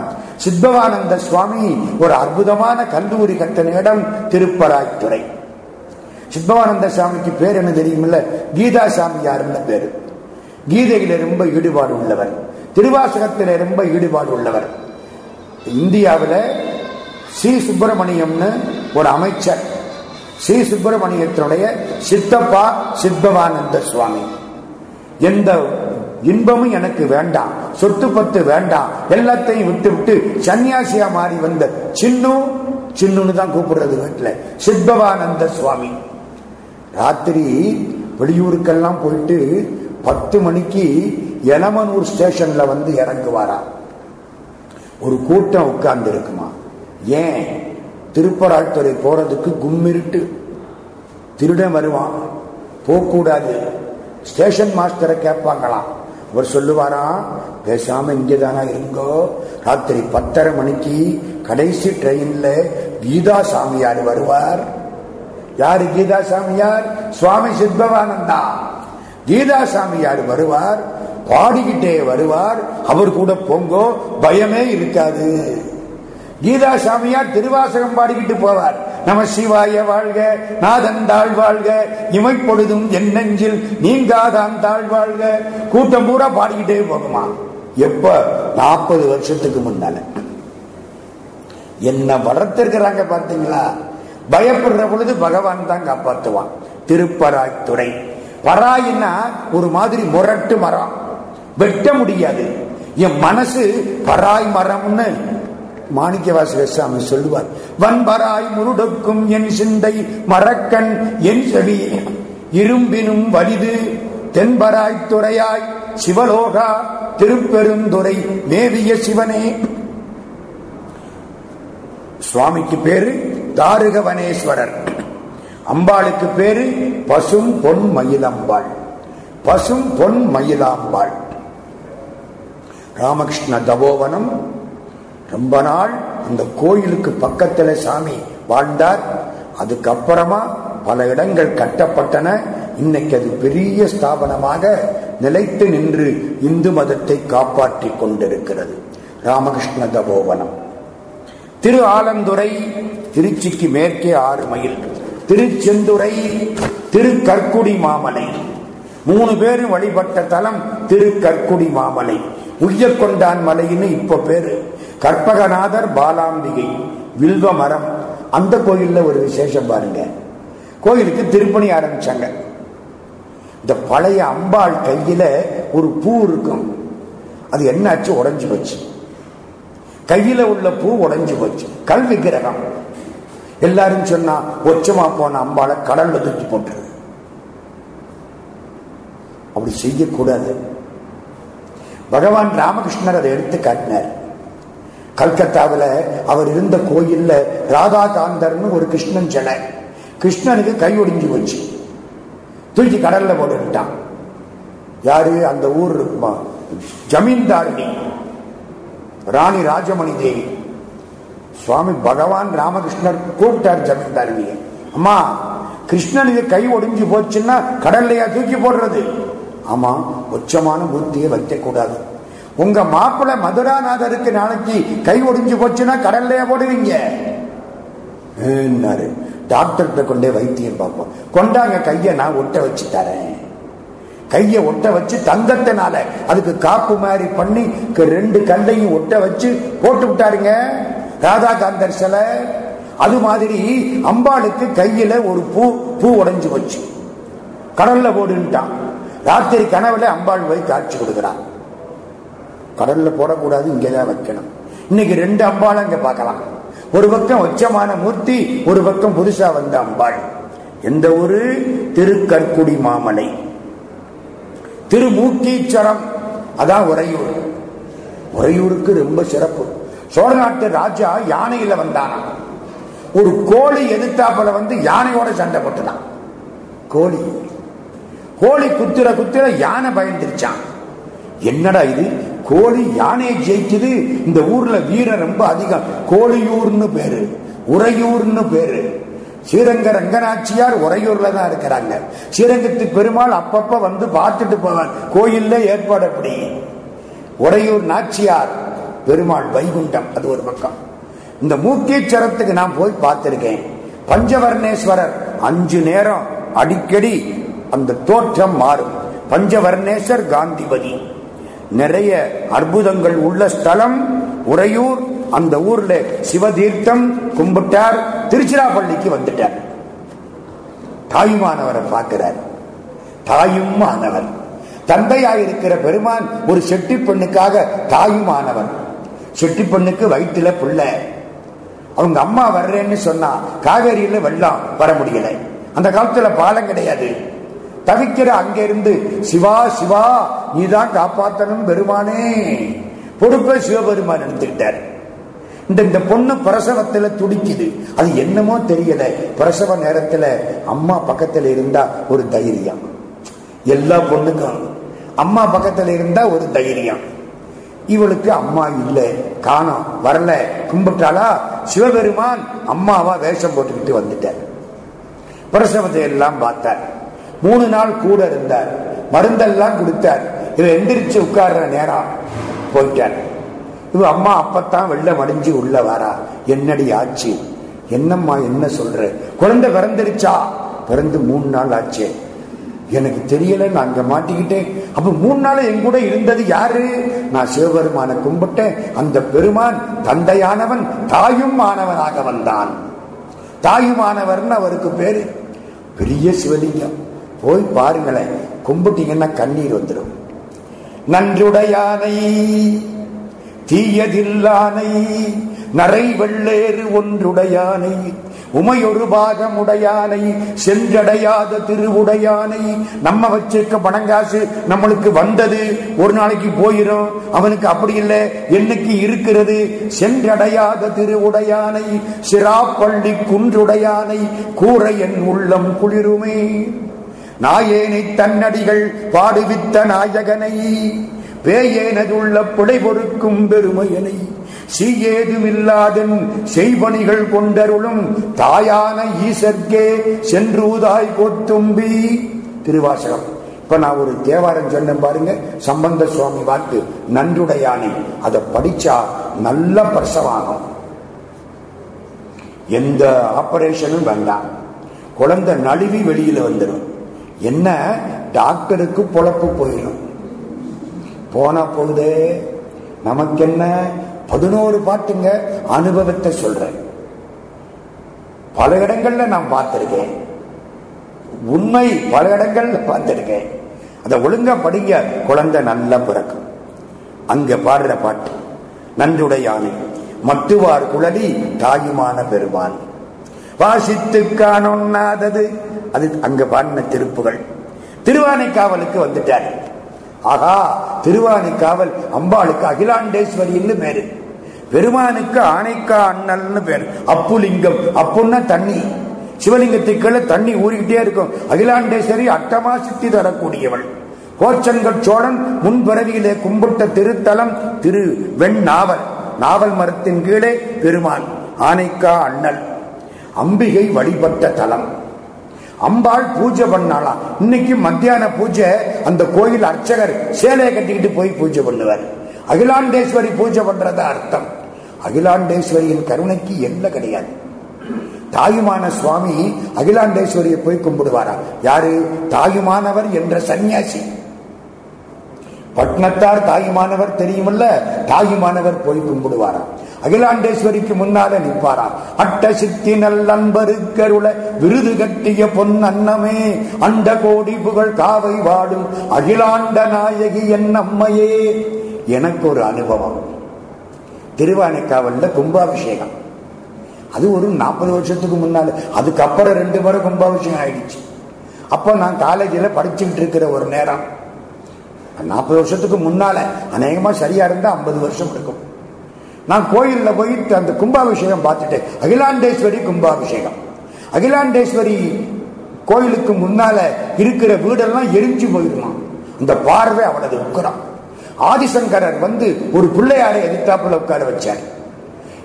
சித்பவானந்த சுவாமி ஒரு அற்புதமான கல்லூரி கட்டின இடம் திருப்பராய்த்துறை. சித்பவானந்த சுவாமிக்கு பேர் என்ன தெரியுமில்ல? கீதா சாமி யாருன்னு பேரு. கீதையில ரொம்ப ஈடுபாடு உள்ளவர். திருவாசகத்தில ரொம்ப ஈடுபாடு உள்ளவர். இந்தியாவில் சி சுப்பிரமணியம்னு ஒரு அமைச்சர். ஸ்ரீ சுப்பிரமணியத்தினுடைய சித்தப்பா சித்பவானந்த சுவாமி. எந்த இன்பமும் எனக்கு வேண்டாம் சொத்து பத்து வேண்டாம் எல்லாத்தையும் விட்டு விட்டு சன்னியாசியா மாறி வந்த சின்னு சின்னுன்னு தான் கூப்பிடுறது வீட்டுல. சித்பவானந்த சுவாமி. ராத்திரி வெளியூருக்கெல்லாம் போயிட்டு பத்து மணிக்கு எனமனூர் ஸ்டேஷன்ல வந்து இறங்குவாரா? ஒரு கூட்டம் உட்கார்ந்து இருக்குமா ஏன்? திருப்பராய்த்துறை போறதுக்கு கும்மிருட்டு. திருடன் வருவான். போகக்கூடாது ஸ்டேஷன் மாஸ்டரை கேட்பாங்களாம் அவர் சொல்லுவாராம் பேசாம இங்கதானா இருங்கோ. ராத்திரி பத்தரை மணிக்கு கடைசி ட்ரெயின்ல கீதா சாமியார் வருவார். யாரு கீதா சாமியார் சுவாமி சித்பவானந்தா. கீதா சாமியார் வருவார். பாடிக்கிட்டே வருவார். அவர் கூட போங்கோ. பயமே இருக்காது. கீதா சாமியார் திருவாசகம் பாடிக்கிட்டு போவார். நம சிவாய வாழ்க நாதந்தாள் வாழ்க இமைப்பொழுதும் என் நெஞ்சில் நீங்காதான் தாழ் வாழ்க. கூட்டம் பூரா பாடிக்கிட்டே போகுமா? எப்ப? நாற்பது வருஷத்துக்கு முன்னால. என்ன வளர்த்திருக்கிறாங்க பார்த்தீங்களா? பயப்படுற பொழுது பகவான் தான் காப்பாற்றுவான். திருப்பராய் துறை பராயின்னா ஒரு மாதிரி முரட்டு மரம். வெட்ட முடியாது. என் மனசு பராய் மரம்னு மாணிக்கவாசக சாமி சொல்லுவார் வன்பராய் முருடக்கும் என் சிந்தை மரக்கண் என் செவி இரும்பினும் வலிது. தென்பராய் துறையாய் சிவலோகா திருப்பெருந்துறை மேவிய சிவனே. சுவாமிக்கு பேரு தாருகவனேஸ்வரர். அம்பாளுக்கு பேரு பசும் பொன் மயிலம்பாள். பசும் பொன் மயிலாம்பாள். ராமகிருஷ்ண தபோவனம் ரொம்ப நாள் அந்த கோயிலுக்கு பக்கத்துல சாமி வாழ்ந்தார். அதுக்கப்புறமா பல இடங்கள் கட்டப்பட்டன. இன்னைக்கு அது பெரிய ஸ்தாபனமாக நிலைத்து நின்று இந்து மதத்தை காப்பாற்றி கொண்டிருக்கிறது. ராமகிருஷ்ண தபோவனம். திரு ஆலந்துறை திருச்சிக்கு மேற்கே ஆறு மைல். திருச்செந்துறை திரு கற்குடி மாமலை. மூணு பேரும் வழிபட்ட தலம் திரு கற்குடி மாமலை. உய்யக்கொண்டான் மலைன்னு இப்ப பேரு. கற்பகநாதர் பாலாம்பிகை வில்வ மரம் அந்த கோயில்ல ஒரு விசேஷம் பாருங்க. கோயிலுக்கு திருப்பணி ஆரம்பிச்சாங்க. இந்த பழைய அம்பாள் கையில ஒரு பூ இருக்கும். அது என்னாச்சு? உடஞ்சு போச்சு. கையில உள்ள பூ உடஞ்சு போச்சு. கல் விக்கிரகம். எல்லாரும் சொன்னா ஒச்சமா போன அம்பாளை கடல்ல தூக்கி போட்டுருது அப்படி செய்யக்கூடாது. பகவான் ராமகிருஷ்ணர் அதை எடுத்து காட்டினார். கல்கத்தாவில் அவர் இருந்த கோயில்ல ராதா காந்தர்னு ஒரு கிருஷ்ணன் சிலை. கிருஷ்ணனுக்கு கை ஒடிஞ்சு போச்சு. தூக்கி கடல்ல போட்டுட்டான் யாரு? அந்த ஊர் இருக்குமா? ஜமீன்தாரிணி. ராணி ராஜமணி தேவி. சுவாமி பகவான் ராமகிருஷ்ணர் கூப்பிட்டார் ஜமீன்தாரிணிய. அம்மா கிருஷ்ணனுக்கு கை ஒடிஞ்சு போச்சுன்னா கடல்லையா தூக்கி போடுறது? ஆமா உச்சமான புத்தியை வைக்கக்கூடாது. உங்க மாப்பிள்ள மதுராநாதருக்கு நாளைக்கு கை ஒடிஞ்சு போச்சுன்னா கடல்லையே போடுவீங்க டாக்டர்கிட்ட கொண்டே வைத்தியம் பார்ப்போம். கொண்டாங்க கைய நான் ஒட்ட வச்சு தரேன். கைய ஒட்ட வச்சு தங்கத்தினால அதுக்கு காப்பு மாதிரி பண்ணி ரெண்டு கல்லையும் ஒட்ட வச்சு போட்டு விட்டாருங்க. ராதாகாந்தர் சிலை. அது மாதிரி அம்பாளுக்கு கையில ஒரு பூ பூ உடைஞ்சு போச்சு. கடல்ல போடுன்ட்டான் ராத்திரி கனவுல அம்பாள் போய் காட்சி கொடுக்கிறான். கடல்ல போடக்கூடாது இங்கதான் வைக்கணும். இன்னைக்கு ரெண்டு அம்பாள் அங்க பார்க்கலாம். ஒரு பக்கம் உச்சமான மூர்த்தி ஒரு பக்கம் புதுசா வந்த அம்பாள். எந்த ஒரு திருக்கற்குடி மாமலை. திருமூக்கீச்சரம் அதான் உறையூர். உறையூருக்கு ரொம்ப சிறப்பு. சோழ நாட்டு ராஜா யானையில வந்தானா? ஒரு கோழி எதிர்த்தாப்புல வந்து யானையோட சண்டை போட்டுதான் கோழி. கோழி குத்துற குத்துற யானை பயந்துருச்சான். என்னடா இது? கோழி யானையை ஜெயிக்குது இந்த ஊர்ல வீரம் ரொம்ப அதிகம். கோழியூர்னு பேரு உறையூர்னு பேரு. ஸ்ரீரங்க ரங்கநாச்சியார் உறையூர்ல தான் இருக்கிறாங்க. ஸ்ரீரங்கத்து பெருமாள் அப்பப்ப வந்து பார்த்துட்டு போவார் கோயில்ல ஏற்பாடு அப்படி உறையூர் நாச்சியார் பெருமாள் வைகுண்டம் அது ஒரு பக்கம். இந்த மூக்கீச்சரத்துக்கு நான் போய் பார்த்திருக்கேன். பஞ்சவர்ணேஸ்வரர் அஞ்சு நேரம் அடிக்கடி அந்த தோற்றம் மாறும். பஞ்சவர்ணேஸ்வர் காந்திபதி. நிறைய அற்புதங்கள் உள்ள ஸ்தலம் உறையூர் அந்த ஊர்ல சிவதீர்த்தம் கும்பிட்டார் திருச்சிராப்பள்ளிக்கு வந்துட்டார். தாயுமானவரை பார்க்கிறார். தாயும் மாணவர் தந்தையாயிருக்கிற பெருமான் ஒரு செட்டி பெண்ணுக்காக தாயுமானவர். செட்டி பெண்ணுக்கு வயிற்றுல பிள்ளை. அவங்க அம்மா வர்றேன்னு சொன்னா காவேரியில வெள்ளம் வர முடியல. அந்த காலத்துல பாலம் கிடையாது. தவிக்கிற அங்கிருந்து சிவா சிவா நீதான் காப்பாத்தனும் பெருமானே. பொறுப்பை சிவபெருமான் எடுத்துக்கிட்டார். இந்த இந்த பொண்ணு பிரசவத்துல துடிக்குது. அது என்னமோ தெரியல. பிரசவ நேரத்துல அம்மா பக்கத்துல இருந்தா ஒரு தைரியம். எல்லா பொண்ணுக்கும் அம்மா பக்கத்துல இருந்தா ஒரு தைரியம். இவளுக்கு அம்மா இல்லை காணோம் வரல கும்பிட்டாளா? சிவபெருமான் அம்மாவா வேஷம் போட்டுக்கிட்டு வந்துட்டார். பிரசவத்தை எல்லாம் பார்த்தார். மூணு நாள் கூட இருந்தார். மருந்தெல்லாம் கொடுத்தார். இவர் எந்திரிச்சு உட்கார்ற நேரம் போயிட்டார். இவ அம்மா அப்பத்தான் வெள்ள மடிஞ்சு உள்ள வாரா. என்னடி ஆச்சு? என்னம்மா என்ன சொல்ற? குழந்தை பிறந்துருச்சா? பிறந்து மூணு நாள் ஆச்சு. எனக்கு தெரியல நான் அங்க மாட்டிக்கிட்டேன். அப்ப மூணு நாள் என் கூட இருந்தது யாரு? நான் சிவபெருமான கும்பிட்டேன். அந்த பெருமான் தந்தையானவன் தாயும் ஆனவனாக வந்தான். தாயுமானவர்னு அவருக்கு பேரு பெரிய சிவலிங்கம். போய் பாருங்களேன் கும்பிட்டீங்கன்னா கண்ணீர் வந்துடும் நன்றுடையானை தீயதில்லானை நரை வெள்ளேறு ஒன்றுடையானை உமையொரு பாகம் உடையானை சென்றடையாத திருவுடையானை நம்ம வச்சிருக்க பணங்காசு நம்மளுக்கு வந்தது ஒரு நாளைக்கு போயிடும் அவனுக்கு அப்படி இல்லை என்னைக்கு இருக்கிறது? சென்றடையாத திருவுடையானை சிராப்பள்ளி குன்றுடையானை கூற என் உள்ளம் குளிருமே. நாயேனை தன்னடிகள் பாடுவித்த நாயகனை. பேயேனதுள்ள புடை பொறுக்கும் பெருமையனை. சீயேதுமில்லாதன் செய்வணிகள் கொண்டருளும் தாயான ஈசர்க்கே சென்றூதாய் கொத்தும்பி. திருவாசகம். இப்ப நான் ஒரு தேவாரம் சொன்னேன் பாருங்க. சம்பந்த சுவாமி வாக்கு. நன்றுடையானே. அதை படிச்சா நல்ல பிரசவாகும் எந்த ஆபரேஷனும் வேண்டாம். குழந்தை நழுவி வெளியில வந்துடும் என்ன? டாக்டருக்கு பொழப்பு போயிடும். போனா போகுது. நமக்கு என்ன பதினோரு பாட்டுங்க அனுபவத்தை சொல்றேன். பல இடங்கள்ல நான் பார்த்திருக்கேன். உண்மை பல இடங்கள்ல பார்த்திருக்கேன். அதை ஒழுங்கா படிங்க. குழந்தை நல்லா பிறக்கும். அங்க பாடுற பாட்டு நன்றுடையானை மட்டுவார் குழலி தாயுமான பெருமான் வாசித்து காணொன்னாதது அது அங்க பாடின திருப்புகள். திருவானைக்காவலுக்கு வந்துட்டார். ஆகா திருவானைக்காவல் அம்பாளுக்கு அகிலாண்டேஸ்வரின்னு பேரு. பெருமானுக்கு ஆனைக்கா அண்ணல்னு பேர். அப்புலிங்கம் அப்புன்னா தண்ணி. சிவலிங்கத்துக்குள்ள தண்ணி ஊறிக்கிட்டே இருக்கும். அகிலாண்டேஸ்வரி அட்டமா சித்தி தரக்கூடியவள். கோச்சங்கட் சோழன் முன்பிறவியிலே கும்பிட்ட திருத்தலம் திரு வெண் நாவல் நாவல் மரத்தின் கீழே பெருமான் ஆனைக்கா அண்ணல். அம்பிகை வழிபட்ட தலம். அம்பாள் பூஜை பண்ணாலாம் இன்னைக்கு மத்தியான பூஜை அந்த கோயில் அர்ச்சகர் சேலையை கட்டிக்கிட்டு போய் பூஜை பண்ணுவார். அகிலாண்டேஸ்வரி பூஜை பண்றத அர்த்தம். அகிலாண்டேஸ்வரியின் கருணைக்கு என்ன கிடையாது. தாயுமான சுவாமி அகிலாண்டேஸ்வரியை போய் கும்பிடுவாரா. யாரு? தாயுமானவர் என்ற சன்னியாசி பட்னத்தார் தாயுமானவர் தெரியுமல்ல தாயுமானவர் போய் கும்பிடுவாராம் அகிலாண்டேஸ்வரிக்கு முன்னால நிற்பாரா? அட்ட சித்தி நல்லன்பருக்கருள விருது கட்டிய பொன் அன்னமே அண்ட கோடி புகழ் காவை வாடும் அகிலாண்ட நாயகி என் அம்மையே எனக்கு ஒரு அனுபவம். திருவானைக்காவல்ல கும்பாபிஷேகம். அது ஒரு நாற்பது வருஷத்துக்கு முன்னால. அதுக்கப்புறம் ரெண்டு முறை கும்பாபிஷேகம் ஆயிடுச்சு. அப்போ நான் காலேஜில் படிச்சுக்கிட்டு இருக்கிற ஒரு நேரம். நாற்பது வருஷத்துக்கு முன்னால அநேகமா சரியா இருந்தா ஐம்பது வருஷம் இருக்கும் நான் கோயிலில் போயிட்டு அந்த கும்பாபிஷேகம் பார்த்துட்டேன் அகிலாண்டேஸ்வரி கும்பாபிஷேகம். அகிலாண்டேஸ்வரி கோயிலுக்கு முன்னால இருக்கிற வீடெல்லாம் எரிஞ்சு போயிடுமா? அந்த பார்வை அவனது உக்கரம். ஆதிசங்கரர் வந்து ஒரு பிள்ளையாரை எதிர்த்தாப்புல உட்கார வச்சார்.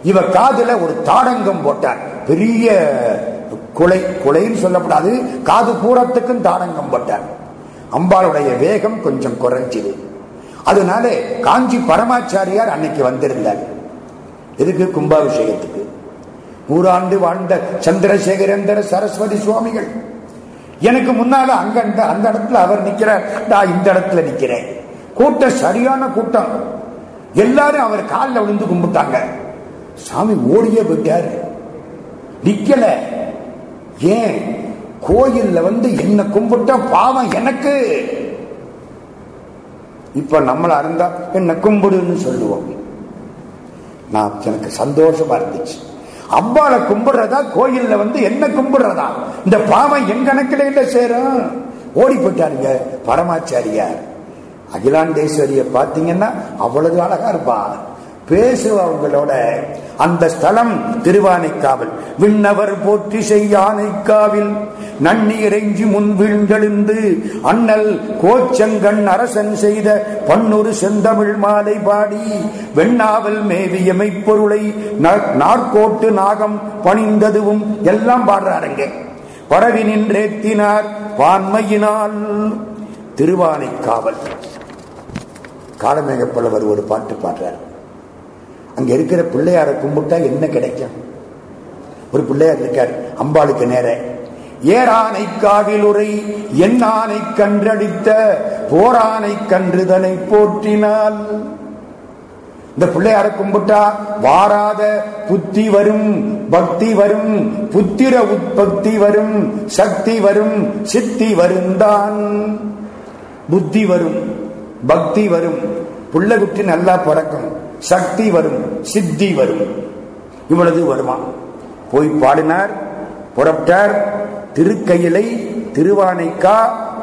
இவ காதுல ஒரு தாடங்கம் போட்டார். பெரிய குலை குலைன்னு சொல்லப்படாது காது பூரத்துக்கும் தாடங்கம் போட்டார். அம்பாளுடைய வேகம் கொஞ்சம் குறைஞ்சது. அதனால காஞ்சி பரமாச்சாரியார் அன்னைக்கு வந்திருந்தார். எதுக்கு? கும்பாபிஷேகத்துக்கு. நூறாண்டு வாழ்ந்த சந்திரசேகரேந்திர சரஸ்வதி சுவாமிகள். எனக்கு முன்னால அங்க அந்த இடத்துல அவர் நிக்கிறார். நான் இந்த இடத்துல நிக்கிறேன். கூட்டம் சரியான கூட்டம். எல்லாரும் அவர் காலில் விழுந்து கும்பிட்டாங்க. சாமி ஓடியே போயிட்டாரு. நிக்கல. ஏன்? கோயில்ல வந்து என்ன கும்பிட்டா பாவம் எனக்கு. இப்ப நம்மள அருந்தா என்ன கும்பிடுன்னு சொல்லுவோம். நான் எனக்கு சந்தோஷமா இருந்துச்சு. அம்பாவை கும்பிடுறதா கோயில்ல வந்து என்ன கும்பிடுறதா? இந்த பாவம் என் கணக்கில் என்ன சேரும்? ஓடி போயிட்டாருங்க பரமாச்சாரியார். அகிலாண்டேஸ்வரிய பாத்தீங்கன்னா அவ்வளவு அழகா இருப்பா. பேசுவ அவங்களோட அந்த ஸ்தலம் திருவானைக்காவல். விண்ணவர் போற்றி செய்யானைக்காவில் நன்னி முன் வீழ்ந்தெழுந்து அண்ணல் கோச்சங்கண் அரசன் செய்த பன்னொரு செந்தமிழ் மாலை பாடி வெண்ணாவல் மேவிய மெய்ப்பொருளை நாற்கோட்டு நாகம் பணிந்ததுவும் எல்லாம் பாடுறாருங்க பரவி நின்றேத்தினார் பான்மையினால் திருவானைக்காவல். காலமேகப்பள்ளவர் ஒரு பாட்டு பாடுறார். அங்க இருக்கிற பிள்ளையாரை கும்பிட்டா என்ன கிடைக்கும்? ஒரு பிள்ளையார் இருக்கார் அம்பாளுக்கு நேரம் ஏரானை காவிலுரை உரை என்னானை கன்றடித்த போரானை கன்றுதனை போற்றினால் இந்த பிள்ளையாரை கும்பிட்டா வாராத புத்தி வரும் பக்தி வரும் புத்திர உற்பத்தி வரும் சக்தி வரும் சித்தி வருந்தான். புத்தி வரும் பக்தி வரும் புள்ள குட்டி நல்லா பிறக்கும் சக்தி வரும் சித்தி வரும். இவ்வளவு வருமா? போய் பாடினார் புறப்பட்டார் திருக்கையிலை திருவானைக்கா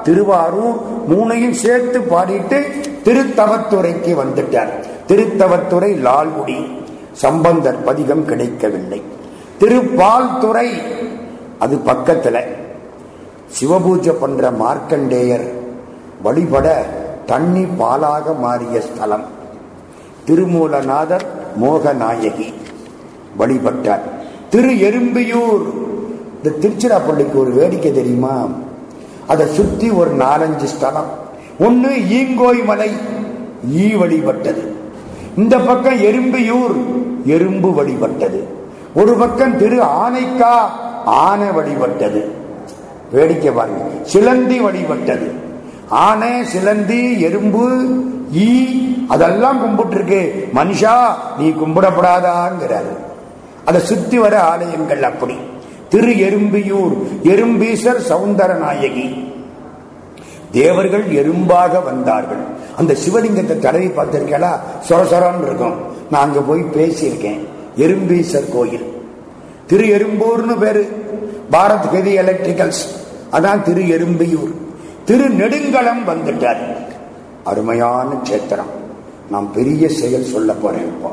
திருவாரூர் மூணையும் சேர்த்து பாடிட்டு திருத்தவத்துறைக்கு வந்துட்டார். திருத்தவத்துறை லால்குடி. சம்பந்தர் பதிகம் கிடைக்கவில்லை. திருப்பால்துறை அது பக்கத்துல. சிவபூஜை பண்ற மார்க்கண்டேயர் வழிபட தண்ணி பாலாக மாறிய ஸ்தலம். திருமூலநாதர் மோகநாயகி வழிபட்டார். திரு எறும்பியூர் இந்த திருச்சிராப்பள்ளிக்கு ஒரு வேடிக்கை தெரியுமா? அதை சுத்தி ஒரு நாலஞ்சு ஸ்தலம். ஒன்னு ஈங்கோய் மலை ஈ வழிபட்டது. இந்த பக்கம் எறும்பியூர் எறும்பு வழிபட்டது. ஒரு பக்கம் திரு ஆனைக்கா ஆனை வழிபட்டது. வேடிக்கை பாருங்க. சிலந்தி வழிபட்டது. ஆனை சிலந்தி எறும்பு ஈ அதெல்லாம் கும்பிட்டு இருக்கு மனுஷா நீ கும்பிடப்படாதாங்கிறாரு. அதை சுத்தி வர ஆலயங்கள் அப்படி. திரு எறும்பியூர் எறும்பீசர் சவுந்தரநாயகி. தேவர்கள் எறும்பாக வந்தார்கள். அந்த சிவலிங்கத்தை தடவி பார்த்திருக்கா சொர சொரன்னு இருக்கும். நான் அங்க போய் பேசியிருக்கேன். எறும்பீசர் கோயில். திரு எறும்பூர்னு பேரு. பாரத் ஹெவி எலக்ட்ரிக்கல்ஸ் அதான் திரு எறும்பியூர். திரு நெடுங்கலம் வந்துட்டார். அருமையான கஷேத்திரம். நான் பெரிய செயல் சொல்ல போறேன் இப்போ.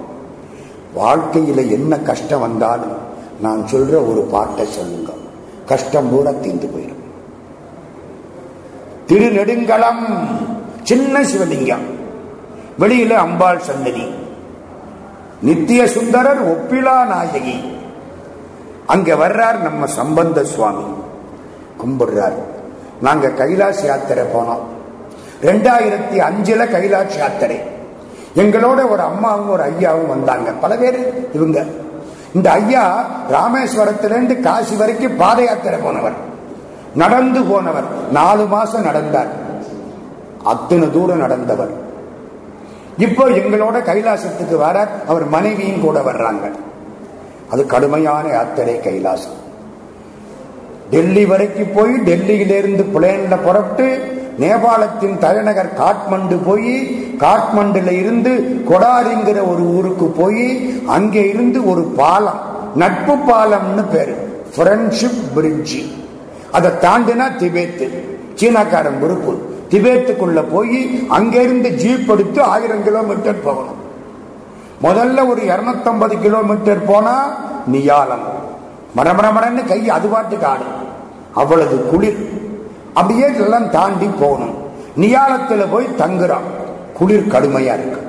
வாழ்க்கையில என்ன கஷ்டம் வந்தாலும் நான் சொல்ற ஒரு பாட்டை சொல்லுங்க. கஷ்டம் பூரா தீர்ந்து போயிடும். திருநெடுங்களம் சின்ன சிவலிங்கம். வெளியில அம்பாள் சந்தனி நித்திய சுந்தரர் ஒப்பிலா நாயகி. அங்க வர்றார் நம்ம சம்பந்த சுவாமி. கும்பிடுறார். நாங்க கைலாஷ் யாத்திரை போனோம். ரெண்டாயிரத்தி அஞ்சுல கைலாஷ் யாத்திரை. எங்களோட ஒரு அம்மாவும் ஒரு ஐயாவும் வந்தாங்க. பல பேர் இவங்க. இந்த ஐயா ராமேஸ்வரத்திலிருந்து காசி வரைக்கும் பாத யாத்திரை போனவர். நடந்து போனவர். நாலு மாசம் நடந்தார். அத்தனை தூரம் நடந்தவர். இப்போ எங்களோட கைலாசத்துக்கு வர அவர் மனைவியும் கூட வர்றாங்க. அது கடுமையான யாத்திரை கைலாசம். டெல்லி வரைக்கும் போய் டெல்லியிலிருந்து பிளேன்ல புறப்பட்டு நேபாளத்தின் தலைநகர் காட்மண்டு போய் காட்மண்டுல இருந்து கொடாரிங்கிற ஒரு ஊருக்கு போய் அங்கே இருந்து ஒரு பாலம் நட்பு பாலம்னு பேரு. ஃப்ரெண்ட்ஷிப் பிரிட்ஜ் அதை தாண்டினா திபேத்து சீனாக்காரன் பொறுப்பு திபேத்துக்குள்ள போய் அங்கிருந்து ஜீப் எடுத்து ஆயிரம் கிலோமீட்டர் போகணும். முதல்ல ஒரு இருநூத்தம்பது கிலோமீட்டர் போனா நியாலம் மரமரமரன்னு கை அது பாட்டுக்கு ஆடும். அவ்வளவு குளிர். அப்படியே எல்லாம் தாண்டி போகணும். நியாலத்தில் போய் தங்குறான் குளிர் கடுமையா இருக்கு.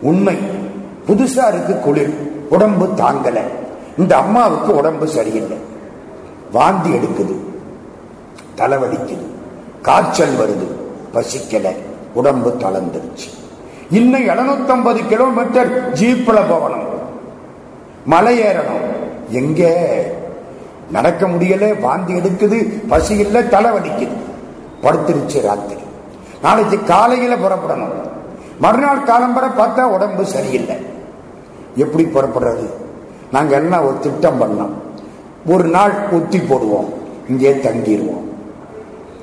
உண்மை. புதுசா இருக்கு குளிர். உடம்பு தாங்கல. இந்த அம்மாவுக்கு உடம்பு சரியில்லை. வாந்தி எடுக்குது. தலைவலிக்குது. காய்ச்சல் வருது. பசிக்கல. உடம்பு தளர்ந்துருச்சு. இன்னும் எழுநூத்தி கிலோமீட்டர் ஜீப்ல போகணும். மலை ஏறணும். எங்க? நடக்க முடியல வாந்தி எடுக்குது பசி இல்ல தலைவலிக்குது. படுத்துருச்சு ராத்திரி. நாளைக்கு காலையில புறப்படணும். மறுநாள் காலம்பரை பார்த்தா உடம்பு சரியில்லை. எப்படி புறப்படுறது? நாங்க எல்லாம் ஒரு திட்டம் பண்ணோம். ஒரு நாள் ஒத்தி போடுவோம். இங்கே தங்கிடுவோம்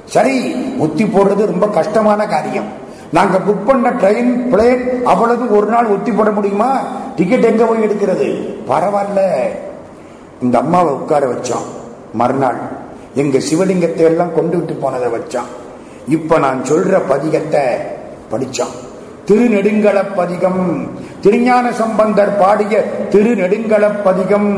சரி ஒத்தி போடுறது ரொம்ப கஷ்டமான காரியம். நாங்க புக் பண்ண ட்ரெயின் பிளேன் அவ்வளவு ஒரு நாள் ஒத்தி போட முடியுமா? டிக்கெட் எங்க போய் எடுக்கிறது? பரவாயில்ல. இந்த அம்மாவை உட்கார வச்சோம் மறுநாள் எங்க சிவலிங்கத்தை எல்லாம் கொண்டு விட்டு போனதை வச்சான். இப்ப நான் சொல்ற பதிகத்தை படிச்சான். திருநெடுங்கள பதிகம் திருஞான சம்பந்தர் பாடிய திரு பதிகம்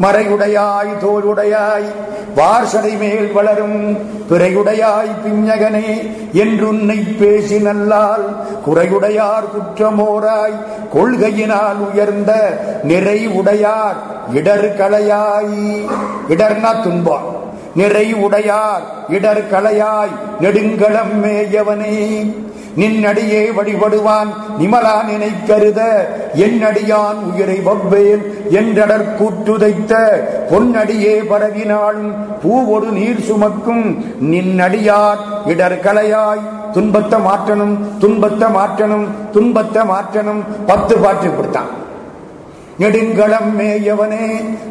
மறையுடையாய் தோளுடையாய் வார்சடை மேல் வளரும் பிறையுடையாய் பிஞ்சகனே என்றுன்னை பேசி நல்லால் குறையுடையார் குற்றமோராய் கொள்கையினால் உயர்ந்த நிறை உடையார் இடர் கலையாய் இடர்னா துன்பம் நிறை உடையார் இடர் களையாய் நெடுங்களம் மேயவனே. நின்னடியே வழிபடுவான் நிமலா நினைக்கருத என்னடியான் உயிரை வவ்வேல் என்றடர் கூற்றுதைத்த. பொன்னடியே பரவினாலும் பூவொடு நீர் சுமக்கும். நின்னடியார் இடர்களையாய் துன்பத்தை மாற்றணும் துன்பத்தை மாற்றணும் துன்பத்தை மாற்றணும் பத்து பாட்டு கொடுத்தான் நெடுங்களம் மேயவனே.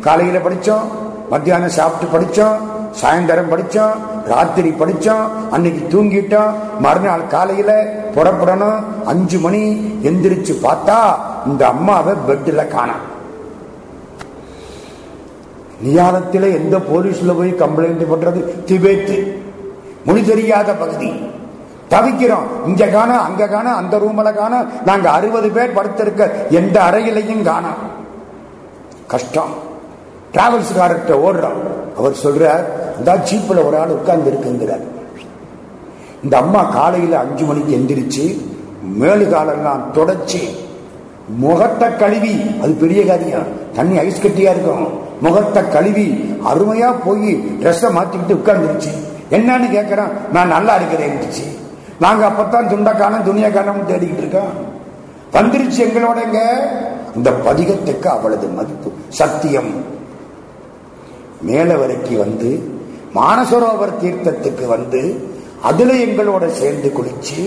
காலையில படிச்சோம். மத்தியானம் சாப்பிட்டு படித்தோம் சாயந்தரம் படித்தோம் ராத்திரி படித்தோம் அன்னைக்கு தூங்கிட்டோம் மறுநாள் காலையில் புறப்படணும். அஞ்சு மணி எந்திரிச்சு பார்த்தா இந்த அம்மாவை பெட்டில் காணாம் நியாலத்தில எந்த போலீஸில் போய் கம்ப்ளைண்ட் பண்ணுறது திபேத்து. மொழி தெரியாத பகுதி. தவிக்கிறோம். இங்க காண அங்க காண அந்த ரூம்ல காண. நாங்க அறுபது பேர் படுத்திருக்க எந்த அறையிலையும் காணோம் கஷ்டம். டிராவல்ஸ்காரர்கிட்ட ஓடுறோம் அவர் சொல்றார் இந்த ஜீப்பில் ஒரு ஆள் உட்கார்ந்து இருக்குங்கிறார். இந்த அம்மா காலையில் அஞ்சு மணிக்கு எந்திரிச்சு மேலு காலெல்லாம் தொடச்சி முகத்தை கழுவி அது பெரிய காரியம் தண்ணி ஐஸ் கட்டியா இருக்கும். முகத்தை கழுவி அருமையா போய் ட்ரெஸ்ஸை மாத்திக்கிட்டு உட்கார்ந்துருச்சு. என்னன்னு கேட்கிறேன் நான் நல்லா இருக்கிறேன் நாங்க அப்பத்தான் துண்டை காணும் தேடிக்கிட்டு இருக்கோம். வந்துருச்சு எங்களோடங்க இந்த பதிகத்துக்கு அவளது மதிப்பு சத்தியம். மேல வரைக்கும் வந்து மானசரோவர் தீர்த்தத்துக்கு வந்து அதுல எங்களோட சேர்ந்து குளிச்சு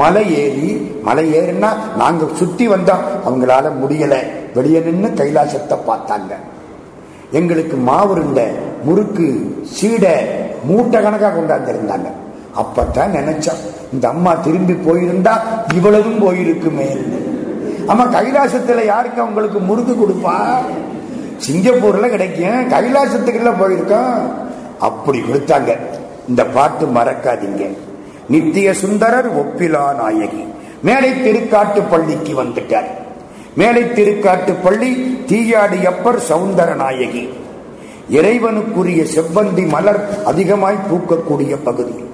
மலை ஏறி மலை ஏறினா நாங்க சுத்தி வந்தோம் அவங்களால முடியல. வெளியே நின்று கைலாசத்தை பார்த்தாங்க. எங்களுக்கு மாவுருண்ட முறுக்கு சீடை மூட்டை கணக்காக கொண்டாந்துருந்தாங்க. அப்பத்தான் நினைச்சோம் இந்த அம்மா திரும்பி போயிருந்தா இவ்வளவும் போயிருக்குமே. ஆமா கைலாசத்துல யாருக்கு அவங்களுக்கு முறுக்கு கொடுப்பா? சிங்கப்பூர்ல கிடைக்கும். கைலாசத்துக்குள்ள போயிருக்கோம். அப்படி கொடுத்தாங்க. இந்த பாட்டு மறக்காதீங்க. நித்திய சுந்தரர் ஒப்பிலா நாயகி. மேலை திருக்காட்டு பள்ளிக்கு வந்துட்டார். மேலை திருக்காட்டு பள்ளி தீயாடியப்பர் சவுந்தர நாயகி. இறைவனுக்குரிய செவ்வந்தி மலர் அதிகமாய் பூக்கக்கூடிய பகுதி.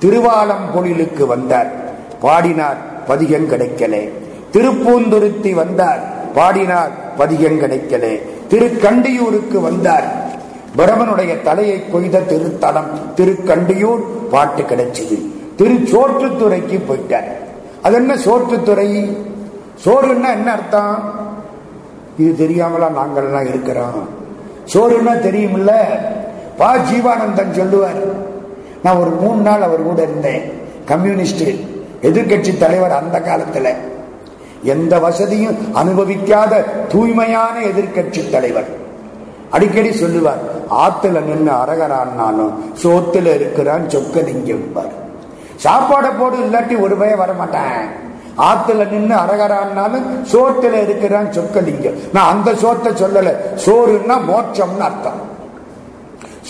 திருவாலம்பொழிலுக்கு வந்தார். பாடினார் பதிகம் கிடைக்கல. திருப்பூந்துருத்தி வந்தார் பாடினார் பதிகம் கிடைக்கல. திருக்கண்டியூருக்கு வந்தார். பிரமனுடைய தலையை கொய்த திருத்தலம் திருக்கண்டியூர் பாட்டு கிடைச்சது. திருச்சோற்றுத்துறைக்கு போயிட்டார். அது என்ன சோற்றுத்துறை? சோறுன்னா என்ன அர்த்தம்? இது தெரியாமலா நாங்கள்லாம் இருக்கிறோம். சோறுன்னா தெரியுமில்ல? பா. ஜீவானந்தன் சொல்லுவார் நான் ஒரு மூணு நாள் அவர் கூட இருந்தேன் கம்யூனிஸ்ட் எதிர்கட்சி தலைவர் அந்த காலத்துல. எந்த வசதியும் அனுபவிக்காத தூய்மையான எதிர்கட்சி தலைவர். அடிக்கடி சொல்லுவார் ஆத்துல நின்று அரகரான்னாலும் சோத்துல இருக்கிறான் சொக்கலிங்கம் சாப்பாடை போடு இல்லாட்டி ஒரு பய வரமாட்டேன். ஆத்துல நின்று அரகரான்னாலும் சோத்துல இருக்கிறான் சொக்கலிங்கம். நான் அந்த சோத்தை சொல்லல சோறுன்னா மோட்சம்னு அர்த்தம்.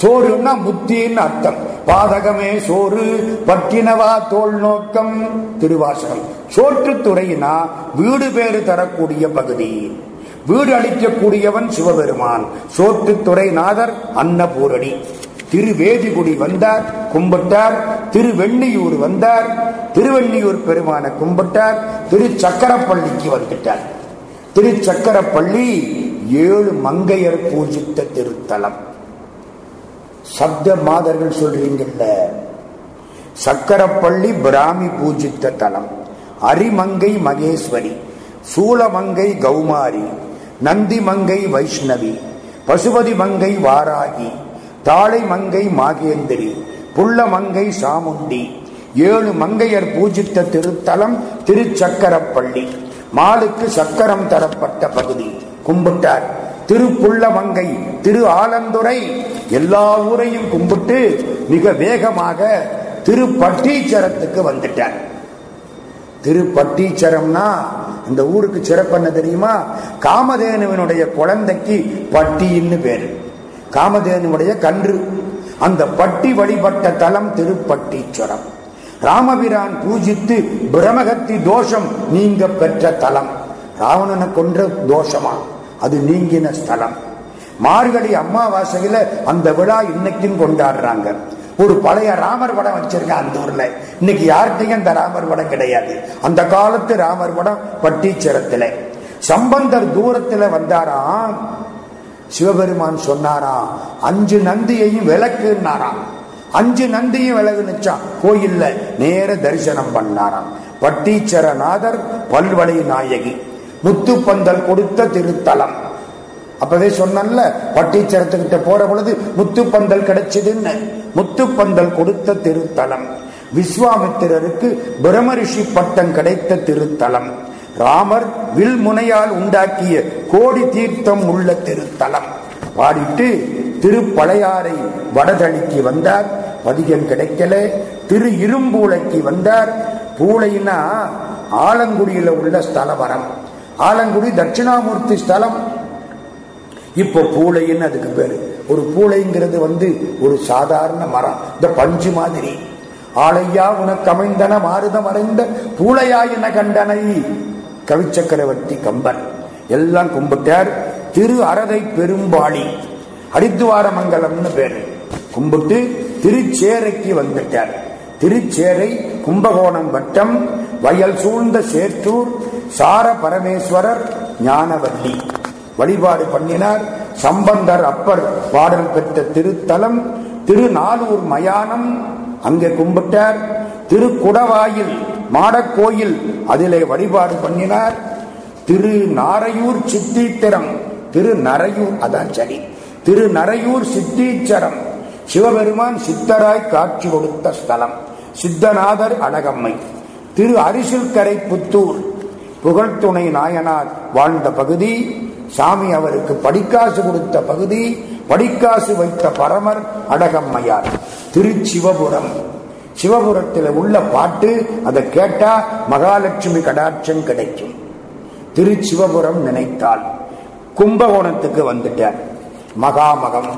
சோறுன்னா முத்தின்னு அர்த்தம். பாதகமே சோறு பட்டினவா தோல் நோக்கம். திருவாசகம். சோற்றுத்துறையினா வீடு பேறு தரக்கூடிய பகுதி. வீடு அளிக்கக்கூடியவன் சிவபெருமான். சோற்றுத்துறை நாதர் அன்னபூரணி. திருவேதிகுடி வந்தார் கும்பிட்டார். திருவெண்ணியூர் வந்தார் திருவெண்ணியூர் பெருமான கும்பிட்டார். திரு சக்கரப்பள்ளிக்கு வந்துட்டார். திருச்சக்கரப்பள்ளி ஏழு மங்கையர் பூஜித்த திருத்தலம். சப்த மாதர்கள் சொல்றீங்கல்ல. சக்கரப்பள்ளி பிராமி பூஜித்த தலம் அரிமங்கை மகேஸ்வரி சூளமங்கை கௌமாரி நந்தி மங்கை வைஷ்ணவி பசுபதி மங்கை வாராகி தாளை மங்கை மாகேந்திரி புள்ள மங்கை சாமுண்டி ஏழு மங்கையர் பூஜித்த திருத்தலம் திருச்சக்கரப்பள்ளி. மாலுக்கு சக்கரம் தரப்பட்ட பகுதி. கும்பிட்டார். திருப்புள்ளமங்கை திரு ஆலந்துறை எல்லா ஊரையும் கும்பிட்டு மிக வேகமாக திருப்பட்டீச்சரத்துக்கு வந்துட்டார். திருப்பட்டீச்சரம்னா இந்த ஊருக்கு சிறப்பென்ன தெரியுமா? காமதேனுவனுடைய குழந்தைக்கு பட்டின்னு பேரு. காமதேனுடைய கன்று. அந்த பட்டி வழிபட்ட தலம் திருப்பட்டீச்சரம். ராமபிரான் பூஜித்து பிரமகத்தி தோஷம் நீங்க பெற்ற தலம். ராவணனை கொன்ற தோஷமா? அது நீங்கின ஸ்தலம். மார்கழி அம்மாவாசையில அந்த விழா இன்னைக்கும் கொண்டாடுறாங்க. ஒரு பழைய ராமர் படம் வச்சிருக்கேன் அந்த ஊர்ல. இன்னைக்கு யார்கிட்டையும் அந்த ராமர் படம் கிடையாது. அந்த காலத்து ராமர் படம் பட்டீச்சரத்துல. சம்பந்தர் தூரத்துல வந்தாராம். சிவபெருமான் சொன்னாராம் அஞ்சு நந்தியையும் விளக்குன்னாராம். அஞ்சு நந்தியும் விலகுனுச்சான் கோயில்ல நேர தரிசனம் பண்ணாராம். பட்டீச்சரநாதர் பல்வளை நாயகி. முத்துப்பந்தல் கொடுத்த திருத்தலம். அப்பவே சொன்னல பட்டீச்சரத்துக்கிட்ட போற பொழுது முத்துப்பந்தல் கிடைச்சதுன்னு முத்துப்பந்தல் கொடுத்த திருத்தலம். விஸ்வாமித்திரருக்கு பிரமரிஷி பட்டம் கிடைத்த திருத்தலம். ராமர் வில்முனையால் உண்டாக்கிய கோடி தீர்த்தம் உள்ள திருத்தலம். பாடிட்டு திருப்பழையாறை வடதளிக்கு வந்தார். பதிகம் கிடைக்கல. திரு இரும்பூளைக்கு வந்தார். பூளைனா ஆலங்குடியில உள்ள ஸ்தலவரம். ஆலங்குடி தட்சிணாமூர்த்தி ஸ்தலம். இப்போ பூளைன்னு அதுக்கு பேரு. ஒரு பூளைங்கிறது வந்து ஒரு சாதாரண மரம். இந்த பஞ்சு மாதிரி. ஆளையா உனக்கு அமைந்தன மாறுதம் அடைந்த பூளையாயின கண்டனை. கவிச்சக்கரவர்த்தி கம்பன். எல்லாம் கும்பிட்டார். திரு அரதை பெரும்பாளி. அடித்துவார மங்கலம்னு பேரு. கும்பிட்டு திருச்சேரைக்கு வந்துட்டார். திருச்சேரை கும்பகோணம் வட்டம் வயல் சூழ்ந்த சேத்தூர் சார பரமேஸ்வரர் ஞானவல்லி. வழிபாடு பண்ணினார் சம்பந்தர் அப்பர் பாடல் பெற்ற திருத்தலம் திருநாளூர் மயானம் அங்கே கும்பிட்டார். திருக்குடவாயில் மாடக்கோயில் அதிலே வழிபாடு பண்ணினார். திரு நாரையூர் சித்தீத்திரம் திரு நரையூர் அதான் சரி. திரு நரையூர் சித்தீச்சரம் சிவபெருமான் சித்தராய் காட்சி கொடுத்த ஸ்தலம். சித்தநாதர் அழகம்மை. திரு அரிசில்கரை புத்தூர் புகழ்துணை நாயனார் வாழ்ந்த பகுதி சாமி அவருக்கு படிக்காசு கொடுத்த பகுதி படிக்காசு வைத்த பரமர் அடகம்மையார் திருச்சிவபுரம். சிவபுரத்தில் உள்ள பாட்டு அதை கேட்டா மகாலட்சுமி கடாட்சம் கிடைக்கும். திருச்சிவபுரம் நினைத்தால் கும்பகோணத்துக்கு வந்துட்டார். மகாமகம்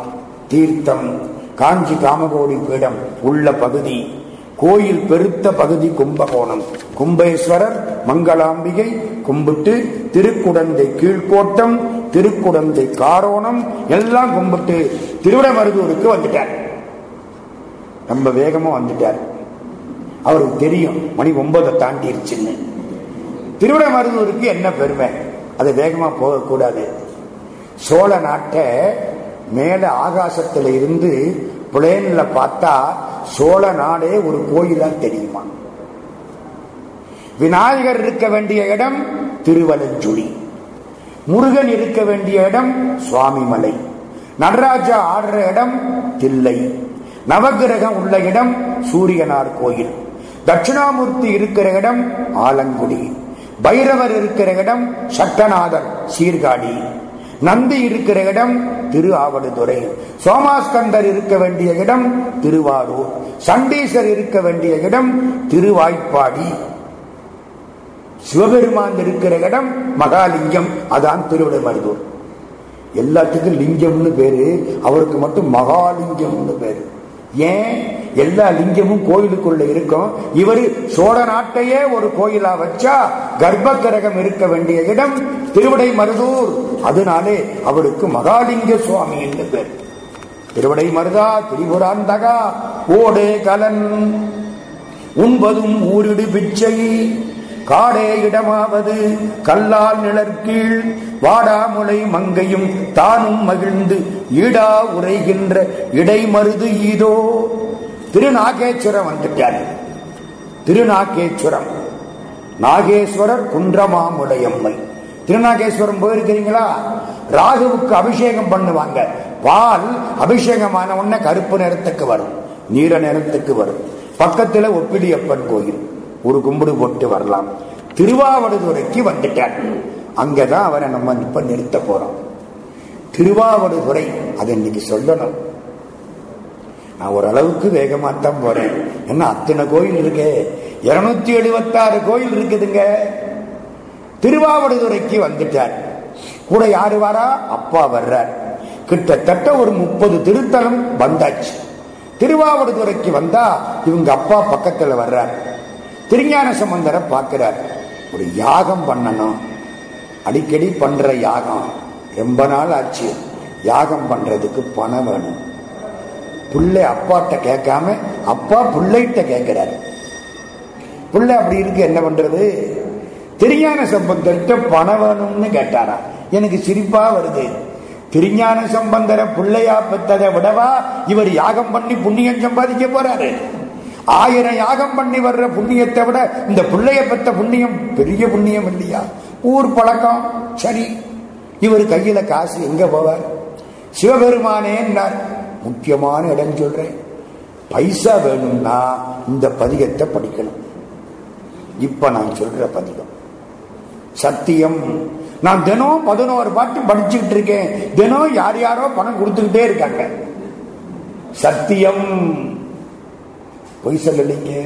தீர்த்தம் காஞ்சி காமகோடி பீடம் உள்ள பகுதி. கோயில் பெருத்த பகுதி கும்பகோணம். கும்பேஸ்வரர் மங்களாம்பிகை கும்பிட்டு திருக்குடந்தை கீழ்கோட்டம் திருக்குடந்தை காரோணம் எல்லாம் கும்பிட்டு திருவிடமருதூருக்கு வந்துட்டார். ரொம்ப வேகமா வந்துட்டார். அவருக்கு தெரியும் மணி ஒன்பதை தாண்டிருச்சுன்னு. திருவிடமருதூருக்கு என்ன பெருமை? அது வேகமா போகக்கூடாது. சோழ நாட்டை மேல ஆகாசத்துல இருந்து பிளேன்ல பார்த்தா சோழ நாடே ஒரு கோயிலா தெரியுமா? விநாயகர் இருக்க வேண்டிய இடம் திருவலஞ்சுழி. முருகன் இருக்க வேண்டிய இடம் சுவாமிமலை. நடராஜா ஆடுற இடம் தில்லை. நவகிரகம் உள்ள இடம் சூரியனார் கோயில். தட்சிணாமூர்த்தி இருக்கிற இடம் ஆலங்குடி. பைரவர் இருக்கிற இடம் சட்டநாதர் சீர்காழி. நந்தி இருக்கிற இடம் திரு ஆவடுதுறை சோமாஸ்கந்தர் இருக்க வேண்டிய இடம் திருவாரூர். சண்டீசர் இருக்க வேண்டிய இடம் திருவாய்ப்பாடி. சிவபெருமான் இருக்கிற இடம் மகாலிங்கம். அதான் திருவிடமருதூர். எல்லாத்துக்கும் லிங்கம்னு பேரு. அவருக்கு மட்டும் மகாலிங்கம்னு பேரு. ஏன் எல்லா லிங்கமும் கோயிலுக்குள்ள இருக்கும் இவர் சோழ நாட்டையே ஒரு கோயிலா வச்சா கர்ப்ப கிரகம் இருக்க வேண்டிய இடம் திருவடை மருதூர் அதனாலே அவருக்கு மகாலிங்க சுவாமி என்று பேர். திருவடை மருதா திரிபுராந்தகா ஓடே கலன். உண்பதும் ஊரிடு பிச்சை. காடே இடமாவது கல்லால் நிழற்கீழ் வாடாமுலை மங்கையும் தானும் மகிழ்ந்து ஈடா உரைகின்ற இடைமருது ஈதோ. திருநாகேஸ்வரம் வந்துட்டார். திருநாகேஸ்வரம் நாகேஸ்வரர் குன்றமாமுடையம்மை திருநாகேஸ்வரம் போயிருக்கிறீங்களா? ராகுவுக்கு அபிஷேகம் பண்ணுவாங்க. பால் அபிஷேகமான உடனே கருப்பு நிறத்துக்கு வரும் நீல நிறத்துக்கு வரும். பக்கத்தில் ஒப்பிலியப்பன் கோயில். ஒரு கும்பிடு போட்டு வரலாம். திருவாவடுதுறைக்கு வந்துட்டார். அங்கதான் அவரை நம்ம இப்ப நிறுத்த போறோம். திருவாவடுதுறை அதை இன்னைக்கு சொல்லணும். நான் ஓரளவுக்கு வேகமாத்தான் போறேன். என்ன அத்தனை கோயில் இருக்கு? இருநூத்தி எழுபத்தாறு கோயில் இருக்குதுங்க. திருவாவடுதுறைக்கு வந்துட்டார். கூட யாரு வாரா? அப்பா வர்றார். கிட்டத்தட்ட ஒரு முப்பது திருத்தலம் வந்தாச்சு. திருவாவடுதுறைக்கு வந்தா இவங்க அப்பா பக்கத்துல வர்றார். திருஞான சம்பந்தரை பார்க்கிறார். ஒரு யாகம் பண்ணணும். அடிக்கடி பண்ற யாகம். ரொம்ப நாள் ஆச்சு. யாகம் பண்றதுக்கு பணம் வேணும். பிள்ளை அப்பாட்ட கேட்காம அப்பா பிள்ளைகிட்ட கேட்கிறார். பிள்ளை அப்படி இருக்கு என்ன பண்றது? திருஞான சம்பந்தர்கிட்ட பணம் வேணும்னு கேட்டாரா? எனக்கு சிரிப்பா வருது. திருஞான சம்பந்தர பிள்ளையா பெற்றதை விடவா இவர் யாகம் பண்ணி புண்ணியம் சம்பாதிக்க போறாரு? ஆயிரம் யாகம் பண்ணி வர்ற புண்ணியத்தை விட இந்த பிள்ளைய பெற்ற புண்ணியம் பெரிய புண்ணியம் இல்லையா? ஊர் பழக்கம். சரி. இவர் கையில காசு எங்க போவார்? சிவபெருமானே முக்கியமான இடம் சொல்றேன். பைசா வேணும்னா இந்த பதிகத்தை படிக்கணும். இப்ப நான் சொல்ற பதிகம். சத்தியம். நான் தினம் பதினோரு பாட்டு படிச்சுக்கிட்டு இருக்கேன். தினம் யார் யாரோ பணம் கொடுத்துக்கிட்டே இருக்காங்க. சத்தியம். பொய் சொல்லலைங்க.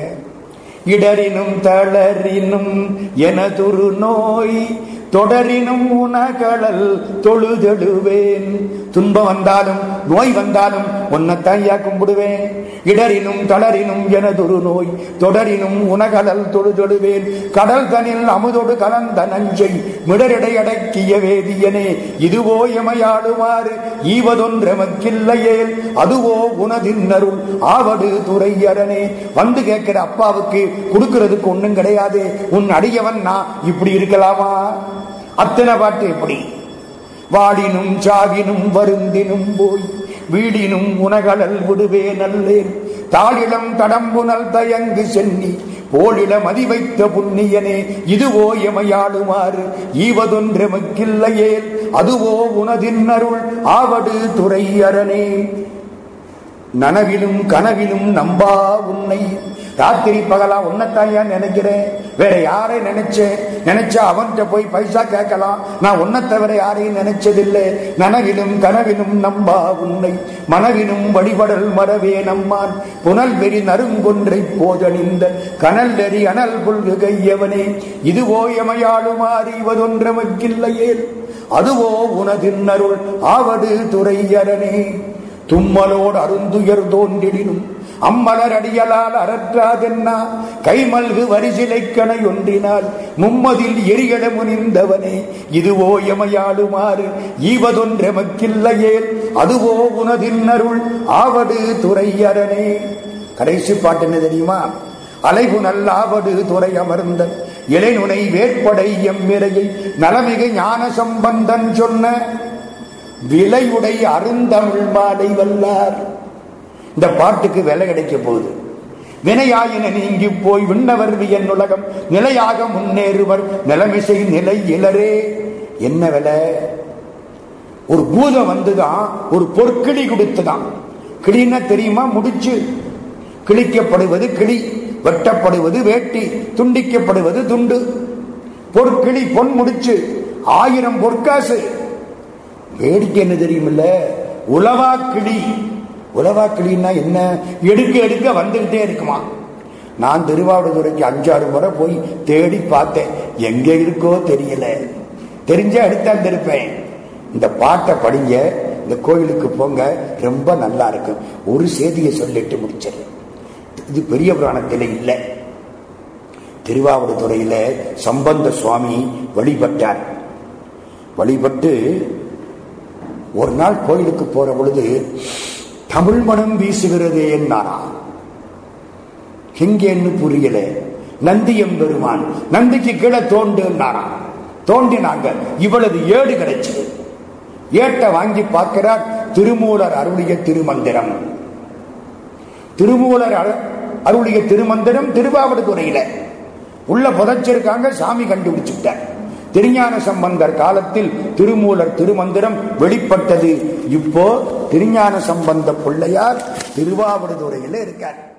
இடரினும் தளரினும் எனதுரு நோய் தொடரினும் உனகடல் தொழுதெழுவேன். துன்பம் வந்தாலும் நோய் வந்தாலும் உன்னைத்தாயா கும்பிடுவேன். இடரினும் தளரினும் எனதொரு நோய் தொடரினும் உனகடல் தொழுதொழுவேன். கடல் தனில் அமுதொடு கலந்த நஞ்சை மிடரிடை அடக்கிய வேதியனே இதுவோ எமையாடுமாறு ஈவதொன்றமக்கில்லையேல் அதுவோ உனதின்னருள் ஆவடு துறையரனே. வந்து கேட்கிற அப்பாவுக்கு கொடுக்கிறதுக்கு ஒண்ணும் கிடையாது. உன் அடியவன் நான் இப்படி இருக்கலாமா? அத்தனை பாட்டு எப்படி வாடினும் சாவினும் வருந்தினும் போய் வீடினும் உனகடல் விடுவே நல்லேன் தாளிடம் தடம்புனல் தயங்கு சென்னி போலிடம் மதி வைத்த புண்ணியனே இதுவோ எமையாடுமாறு ஈவதொன்றெமக்கில்லையேல் அதுவோ உனதின்னருள் ஆவடு துறையரனே. நனவிலும் கனவிலும் நம்பா உன்னை ராத்திரி பகலா உன்னைத்தாயா நினைக்கிறேன். வேற யாரை நினைச்சேன்? நினைச்சா அவன்கிட்ட போய் பைசா கேட்கலாம். நான் உன்னை தவிர யாரையும் நினைச்சதில்லை. நனவிலும் கனவிலும் நம்பா உன்னை. மனவிலும் வழிபடல் மறவே நம்மான். புனல் வெறி நறுங்கொன்றை போதணிந்த கனல் நெறி அனல் புல்கு கையவனே இதுவோ எமையாளும் இவதொன்றமக்கில்லையேல் அதுவோ உனதின்னருள் ஆவது துறையரனே. தும்மலோடு அருந்துயர் தோன்றிடினும். அம்மலர் அடியலால் அறற்றாதென்னா கைமல்கு வரிசிலைக்கணை ஒன்றினால் மும்மதில் எரிகட முனிந்தவனே இதுவோ எமையாடுமாறு ஈவதொன்றெமக்கில்லையேல் அதுவோ உனதின்னருள் ஆவடு துறையரனே. கடைசி பாட்டு என்ன தெரியுமா? அலைபு நல்லாவடு துறை அமர்ந்த இளைநுனை வேட்படை எம்மிரையை நலமிகு ஞான சம்பந்தன் சொன்ன விலையுடை அருந்தமிழ் மாடை வல்லார். இந்த பாட்டுக்கு விலை கிடைக்க போகுது. வினையாயின நீங்கி போய் விண்ணவர் வியன் உலகம் நிலையாக முன்னேறுவர் நிலைமிசை நிலை இளரே என்ன விலை? ஒரு பூதம் வந்துதான் ஒரு பொற்கிளி கொடுத்துதான். கிளின்னா தெரியுமா? முடிச்சு. கிழிக்கப்படுவது கிளி வெட்டப்படுவது வேட்டி துண்டிக்கப்படுவது துண்டு. பொற்கிளி பொன் முடிச்சு ஆயிரம் பொற்காசு. வேடிக்கை என்ன தெரியுமில்ல? உளவா கிளி. உலவா கிளீன்னா என்ன? எடுக்க எடுக்க வந்துகிட்டே இருக்குமா? நான் திருவாவடுதுறைக்கு அஞ்சாறு முறை போய் தேடி பார்த்தேன். எங்க இருக்கோ தெரியல. தெரிஞ்சா எடுத்தாந்திருப்பேன் இந்த பாட்டை படிங்க. இந்த கோயிலுக்கு போங்க. ரொம்ப நல்லா இருக்கும் ஒரு செய்தியை சொல்லிட்டு முடிச்சிடறேன். இது பெரிய புராணத்தில் இல்லை. திருவாவடுதுறையில சம்பந்த சுவாமி வழிபட்டார். வழிபட்டு ஒரு நாள் கோயிலுக்கு போற பொழுது தமிழ் மனம் வீசுகிறதே என்னாரா எங்கேன்னு புரியல. நந்தி எம்பெருமான் நந்திக்கு கீழே தோண்டுனாரா தோண்டினாங்க இவ்வளவு ஏடு கிடைச்சது. ஏட்டை வாங்கி பார்க்கிறார் திருமூலர் அருளிய திருமந்திரம். திருமூலர் அருளிய திருமந்திரம் திருவாவடுதுறையில. உள்ள புதைச்சிருக்காங்க சாமி கண்டுபிடிச்சுட்டார். திருஞான சம்பந்தர் காலத்தில் திருமூலர் திருமந்திரம் வெளிப்பட்டது. இப்போ திருஞான சம்பந்த பிள்ளையார் திருவாவடுதுறையில இருக்கார்.